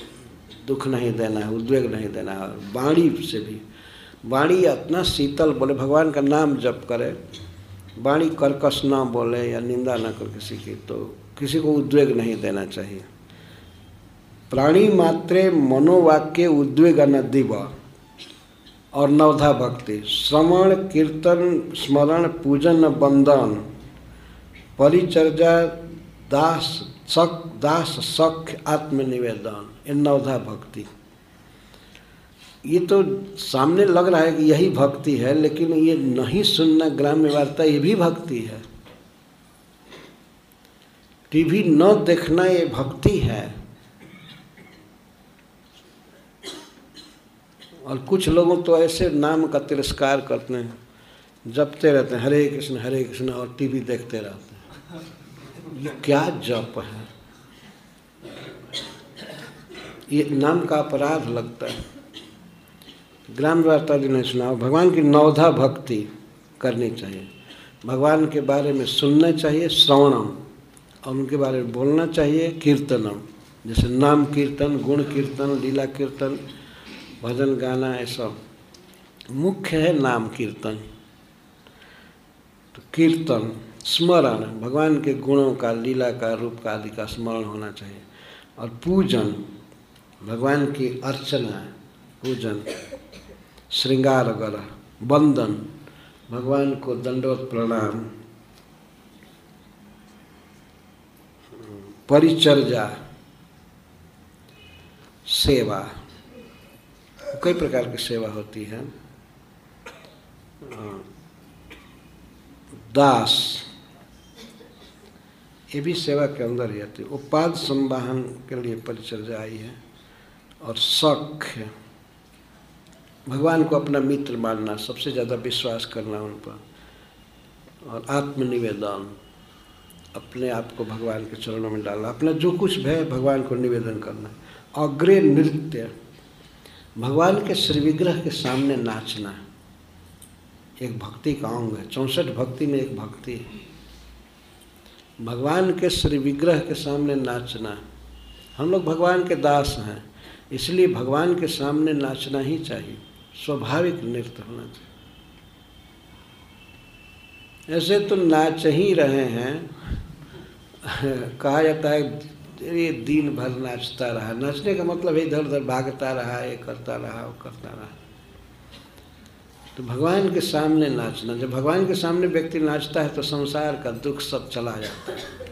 दुख नहीं देना है, उद्वेग नहीं देना है वाणी से भी। वाणी इतना शीतल बोले, भगवान का नाम जप करे। वाणी कर्कश ना बोले या निंदा ना कर किसी की तो किसी को उद्वेग नहीं देना चाहिए। प्राणी मात्रे मनोवाक्य न दिव और नवधा भक्ति श्रवण, कीर्तन, स्मरण, पूजन, बंदन। परिचर्या, दास सक दास, सख्य, आत्मनिवेदन। ये नवधा भक्ति ये तो सामने लग रहा है कि यही भक्ति है, लेकिन ये नहीं सुनना ग्राम्य वार्ता, ये भी भक्ति है। टीवी न देखना ये भक्ति है। और कुछ लोगों तो ऐसे नाम का तिरस्कार करते हैं, जपते रहते हैं, हरे कृष्ण हरे कृष्ण, और टीवी देखते रहते हैं। ये क्या जप है? ये नाम का अपराध लगता है। ग्राम वार्ता भी नहीं सुनाओ भगवान की नवधा भक्ति करनी चाहिए। भगवान के बारे में सुनना चाहिए, श्रवणम, और उनके बारे में बोलना चाहिए, कीर्तनम, जैसे नाम कीर्तन, गुण कीर्तन, लीला कीर्तन भजन गाना ये सब। मुख्य है नाम कीर्तन। तो कीर्तन, स्मरण, भगवान के गुणों का, लीला का, रूप का, आदि का स्मरण होना चाहिए। और पूजन, भगवान की अर्चना, पूजन, श्रृंगार वगैरह बंदन भगवान को दंडवत प्रणाम, परिचर्या, सेवा। कई प्रकार की सेवा होती है? दास, ये भी सेवा के अंदर ही आती है। उपाद संवाहन के लिए परिचर्या आई है और है। भगवान को अपना मित्र मानना, सबसे ज़्यादा विश्वास करना उन पर। और आत्मनिवेदन, अपने आप को भगवान के चरणों में डालना। अपना जो कुछ है, भगवान को निवेदन करना। अग्रे नृत्य भगवान के श्री विग्रह के सामने नाचना। एक भक्ति का अंग है। चौंसठ भक्ति में एक भक्ति भगवान के श्री विग्रह के सामने नाचना। हम लोग भगवान के दास हैं, इसलिए भगवान के सामने नाचना ही चाहिए। स्वाभाविक नृत्य होना चाहिए। ऐसे तो नाच ही रहे हैं। कहा जाता है ये दिन भर नाचता रहा। नाचने का मतलब है इधर उधर भागता रहा, ये करता रहा, वो करता रहा। तो भगवान के सामने नाचना, जब भगवान के सामने व्यक्ति नाचता है तो संसार का दुख सब चला जाता है।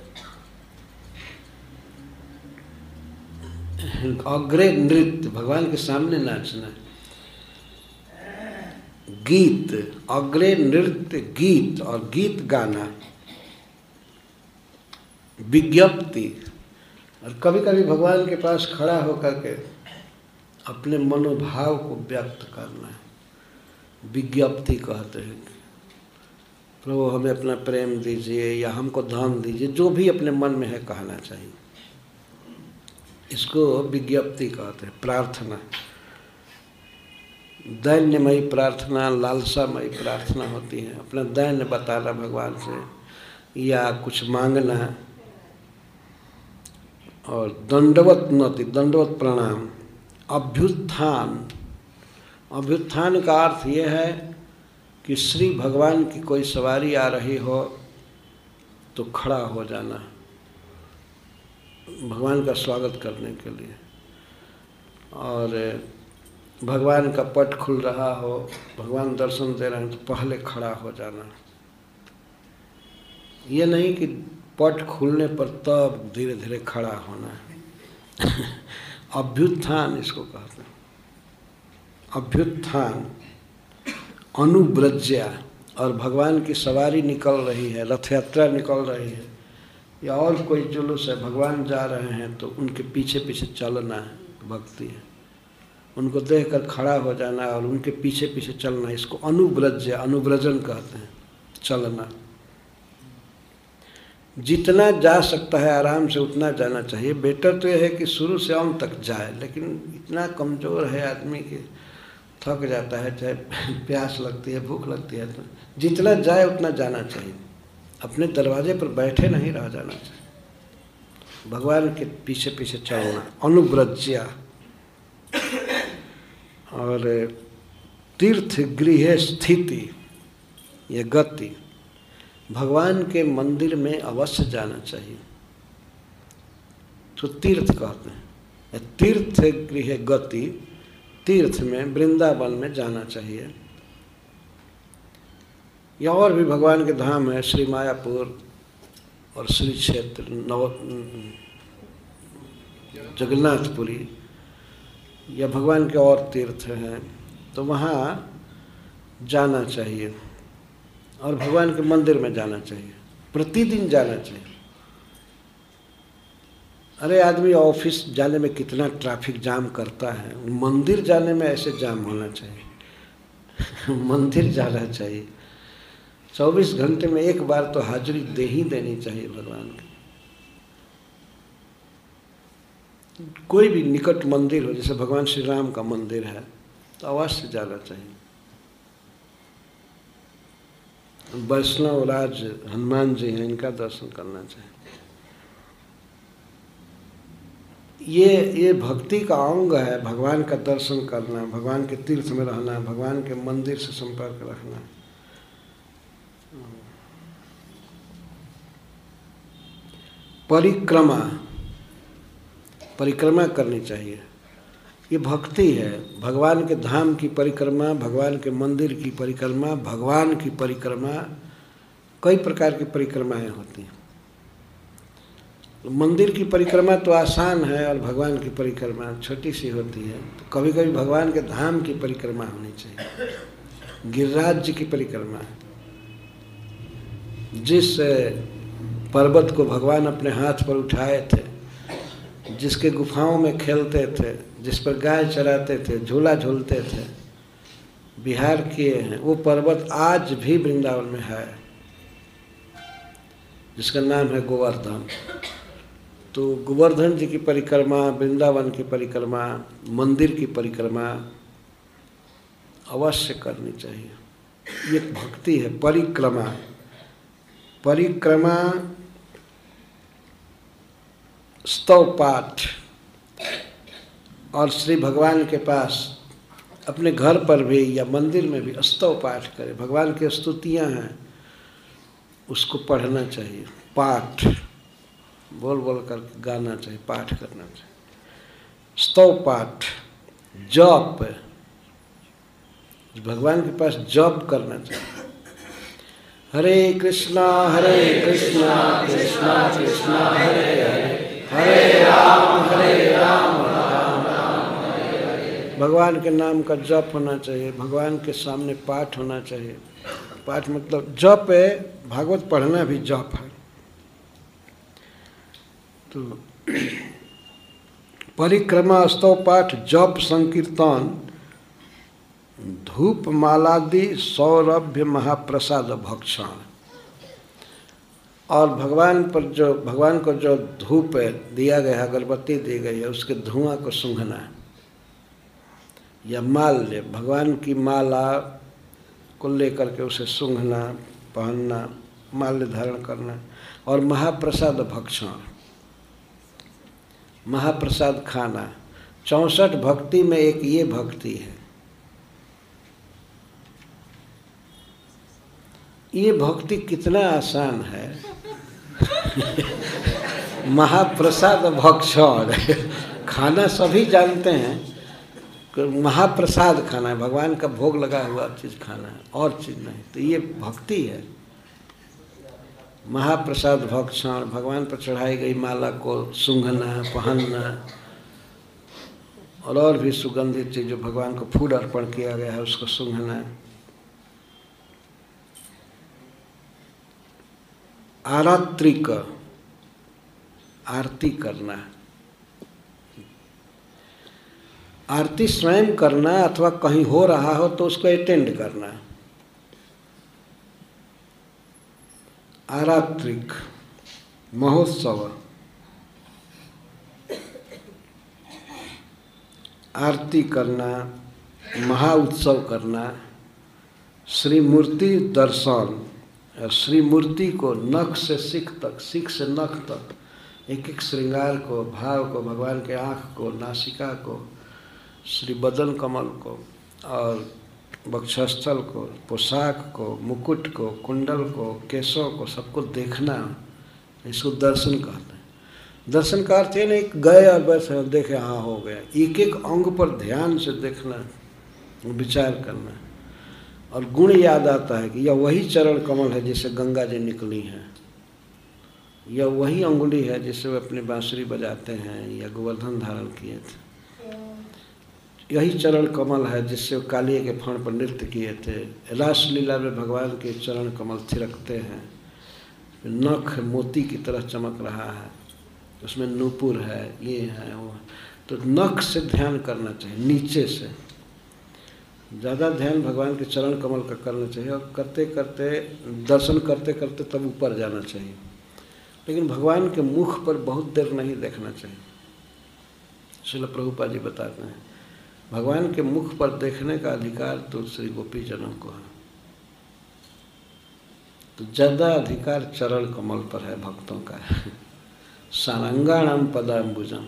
अग्रे नृत्य, भगवान के सामने नाचना। गीत, अग्रे नृत्य, गीत और गीत गाना। विज्ञप्ति और कभी कभी भगवान के पास खड़ा होकर के अपने मनोभाव को व्यक्त करना है। विज्ञप्ति कहते हैं। प्रभु, हमें अपना प्रेम दीजिए या हमको धन दीजिए, जो भी अपने मन में है कहना चाहिए। इसको विज्ञप्ति कहते हैं, प्रार्थना। दैन्यमयी प्रार्थना, लालसामयी प्रार्थना होती है। अपना दैन्य बताना भगवान से, या कुछ मांगना और दंडवत नति दंडवत प्रणाम अभ्युत्थान। अभ्युत्थान का अर्थ यह है कि श्री भगवान की कोई सवारी आ रही हो तो खड़ा हो जाना, भगवान का स्वागत करने के लिए। और भगवान का पट खुल रहा हो, भगवान दर्शन दे रहे हैं तो पहले खड़ा हो जाना। ये नहीं कि पट खुलने पर तब धीरे धीरे खड़ा होना है। अभ्युत्थान इसको कहते हैं। अभ्युत्थान, अनुव्रज्या, और भगवान की सवारी निकल रही है रथ यात्रा निकल रही है। या और कोई जुलूस है, भगवान जा रहे हैं तो उनके पीछे पीछे चलना है, भक्ति है। उनको देख कर खड़ा हो जाना और उनके पीछे पीछे चलना इसको अनुव्रज्य, अनुव्रजन कहते हैं, चलना। जितना जा सकता है, आराम से उतना जाना चाहिए। बेटर तो यह है कि शुरू से अंत तक जाए, लेकिन इतना कमज़ोर है आदमी कि थक जाता है, चाहे प्यास लगती है, भूख लगती है तो जितना जाए उतना जाना चाहिए। अपने दरवाजे पर बैठे नहीं रह जाना चाहिए। भगवान के पीछे पीछे चलना अनुव्रज्या। और तीर्थ गृह स्थिति, या गति। भगवान के मंदिर में अवश्य जाना चाहिए। तो तीर्थ कहते हैं। तीर्थ गृह गति, तीर्थ में, वृंदावन में जाना चाहिए। या और भी भगवान के धाम है, श्री मायापुर और श्री क्षेत्र, नव, जगन्नाथपुरी, या भगवान के और तीर्थ हैं तो वहाँ जाना चाहिए। और भगवान के मंदिर में जाना चाहिए। प्रतिदिन जाना चाहिए। अरे आदमी ऑफ़िस जाने में कितना ट्रैफ़िक जाम करता है। मंदिर जाने में ऐसे जाम होना चाहिए। मंदिर जाना चाहिए। चौबीस घंटे में एक बार तो हाजिरी दे ही देनी चाहिए भगवान की। कोई भी निकट मंदिर हो, जैसे भगवान श्री राम का मंदिर है तो अवश्य जाना चाहिए। वैष्णव राज हनुमान जी हैं, इनका दर्शन करना चाहिए। ये ये भक्ति का अंग है, भगवान का दर्शन करना, भगवान के तीर्थ में रहना, भगवान के मंदिर से संपर्क रखना। परिक्रमा परिक्रमा करनी चाहिए। ये भक्ति है। भगवान के धाम की परिक्रमा, भगवान के मंदिर की परिक्रमा, भगवान की परिक्रमा, कई प्रकार की परिक्रमाएँ होती हैं। मंदिर की परिक्रमा तो आसान है और भगवान की परिक्रमा छोटी सी होती है। तो कभी कभी भगवान के धाम की परिक्रमा होनी चाहिए। गिरिराज जी की परिक्रमा जिस पर्वत को भगवान अपने हाथ पर उठाए थे, जिसके गुफाओं में खेलते थे जिस पर गाय चराते थे, झूला झूलते थे, बिहार किए हैं। वो पर्वत आज भी वृंदावन में है, जिसका नाम है गोवर्धन। तो गोवर्धन जी की परिक्रमा, वृंदावन की परिक्रमा, मंदिर की परिक्रमा अवश्य करनी चाहिए। ये भक्ति है, परिक्रमा। परिक्रमा स्तव पाठ और श्री भगवान के पास अपने घर पर भी या मंदिर में भी स्तव पाठ करें। भगवान की स्तुतियाँ हैं, उसको पढ़ना चाहिए। पाठ, बोल बोल कर गाना चाहिए, पाठ करना चाहिए। स्तव पाठ, जप। भगवान के पास जप करना चाहिए। हरे कृष्णा हरे कृष्णा कृष्णा कृष्णा, हरे हरे। हरे राम हरे राम। भगवान के नाम का जप होना चाहिए, भगवान के सामने पाठ होना चाहिए। पाठ मतलब जप है, भागवत पढ़ना भी जप है। तो परिक्रमा स्तव पाठ, जप, संकीर्तन धूप मालादि सौरभ्य महाप्रसाद भक्षण। और भगवान पर जो, भगवान को जो धूप है दिया गया है अगरबत्ती दी गई है, उसके धुआँ को सूंघना या माल्य भगवान की माला को लेकर के उसे सूंघना, पहनना माल्य धारण करना, और महाप्रसाद भक्षण, महाप्रसाद खाना। चौंसठ भक्ति में एक ये भक्ति है। ये भक्ति कितना आसान है? महाप्रसाद भक्षण। खाना सभी जानते हैं। महाप्रसाद खाना है, भगवान का भोग लगा हुआ चीज़ खाना है, और चीज़ नहीं। तो ये भक्ति है। महाप्रसाद भक्षण भगवान पर चढ़ाई गई माला को सूंघना, पहनना, और और भी सुगंधित चीज़ जो भगवान को फ़ूड अर्पण किया गया है, उसको सूंघना। आरात्रिक आरती करना आरती स्वयं करना अथवा कहीं हो रहा हो तो उसको अटेंड करना। आरात्रिक महोत्सव। आरती करना महाउत्सव करना, श्री मूर्ति दर्शन, श्री मूर्ति को नख से सिख तक, सिख से नख तक एक एक श्रृंगार को, भाव को, भगवान के आँख को, नासिका को श्री बदन कमल को और वक्षस्थल को, पोशाक को, मुकुट को, कुंडल को केशों को सबको देखना इसको दर्शन कहते हैं। दर्शन का अर्थ ये नहीं गए और बस देखे हाँ हो गया। एक एक अंग पर ध्यान से देखना, विचार करना। और गुण याद आता है कि यह वही चरण कमल है जिससे गंगा जी निकली हैं। यह वही अंगुली है जिससे वे अपनी बांसुरी बजाते हैं या गोवर्धन धारण किए थे। यही चरण कमल है जिससे कालिए के फण पर नृत्य किए थे। रासलीला में भगवान के चरण कमल थिरकते हैं। नख मोती की तरह चमक रहा है। उसमें नूपुर है, ये है, वो तो नख से ध्यान करना चाहिए, नीचे से। ज़्यादा ध्यान भगवान के चरण कमल का करना चाहिए और करते करते, दर्शन करते करते तब ऊपर जाना चाहिए। लेकिन भगवान के मुख पर बहुत देर नहीं देखना चाहिए। शिल प्रभुपा जी बताते हैं भगवान के मुख पर देखने का अधिकार तो श्री गोपी जनों को है। तो ज़्यादा अधिकार चरण कमल पर है, भक्तों का सारंगाणाम पदाम्बुजम।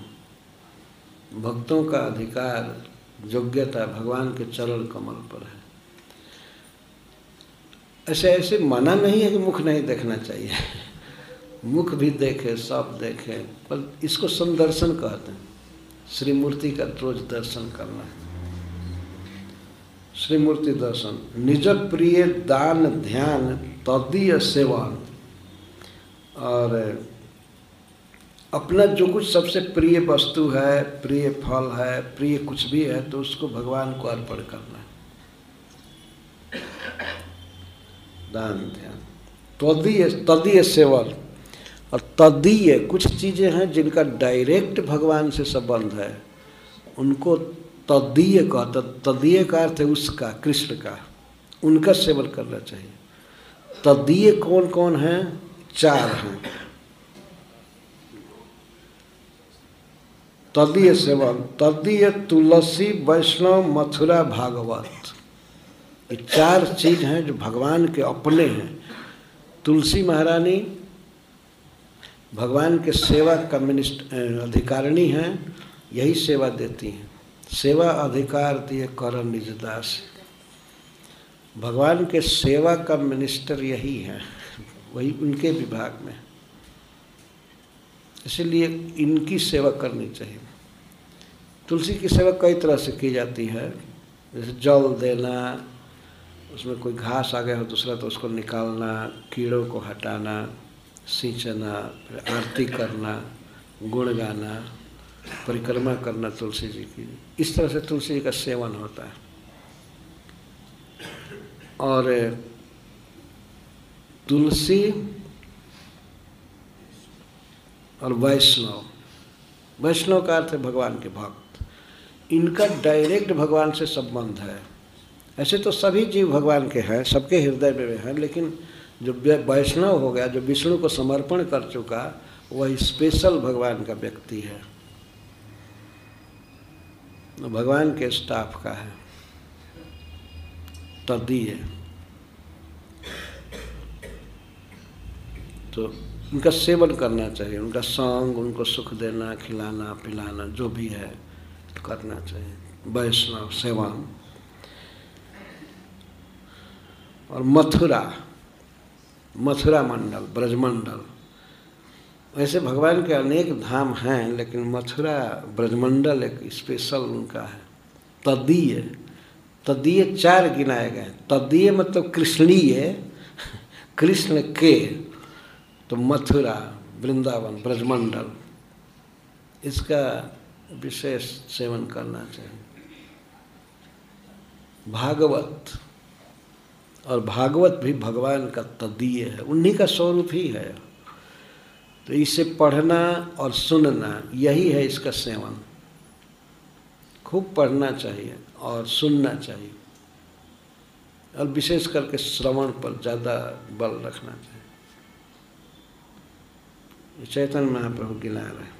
भक्तों का अधिकार, योग्यता भगवान के चरण कमल पर है। ऐसे ऐसे मना नहीं है कि मुख नहीं देखना चाहिए। मुख भी देखे, सब देखे, पर इसको संदर्शन कहते हैं। श्री मूर्ति का रोज दर्शन करना श्री मूर्ति दर्शन निज प्रिय दान ध्यान तदीय सेवन और अपना जो कुछ सबसे प्रिय वस्तु है, प्रिय फल है, प्रिय कुछ भी है तो उसको भगवान को अर्पण करना दान ध्यान, तदीय तदीय सेवन और तदीय कुछ चीज़ें हैं जिनका डायरेक्ट भगवान से संबंध है। उनको तदीय का तदीय का अर्थ है उसका, कृष्ण का। उनका सेवन करना चाहिए। तदीय कौन कौन है? चार हैं। तदीय सेवन, तदीय तुलसी, वैष्णव, मथुरा, भागवत। ये चार चीज़ हैं जो भगवान के अपने हैं। तुलसी महारानी भगवान के सेवा कम्युनिस्ट अधिकारिणी हैं, यही सेवा देती हैं। सेवा अधिकार दिए कर निजदास। भगवान के सेवा का मिनिस्टर यही है, वही उनके विभाग में। इसलिए इनकी सेवा करनी चाहिए। तुलसी की सेवा कई तरह से की जाती है, जैसे जल देना, उसमें कोई घास आ गया हो दूसरा तो उसको निकालना, कीड़ों को हटाना सींचना आरती करना गुण गाना परिक्रमा करना तुलसी जी की इस तरह से तुलसी जी का सेवन होता है और तुलसी और वैष्णव वैष्णव का अर्थ है भगवान के भक्त इनका डायरेक्ट भगवान से संबंध है ऐसे तो सभी जीव भगवान के हैं, सबके हृदय में हैं, लेकिन जो वैष्णव हो गया जो विष्णु को समर्पण कर चुका, वह स्पेशल भगवान का व्यक्ति है। भगवान के स्टाफ का है। तदीय तो उनका सेवन करना चाहिए। उनका संग उनको सुख देना, खिलाना, पिलाना, जो भी है करना चाहिए। वैष्णव सेवा और मथुरा मथुरा मंडल, ब्रजमंडल। वैसे भगवान के अनेक धाम हैं, लेकिन मथुरा ब्रजमंडल एक स्पेशल उनका है। तदीय तदीय चार गिनाए गए। तदीय मतलब कृष्णीय, कृष्ण के तो मथुरा, वृंदावन, ब्रजमंडल। इसका विशेष सेवन करना चाहिए। भागवत। और भागवत भी भगवान का तदीय है। उन्हीं का स्वरूप ही है। तो इसे पढ़ना और सुनना, यही है इसका सेवन। खूब पढ़ना चाहिए और सुनना चाहिए। और विशेष करके श्रवण पर ज़्यादा बल रखना चाहिए। चैतन्य महाप्रभु गिला रहे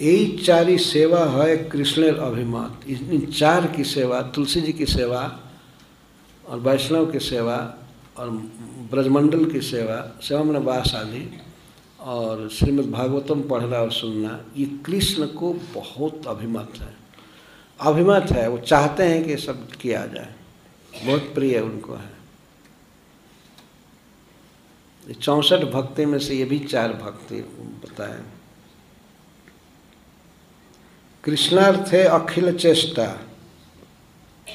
यही चारी सेवा है कृष्ण अभिमत। इन चार की सेवा, तुलसी जी की सेवा और वैष्णव की सेवा और ब्रजमंडल की सेवा सेवम वास आदि और श्रीमद् भागवतम पढ़ना और सुनना, ये कृष्ण को बहुत अभिमत है। अभिमत है, वो चाहते हैं कि सब किया जाए। बहुत प्रिय उनको है। चौसठ भक्ति में से ये भी चार भक्ति बताए। कृष्णार्थ अखिल चेष्टा,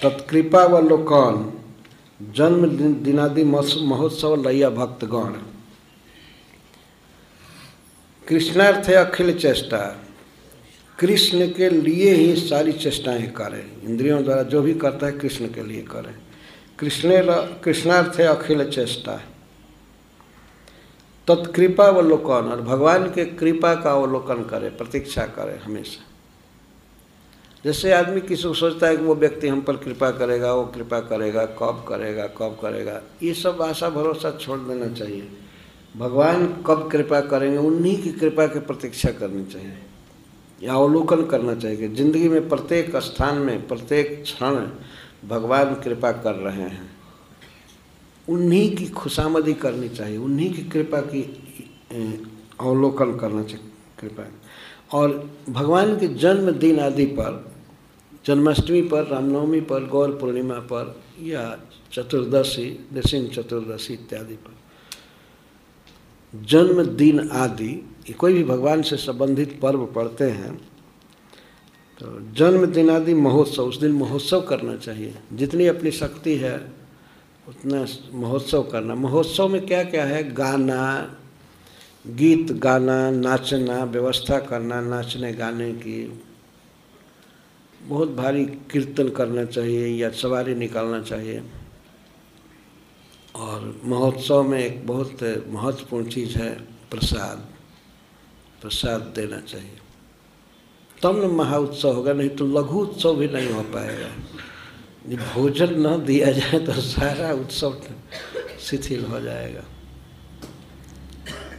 तत्कृपा व लोकन। जन्म दिनादि महोत्सव लैया भक्तगण। कृष्णार्थ है अखिल चेष्टा। कृष्ण के लिए ही सारी चेष्टाएँ करें। इंद्रियों द्वारा जो भी करता है कृष्ण के लिए करें। कृष्ण कृष्णार्थ है अखिल चेष्टा। तत्कृपा अवलोकन, और भगवान के कृपा का अवलोकन करे, प्रतीक्षा करे हमेशा। जैसे आदमी किसी को सोचता है कि वो व्यक्ति हम पर कृपा करेगा, वो कृपा करेगा, कब करेगा कब करेगा? ये सब आशा भरोसा छोड़ देना चाहिए। भगवान कब कृपा करेंगे, उन्हीं की कृपा की प्रतीक्षा करनी चाहिए। या अवलोकन करना चाहिए कि ज़िंदगी में प्रत्येक स्थान में, प्रत्येक क्षण भगवान कृपा कर रहे हैं। उन्हीं की खुशामदी करनी चाहिए, उन्हीं की कृपा की अवलोकन करना चाहिए, कृपा। और भगवान के जन्मदिन आदि पर जन्माष्टमी पर, रामनवमी पर, गौर पूर्णिमा पर या चतुर्दशी दशिन चतुर्दशी इत्यादि पर। जन्मदिन आदि कोई भी भगवान से संबंधित पर्व पढ़ते हैं तो जन्मदिन आदि महोत्सव, उस दिन महोत्सव करना चाहिए। जितनी अपनी शक्ति है, उतना महोत्सव करना। महोत्सव में क्या क्या है? गाना, गीत गाना, नाचना, व्यवस्था करना नाचने गाने की बहुत भारी कीर्तन करना चाहिए या सवारी निकालना चाहिए। और महोत्सव में एक बहुत महत्वपूर्ण चीज़ है, प्रसाद। प्रसाद देना चाहिए। तब न महाउत्सव होगा, नहीं तो लघु उत्सव भी नहीं हो पाएगा। भोजन न दिया जाए तो सारा उत्सव शिथिल हो जाएगा।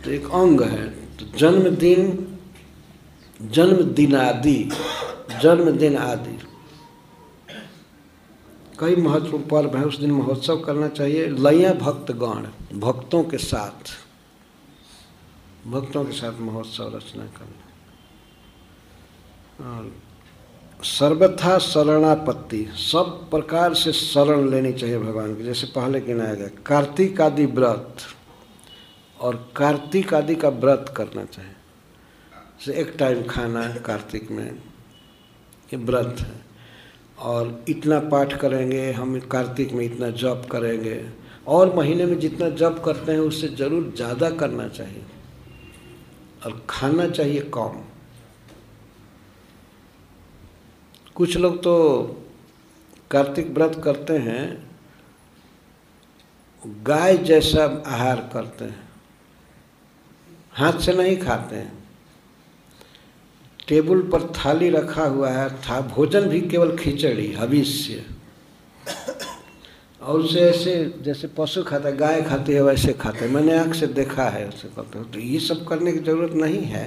तो एक अंग है तो जन्मदिन जन्मदिन आदि जन्मदिन आदि। कई महत्वपूर्ण पर्व है उस दिन महोत्सव करना चाहिए। लया भक्तगण भक्तों के साथ। भक्तों के साथ महोत्सव रचना करना। और सर्वथा शरणापत्ति, सब प्रकार से शरण लेनी चाहिए भगवान की। जैसे पहले गिनाया गया कार्तिक आदि व्रत और कार्तिक आदि का व्रत करना चाहिए। जैसे एक टाइम खाना है कार्तिक में। ये व्रत है। और इतना पाठ करेंगे, हम कार्तिक में इतना जप करेंगे। और महीने में जितना जप करते हैं, उससे ज़रूर ज़्यादा करना चाहिए। और खाना चाहिए कम। कुछ लोग तो कार्तिक व्रत करते हैं, गाय जैसा आहार करते हैं। हाथ से नहीं खाते हैं। टेबल पर थाली रखा हुआ है, था, भोजन भी केवल खिचड़ी हविष्य और उसे ऐसे, जैसे पशु खाता है गाय खाती है, वैसे खाते। मैंने आँख से देखा है उसे करते तो ये सब करने की ज़रूरत नहीं है,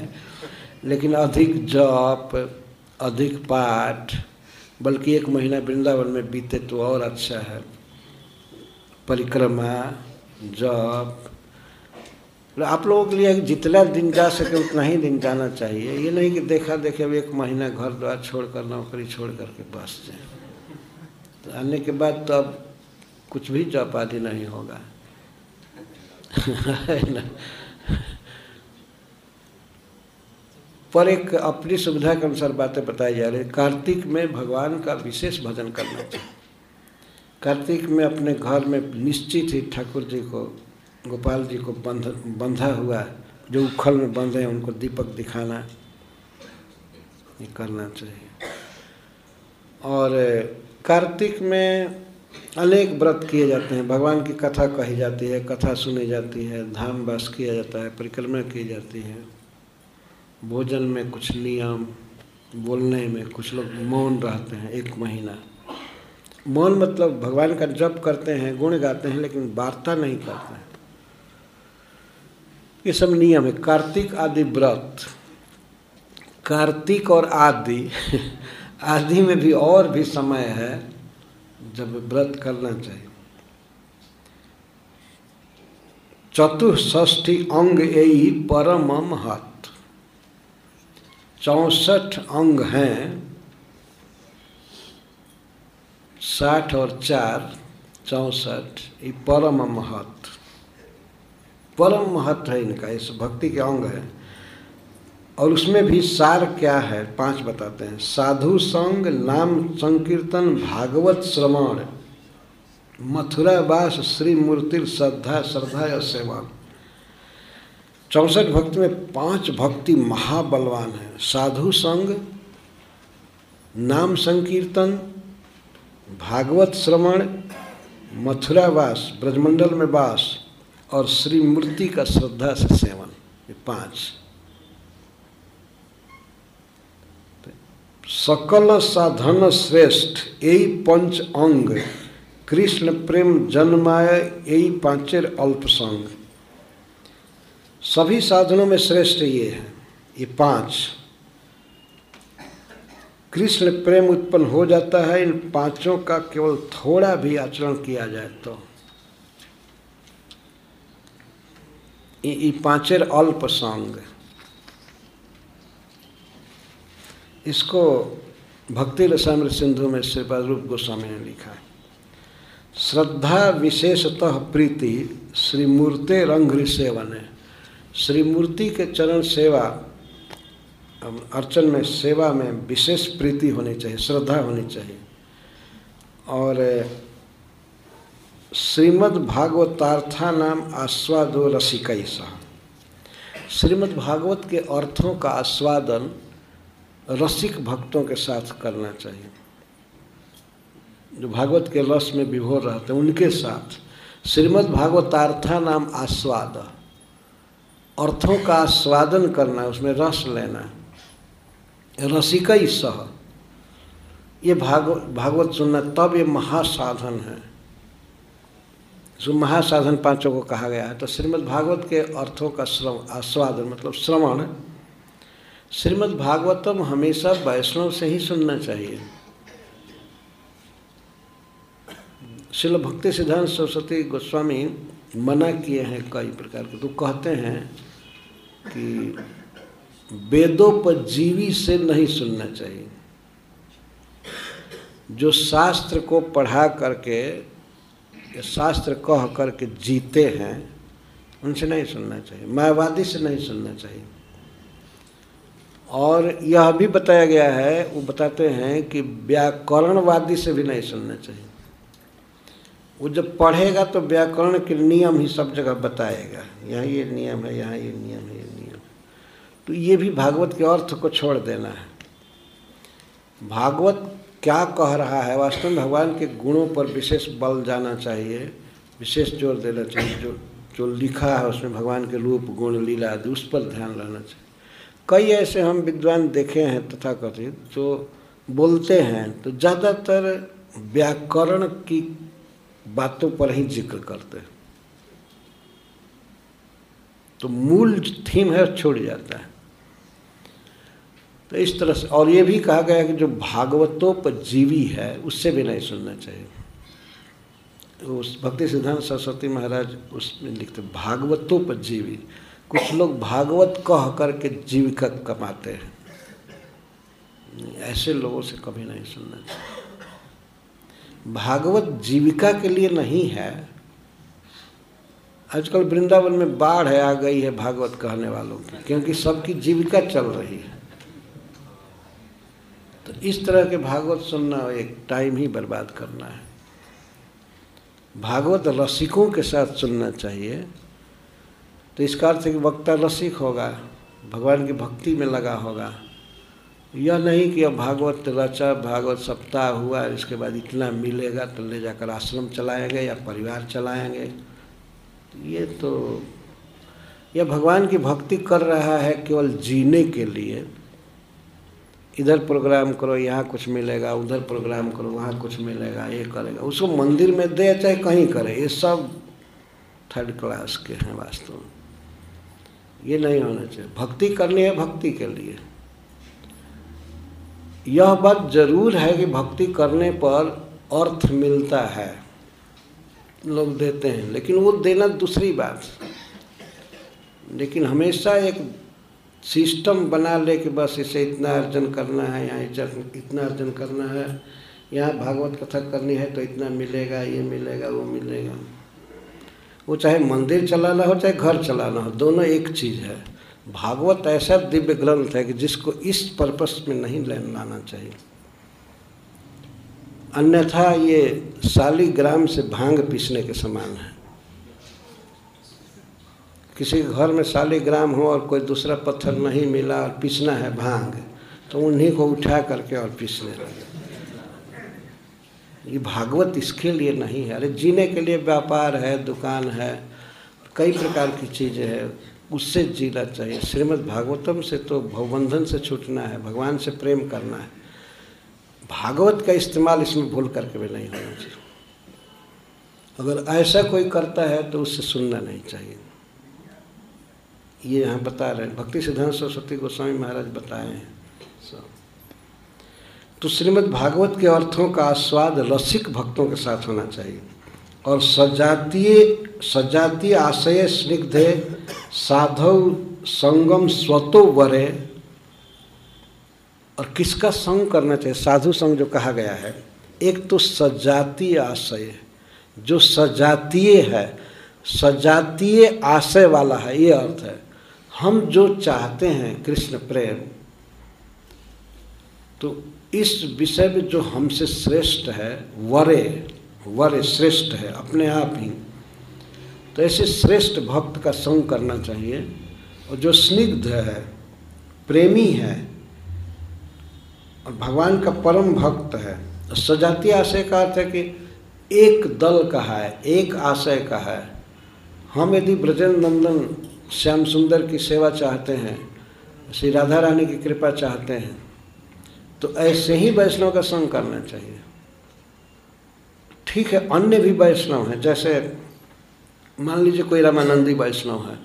लेकिन अधिक जप, अधिक पाठ, बल्कि एक महीना वृंदावन में बीते तो और अच्छा है। परिक्रमा, जप आप लोगों के लिए जितना दिन जा सके उतना ही दिन जाना चाहिए। ये नहीं कि देखा, देखे, अब एक महीना घर द्वार छोड़ कर नौकरी छोड़ करके बस जाए। तो आने के बाद तो अब कुछ भी आदि नहीं होगा। पर एक अपनी सुविधा के अनुसार बातें बताई जा रही कार्तिक में भगवान का विशेष भजन करना चाहिए। कार्तिक में अपने घर में निश्चित ही ठाकुर जी को गोपाल जी को बंध, बंधा हुआ, जो उखल में बंधे हैं, उनको दीपक दिखाना, ये करना चाहिए। और, कार्तिक में अनेक व्रत किए जाते हैं। भगवान की कथा कही जाती है, कथा सुनी जाती है धाम वास किया जाता है, परिक्रमा की जाती है। भोजन में कुछ नियम, बोलने में कुछ लोग मौन रहते हैं एक महीना। मौन मतलब भगवान का जप करते हैं, गुण गाते हैं, लेकिन वार्ता नहीं करते हैं। ये सब नियम है। कार्तिक, आदि, व्रत। कार्तिक और आदि आदि में भी और भी समय है जब व्रत करना चाहिए। चतुष्ठी अंग यही परम महत चौसठ अंग हैं। साठ और चार, चौसठ, ये परम महत परम महत्व है इनका, इस भक्ति के अंग है। और उसमें भी सार क्या है, पाँच बताते हैं। साधु संग, नाम संकीर्तन, भागवत श्रवण, मथुरा वास, श्री मूर्ति श्रद्धा श्रद्धा या सेवा। चौसठ भक्ति में पाँच भक्ति महाबलवान है। साधु संग, नाम संकीर्तन, भागवत श्रवण, मथुरा वास, ब्रजमंडल में वास और श्री मूर्ति का श्रद्धा से सेवन, ये पाँच। सकल साधन श्रेष्ठ, यही पंच अंग। कृष्ण प्रेम जन्माय, यही पांचेर अल्प संग। सभी साधनों में श्रेष्ठ ये है, ये पाँच। कृष्ण प्रेम उत्पन्न हो जाता है, इन पाँचों का केवल थोड़ा भी आचरण किया जाए तो। पांचेर अल्प संग। इसको भक्ति रसामृत सिंधु में श्रीपाद रूप गोस्वामी ने लिखा है। श्रद्धा विशेषतः प्रीति, श्रीमूर्ते रंग सेवन है श्रीमूर्ति के चरण सेवा, अर्चन में सेवा में विशेष प्रीति होनी चाहिए, श्रद्धा होनी चाहिए। और श्रीमद् भागवतार्था नाम आस्वादो रसिक सह। श्रीमद् भागवत के अर्थों का आस्वादन रसिक भक्तों के साथ करना चाहिए। जो भागवत के रस में विभोर रहते हैं, उनके साथ श्रीमद् भागवतार्था नाम आस्वाद, अर्थों का आस्वादन करना, उसमें रस लेना। ही सह। ये भागवत भागवत सुनना तब ये महासाधन है जो महासाधन पाँचों को कहा गया है। तो श्रीमद् भागवत के अर्थों का श्रव, आस्वादन मतलब श्रवण, श्रीमद् भागवतम हमेशा वैष्णव से ही सुनना चाहिए। शिल भक्ति सिद्धांत सरस्वती गोस्वामी मना किए हैं कई प्रकार के। तो कहते हैं कि वेदों पर जीवी से नहीं सुनना चाहिए। जो शास्त्र को पढ़ा करके शास्त्र कह करके जीते हैं, उनसे नहीं सुनना चाहिए, मायावादी से नहीं सुनना चाहिए। और यह भी बताया गया है, वो बताते हैं कि व्याकरणवादी से भी नहीं सुनना चाहिए। वो जब पढ़ेगा तो व्याकरण के नियम ही सब जगह बताएगा, यहाँ ये नियम है, यहाँ ये नियम है, ये नियम है। तो ये भी भागवत के अर्थ को छोड़ देना है। भागवत क्या कह रहा है? वास्तव में भगवान के गुणों पर विशेष बल जाना चाहिए, विशेष ज़ोर देना चाहिए। जो जो लिखा है उसमें भगवान के रूप, गुण, लीला आदि, उस पर ध्यान रहना चाहिए। कई ऐसे हम विद्वान देखे हैं तथाकथित, जो बोलते हैं तो ज़्यादातर व्याकरण की बातों पर ही ज़िक्र करते हैं। तो मूल थीम है, छोड़ जाता है। तो इस तरह से, और ये भी कहा गया कि जो भागवतोपजीवी है, उससे भी नहीं सुनना चाहिए। उस भक्ति सिद्धांत सरस्वती महाराज उसमें लिखते भागवतोपजीवी। कुछ लोग भागवत कह करके जीविका कमाते हैं। ऐसे लोगों से कभी नहीं सुनना चाहिए। भागवत जीविका के लिए नहीं है। आजकल वृंदावन में बाढ़ है आ गई है भागवत कहने वालों की, क्योंकि सबकी जीविका चल रही है। तो इस तरह के भागवत सुनना एक टाइम ही बर्बाद करना है। भागवत रसिकों के साथ सुनना चाहिए। तो इसका अर्थ है कि वक्ता रसिक होगा, भगवान की भक्ति में लगा होगा। यह नहीं कि अब भागवत रचा भागवत सप्ताह हुआ, इसके बाद इतना मिलेगा तो ले जाकर आश्रम चलाएँगे या परिवार चलाएँगे। ये तो यह भगवान की भक्ति कर रहा है केवल जीने के लिए इधर प्रोग्राम करो, यहाँ कुछ मिलेगा, उधर प्रोग्राम करो, वहाँ कुछ मिलेगा, ये करेगा। उसको मंदिर में दे चाहे कहीं करे, ये सब थर्ड क्लास के हैं वास्तव में। ये नहीं होना चाहिए। भक्ति करनी है भक्ति के लिए। यह बात ज़रूर है कि भक्ति करने पर अर्थ मिलता है। लोग देते हैं, लेकिन वो देना दूसरी बात। लेकिन हमेशा एक सिस्टम बना ले कि बस इसे इतना अर्जन करना है, यहाँ इतना अर्जन करना है, यहाँ भागवत कथा करनी है तो इतना मिलेगा, ये मिलेगा, वो मिलेगा। वो चाहे मंदिर चलाना हो, चाहे घर चलाना हो, दोनों एक चीज़ है। भागवत ऐसा दिव्य ग्रंथ है कि जिसको इस पर्पस में नहीं लाना चाहिए। अन्यथा ये शालीग्राम से भाँग पीसने के समान है। किसी के घर में शालीग्राम हो और कोई दूसरा पत्थर नहीं मिला और पीसना है भाँग तो उन्हीं को उठा करके और पीसने लगे। ये भागवत इसके लिए नहीं है। अरे जीने के लिए व्यापार है, दुकान है, कई प्रकार की चीज़ें है, उससे जीना चाहिए। श्रीमद् भागवतम से तो भवबंधन से छूटना है, भगवान से प्रेम करना है। भागवत का इस्तेमाल इसमें भूल करके भी नहीं होना चाहिए। अगर ऐसा कोई करता है तो उससे सुनना नहीं चाहिए। ये यहाँ बता रहे हैं। भक्ति सिद्धांत सरस्वती गोस्वामी महाराज बताए हैं। तो श्रीमद् भागवत के अर्थों का आस्वाद रसिक भक्तों के साथ होना चाहिए। और सजातीय सजातीय आशय स्निग्ध साधव संगम स्वतो वरे। और किसका संग करना चाहिए? साधु संग जो कहा गया है। एक तो सजातीय आशय। जो सजातीय है, सजातीय आशय वाला है, ये अर्थ है। हम जो चाहते हैं कृष्ण प्रेम तो इस विषय में जो हमसे श्रेष्ठ है, वरे वरे श्रेष्ठ है, अपने आप ही तो ऐसे श्रेष्ठ भक्त का संग करना चाहिए। और जो स्निग्ध है, प्रेमी है, और भगवान का परम भक्त है सजातीय आशय का अर्थ है कि एक दल का है, एक आशय का है। हम यदि ब्रजन नंदन श्याम सुंदर की सेवा चाहते हैं, श्री राधा रानी की कृपा चाहते हैं तो ऐसे ही वैष्णव का संग करना चाहिए। ठीक है, अन्य भी वैष्णव हैं, जैसे मान लीजिए कोई रामानंदी वैष्णव है,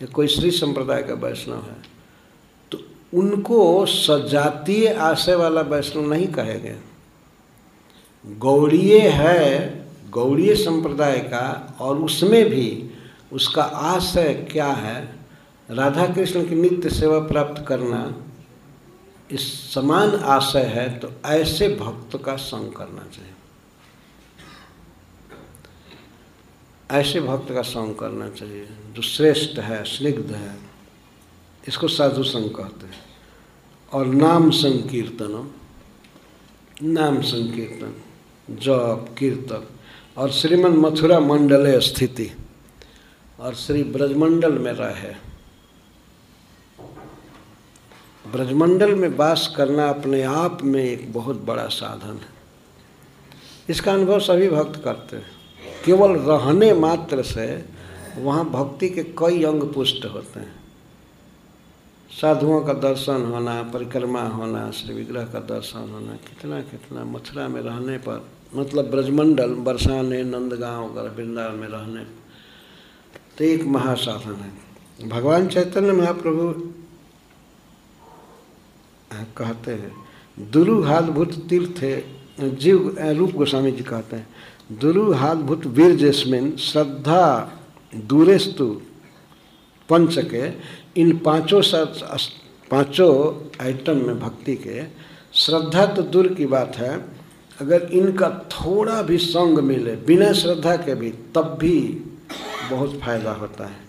या कोई श्री संप्रदाय का वैष्णव है तो उनको सजातीय आशय वाला वैष्णव नहीं कहेंगे गौड़ीय है गौड़ीय संप्रदाय का, और उसमें भी उसका आशय क्या है? राधा कृष्ण की नित्य सेवा प्राप्त करना इस समान आशय है तो ऐसे भक्त का संग करना चाहिए। ऐसे भक्त का संग करना चाहिए, जो श्रेष्ठ है, स्निग्ध है, इसको साधु संग कहते हैं। और नाम संकीर्तनम नाम संकीर्तन, जप, कीर्तन, और श्रीमन मथुरा मंडले स्थिति। और श्री ब्रजमंडल में रहे ब्रजमंडल में वास करना अपने आप में एक बहुत बड़ा साधन है। इसका अनुभव सभी भक्त करते हैं। केवल रहने मात्र से वहाँ भक्ति के कई अंग पुष्ट होते हैं। साधुओं का दर्शन होना, परिक्रमा होना, श्री विग्रह का दर्शन होना, कितना कितना मथुरा में रहने पर मतलब ब्रजमंडल, बरसाने, नंदगांव वगैरह वृंदावन में रहने तो एक महासाधन है। भगवान चैतन्य महाप्रभु कहते हैं दुरु हालभूत तीर्थ जीव रूप गोस्वामी जी कहते हैं दुरु हालभूत वीर जैसमिन, श्रद्धा दूरेस्तु पंच के इन पाँचों पाँचों आइटम में भक्ति के, श्रद्धा तो दूर की बात है, अगर इनका थोड़ा भी संग मिले, बिना श्रद्धा के भी, तब भी बहुत फ़ायदा होता है।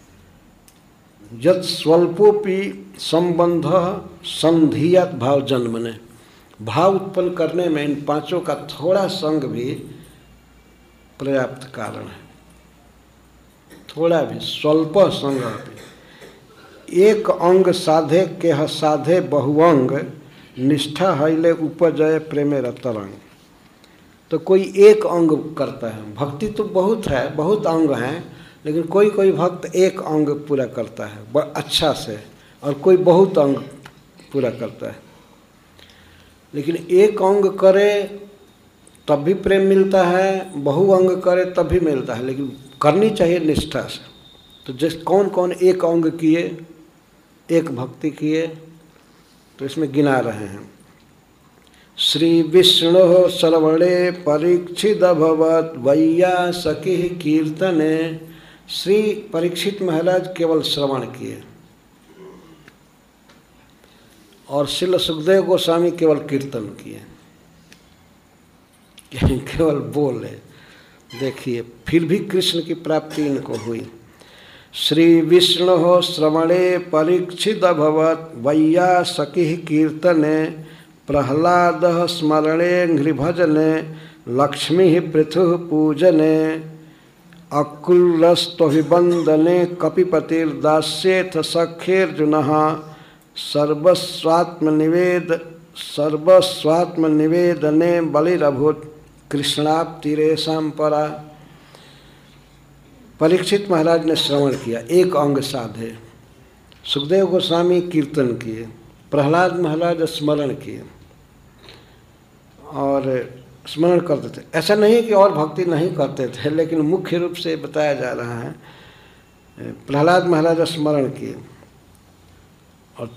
जब स्वल्पोपी संबंध संधियात भाव जन्म ने, भाव उत्पन्न करने में इन पाँचों का थोड़ा संग भी पर्याप्त कारण है। थोड़ा भी स्वल्प संग एक अंग साधे के साधे बहुअंग, निष्ठा हईले उपजय प्रेमे रतरंग। तो कोई एक अंग करता है। भक्ति तो बहुत है, बहुत अंग हैं लेकिन कोई कोई भक्त एक अंग पूरा करता है अच्छा से, और कोई बहुत अंग पूरा करता है। लेकिन एक अंग करे तब भी प्रेम मिलता है, बहु अंग करे तब भी मिलता है, लेकिन करनी चाहिए निष्ठा से। तो जिस कौन कौन एक अंग किए, एक भक्ति किए तो इसमें गिना रहे हैं। श्री विष्णु श्रवणे परीक्षित अभवत, वैया सखी कीर्तने श्री परीक्षित महाराज केवल श्रवण किए और शिल सुखदेव गोस्वामी केवल कीर्तन किए। केवल बोले, देखिए, फिर भी कृष्ण की प्राप्ति इनको हुई। श्री विष्णु श्रवणे परीक्षित अभवत, वैया सखी कीर्तने, प्रहलाद स्मरणे घृभजने लक्ष्मी पृथु पूजने। अकुलस्तभिबंदने कपिपतिर्दास्येथ सख्यर्जुन सर्वस्वात्मनिवेद सर्वस्वात्मनिवेदने बलिरभूत। कृष्णाप्तिरेशा परा परीक्षित महाराज ने श्रवण किया। एक अंग साधे। सुखदेव गोस्वामी कीर्तन किए। प्रहलाद महाराज स्मरण किए। और स्मरण करते थे ऐसा नहीं कि और भक्ति नहीं करते थे, लेकिन मुख्य रूप से बताया जा रहा है प्रहलाद महाराज स्मरण किए। और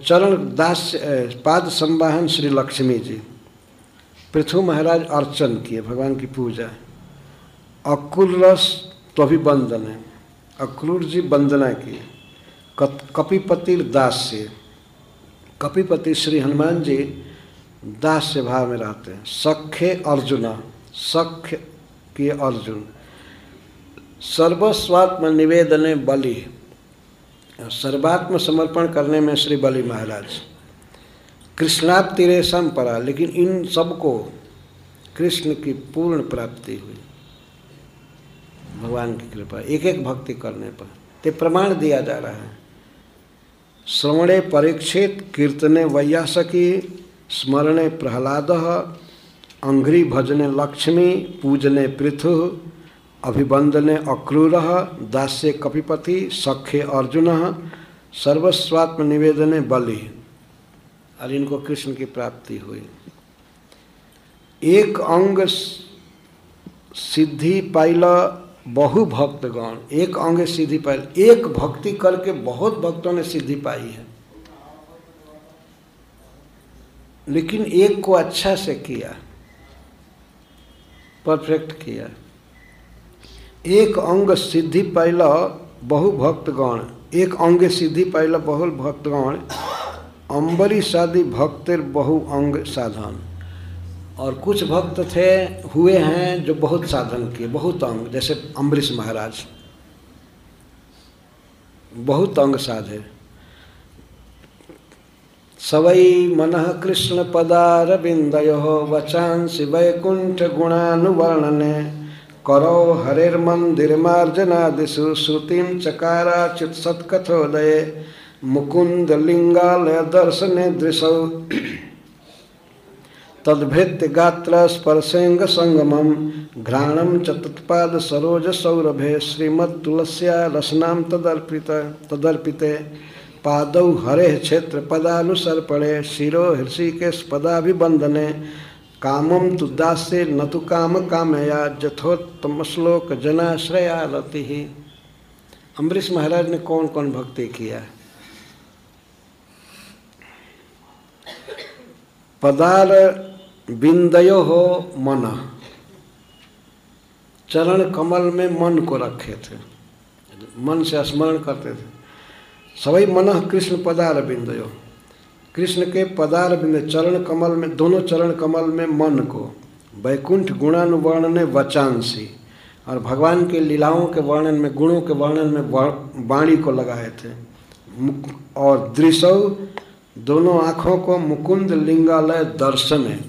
चरण दास पाद संवाहन श्री लक्ष्मी जी, पृथु महाराज अर्चन किए, भगवान की पूजा। अकुल रस तो अभिवंदन है। अक्रूर जी वंदना किए। कपिपति दास से, कपिपति श्री हनुमान जी दास से भाव में रहते हैं। सख्य अर्जुन, सख्य किए अर्जुन। सर्वस्वात्म निवेदन बलि। सर्वात्म समर्पण करने में श्री बलि महाराज। कृष्णाप तिरेशम परा, लेकिन इन सबको कृष्ण की पूर्ण प्राप्ति हुई। भगवान की कृपा एक एक भक्ति करने पर। ते प्रमाण दिया जा रहा है। श्रवणे परीक्षित कीर्तने वैयासकी स्मरणे प्रहलाद, अंघ्री भजने लक्ष्मी, पूजने पृथु अभिवंदने अक्रूर, दास्य कपिपति सख्य अर्जुन, सर्वस्वात्म निवेदने बलि। और इनको कृष्ण की प्राप्ति हुई। एक अंग सिद्धि पाइल बहु भक्तगण। एक अंग सिद्धि पाइल। एक भक्ति करके बहुत भक्तों ने सिद्धि पाई है। लेकिन एक को अच्छा से किया, परफेक्ट किया। एक अंग सिद्धि पहला बहु भक्तगण एक अंग सिद्धि पहला बहु भक्तगण अम्बरी शादी भक्तिर बहु अंग साधन। और कुछ भक्त थे, हुए हैं, जो बहुत साधन किए, बहुत अंग। जैसे अम्बरीश महाराज। बहुत अंग साधे। सवै मन कृष्ण पदारविंदय वचांसि वैकुंठ गुणानुवर्णने करो हरिर्मंदिर मार्जनादिषु श्रुतिं चकाराच्युत सत्कथोदये। मुकुंद लिंगालय दर्शने दृशौ तद्भृत्य गात्र स्पर्शेंग संगमम घ्राणम च तत्पाद सरोज सौरभे श्रीमद तुलस्या रसनाम तदर्पित तदर्पिते। पादौ हरे क्षेत्र पदानुसर्पणे शिरो हृषिकेश पदाभिबंधने। कामम तु दासे, न तो काम कामया, जथोत्तम श्लोक जनाश्रया रति ही अम्बरीश महाराज ने कौन कौन भक्ति किया? पदार बिंदयो हो मन। चरण कमल में मन को रखे थे। मन से स्मरण करते थे। सभी मन कृष्ण पदार बिंदयो। कृष्ण के पदार बिंद चरण कमल में, दोनों चरण कमल में मन को, वैकुंठ गुणानुवर्णन वचांसी और भगवान के लीलाओं के वर्णन में, गुणों के वर्णन में वाणी को लगाए थे। और दृश्य दोनों आँखों को मुकुंद लिंगालय दर्शन है।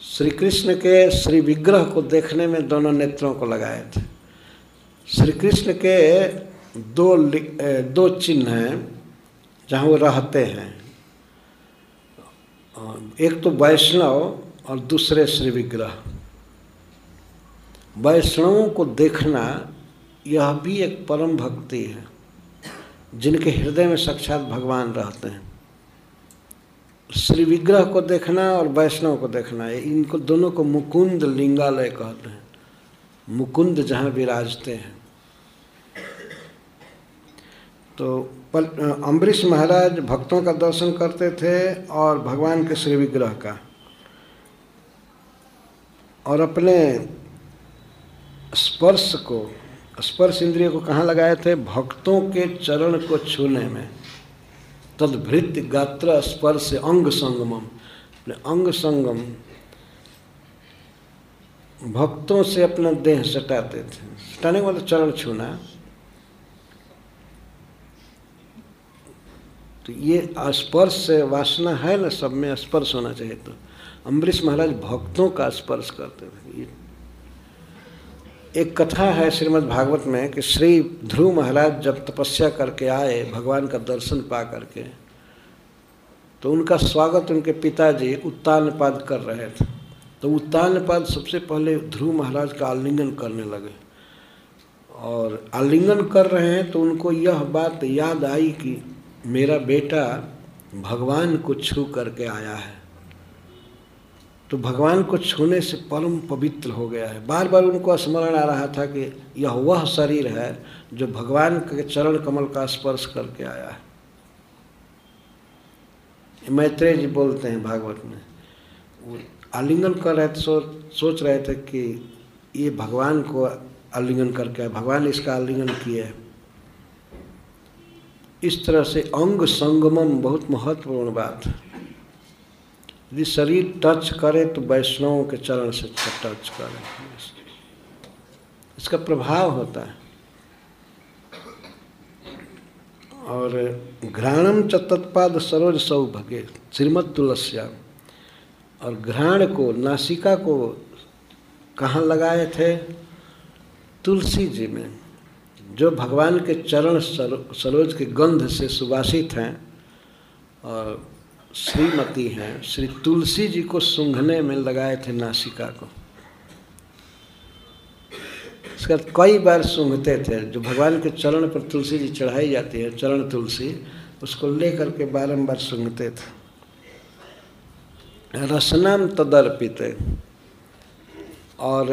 श्री कृष्ण के श्री विग्रह को देखने में दोनों नेत्रों को लगाए थे। श्री कृष्ण के दो दो चिन्ह हैं जहाँ वो रहते हैं। एक तो वैष्णव और दूसरे श्री विग्रह। वैष्णवों को देखना यह भी एक परम भक्ति है, जिनके हृदय में साक्षात भगवान रहते हैं। श्री विग्रह को देखना और वैष्णव को देखना है इनको दोनों को मुकुंद लिंगालय कहते हैं। मुकुंद जहाँ विराजते हैं। तो अम्बरीश महाराज भक्तों का दर्शन करते थे और भगवान के श्री विग्रह का। और अपने स्पर्श को, स्पर्श इंद्रिय को कहाँ लगाए थे? भक्तों के चरण को छूने में। तदभृत गात्र स्पर्श अंग संगमम। अंग संगम भक्तों से अपना देह सटाते थे। सटाने का मतलब चरण छूना। तो ये स्पर्श वासना है ना, सब में स्पर्श होना चाहिए तो। अम्बरीश महाराज भक्तों का स्पर्श करते थे एक कथा है श्रीमद् भागवत में कि श्री ध्रुव महाराज जब तपस्या करके आए, भगवान का दर्शन पा करके तो उनका स्वागत उनके पिताजी उत्तानपाद कर रहे थे। तो उत्तानपाद सबसे पहले ध्रुव महाराज का आलिंगन करने लगे। और आलिंगन कर रहे हैं तो उनको यह बात याद आई कि मेरा बेटा भगवान को छू करके आया है। तो भगवान को छूने से परम पवित्र हो गया है। बार बार उनको स्मरण आ रहा था कि यह वह शरीर है जो भगवान के चरण कमल का स्पर्श करके आया है। मैत्रेय जी बोलते हैं भागवत में वो आलिंगन कर रहे थे सो, सोच रहे थे कि ये भगवान को आलिंगन करके भगवान इसका आलिंगन किए इस तरह से अंग संगमम बहुत महत्वपूर्ण बात है। यदि शरीर टच करे तो वैष्णव के चरण से टच करे। इसका प्रभाव होता है। और घ्राणम च तत्पाद सरोज सौभगे, श्रीमद तुलस्या। और घ्राण को, नासिका को कहाँ लगाए थे? तुलसी जी में। जो भगवान के चरण सरोज के गंध से सुवासित हैं और श्रीमती हैं, श्री तुलसी जी को सूंघने में लगाए थे नासिका को। इसका कई बार सूंघते थे, जो भगवान के चरण पर तुलसी जी चढ़ाई जाती है, चरण तुलसी, उसको लेकर के बारंबार सूंघते थे। रसनाम तदर्पित। और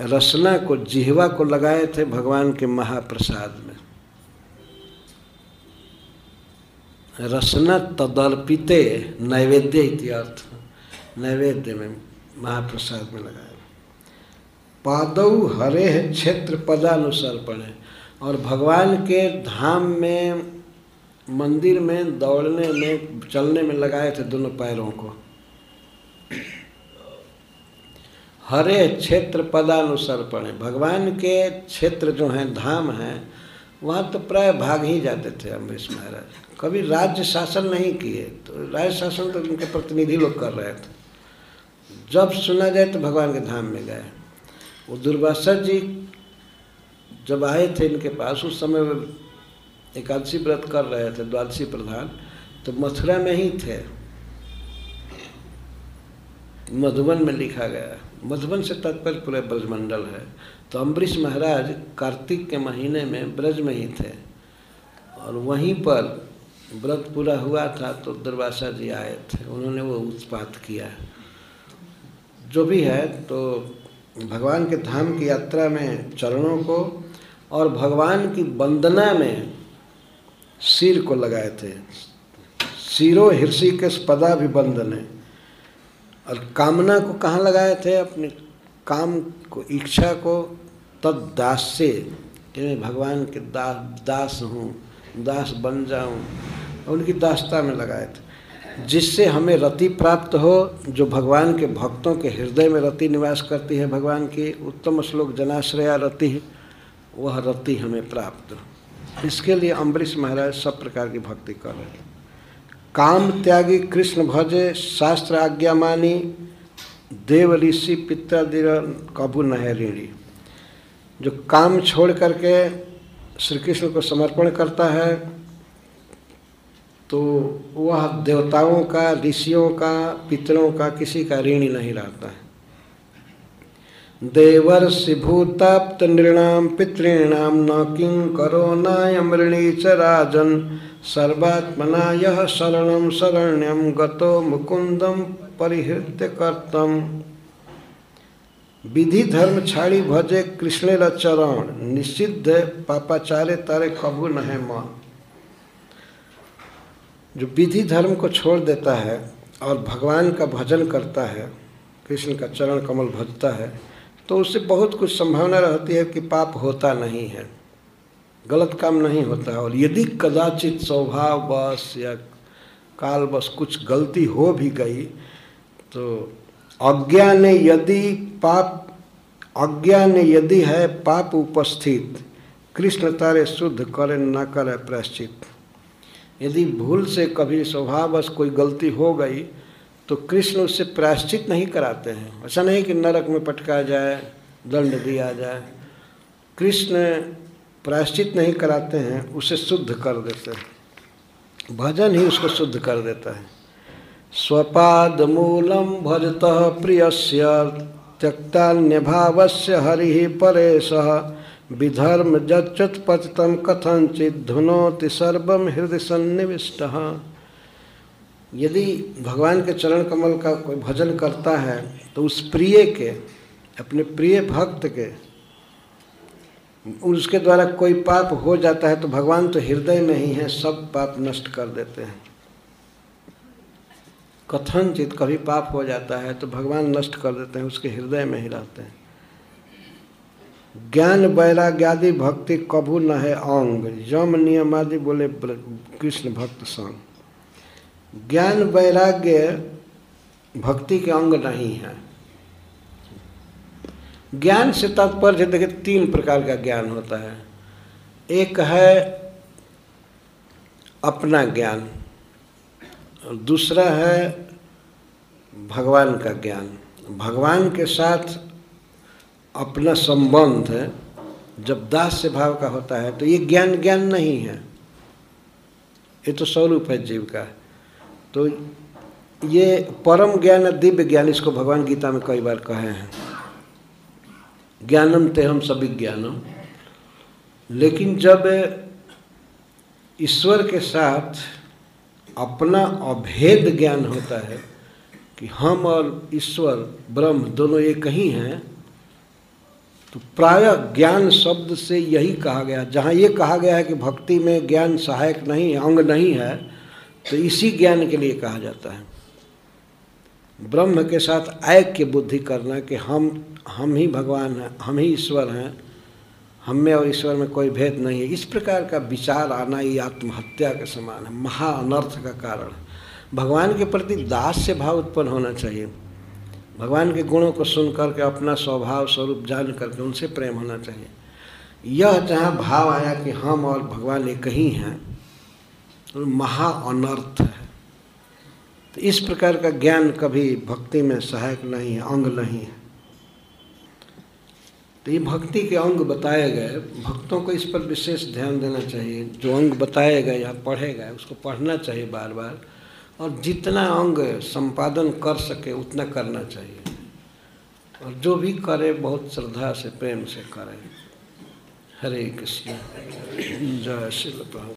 रसना को, जिहवा को लगाए थे भगवान के महाप्रसाद में। रसना तदर्पिते नैवेद्य इत्यर्थ नैवेद्य में महाप्रसाद में लगाए। पादव हरे क्षेत्र पदानुसर्पण है और भगवान के धाम में, मंदिर में, दौड़ने में, चलने में लगाए थे दोनों पैरों को। हरे क्षेत्र पदानुसर्पण है भगवान के क्षेत्र जो हैं, धाम हैं, वहाँ तो प्राय भाग ही जाते थे अम्बरीश महाराज। कभी राज्य शासन नहीं किए तो राज्य शासन तो उनके प्रतिनिधि लोग कर रहे थे। जब सुना जाए तो भगवान के धाम में गए। वो दुर्वासा जी जब आए थे इनके पास, उस समय एकादशी व्रत कर रहे थे, द्वादशी प्रधान तो मथुरा में ही थे। मधुबन में लिखा गया। मधुबन से तात्पर्य पूरे ब्रजमंडल है। तो अम्बरीश महाराज कार्तिक के महीने में ब्रज में ही थे। और वहीं पर व्रत पूरा हुआ था तो दरवासा जी आए थे। उन्होंने वो उत्पात किया। जो भी है तो भगवान के धाम की यात्रा में चरणों को और भगवान की वंदना में सिर को लगाए थे। सिरो हृषि के स्पदा भी बंदने और कामना को कहाँ लगाए थे? अपने काम को, इच्छा को? तद दास से, कि मैं भगवान के दास दास हूँ, दास बन जाऊँ। उनकी दासता में लगाए थे। जिससे हमें रति प्राप्त हो, जो भगवान के भक्तों के हृदय में रति निवास करती है भगवान की, उत्तम श्लोक जनाश्रया रति वह रति हमें प्राप्त हो। इसके लिए अम्बरीश महाराज सब प्रकार की भक्ति कर रहे थे काम त्यागी कृष्ण भजे, शास्त्र आज्ञा मानी देव ऋषि पित्रादि कबू नह ऋणी जो काम छोड़ करके श्री कृष्ण को समर्पण करता है तो वह देवताओं का, ऋषियों का, पितरों का किसी का ऋणी नहीं रहता है। देवर्षि भूताप्त नृणाम पितॄणाम न किं करो नायमृणी च राजन। सर्वात्मना यह शरणम शरण्यम गतो मुकुंदम परिहृत्य कर्तम विधि धर्म छाड़ी भजे कृष्ण चरण, निषिद्ध पापाचार्य तारे कबू न है माँ। जो विधि धर्म को छोड़ देता है और भगवान का भजन करता है, कृष्ण का चरण कमल भजता है तो उससे बहुत कुछ संभावना रहती है कि पाप होता नहीं है। गलत काम नहीं होता है। और यदि कदाचित स्वभाव बस या काल बस कुछ गलती हो भी गई तो अज्ञान यदि पाप, अज्ञान यदि है, पाप उपस्थित, कृष्ण तारे शुद्ध करे, न करे, प्रायश्चित। यदि भूल से कभी स्वभावश कोई गलती हो गई तो कृष्ण उससे प्रायश्चित नहीं कराते हैं। ऐसा नहीं कि नरक में पटका जाए, दंड दिया जाए। कृष्ण प्रायश्चित नहीं कराते हैं, उसे शुद्ध कर देते हैं। भजन ही उसको शुद्ध कर देता है। स्वपाद मूलम भजत प्रियस्य त्यक्तान्य भावस्य हरि परेश। विधर्म जच्युत पतितम कथनचित धुनोति सर्वम हृदय सन्निविष्ट। यदि भगवान के चरण कमल का कोई भजन करता है तो उस प्रिय के, अपने प्रिय भक्त के, उसके द्वारा कोई पाप हो जाता है तो भगवान तो हृदय में ही है, सब पाप नष्ट कर देते हैं। कथनचित कभी पाप हो जाता है तो भगवान नष्ट कर देते हैं, उसके हृदय में ही रहते हैं। ज्ञान वैराग्यादि भक्ति कभू न है, अंग। यम नियम आदि बोले कृष्ण भक्त संग। ज्ञान वैराग्य भक्ति के अंग नहीं है। ज्ञान से तात्पर्य देखिए, तीन प्रकार का ज्ञान होता है। एक है अपना ज्ञान दूसरा है भगवान का ज्ञान। भगवान के साथ अपना संबंध जब दास से भाव का होता है तो ये ज्ञान ज्ञान नहीं है। ये तो स्वरूप है जीव का। तो ये परम ज्ञान, दिव्य ज्ञान इसको भगवान गीता में कई बार कहे हैं। ज्ञानम ते हम सभी ज्ञानम। लेकिन जब ईश्वर के साथ अपना अभेद ज्ञान होता है कि हम और ईश्वर, ब्रह्म दोनों एक ही हैं तो प्राय ज्ञान शब्द से यही कहा गया। जहाँ ये कहा गया है कि भक्ति में ज्ञान सहायक नहीं है अंग नहीं है तो इसी ज्ञान के लिए कहा जाता है। ब्रह्म के साथ ऐक्य बुद्धि करना कि हम हम ही भगवान हैं, हम ही ईश्वर हैं, हम में और ईश्वर में कोई भेद नहीं है। इस प्रकार का विचार आना ही आत्महत्या के समान है, महा अनर्थ का कारण भगवान के प्रति दास से भाव उत्पन्न होना चाहिए। भगवान के गुणों को सुन करके अपना स्वभाव स्वरूप जान करके उनसे प्रेम होना चाहिए। यह जहाँ भाव आया कि हम और भगवान एक ही हैं तो महा अनर्थ है। तो इस प्रकार का ज्ञान कभी भक्ति में सहायक नहीं है, अंग नहीं है। तो ये भक्ति के अंग बताए गए, भक्तों को इस पर विशेष ध्यान देना चाहिए। जो अंग बताए गए या पढ़े गए, उसको पढ़ना चाहिए बार बार और जितना अंग संपादन कर सके, उतना करना चाहिए। और जो भी करे, बहुत श्रद्धा से, प्रेम से करे। हरे कृष्ण। जय श्री प्रभु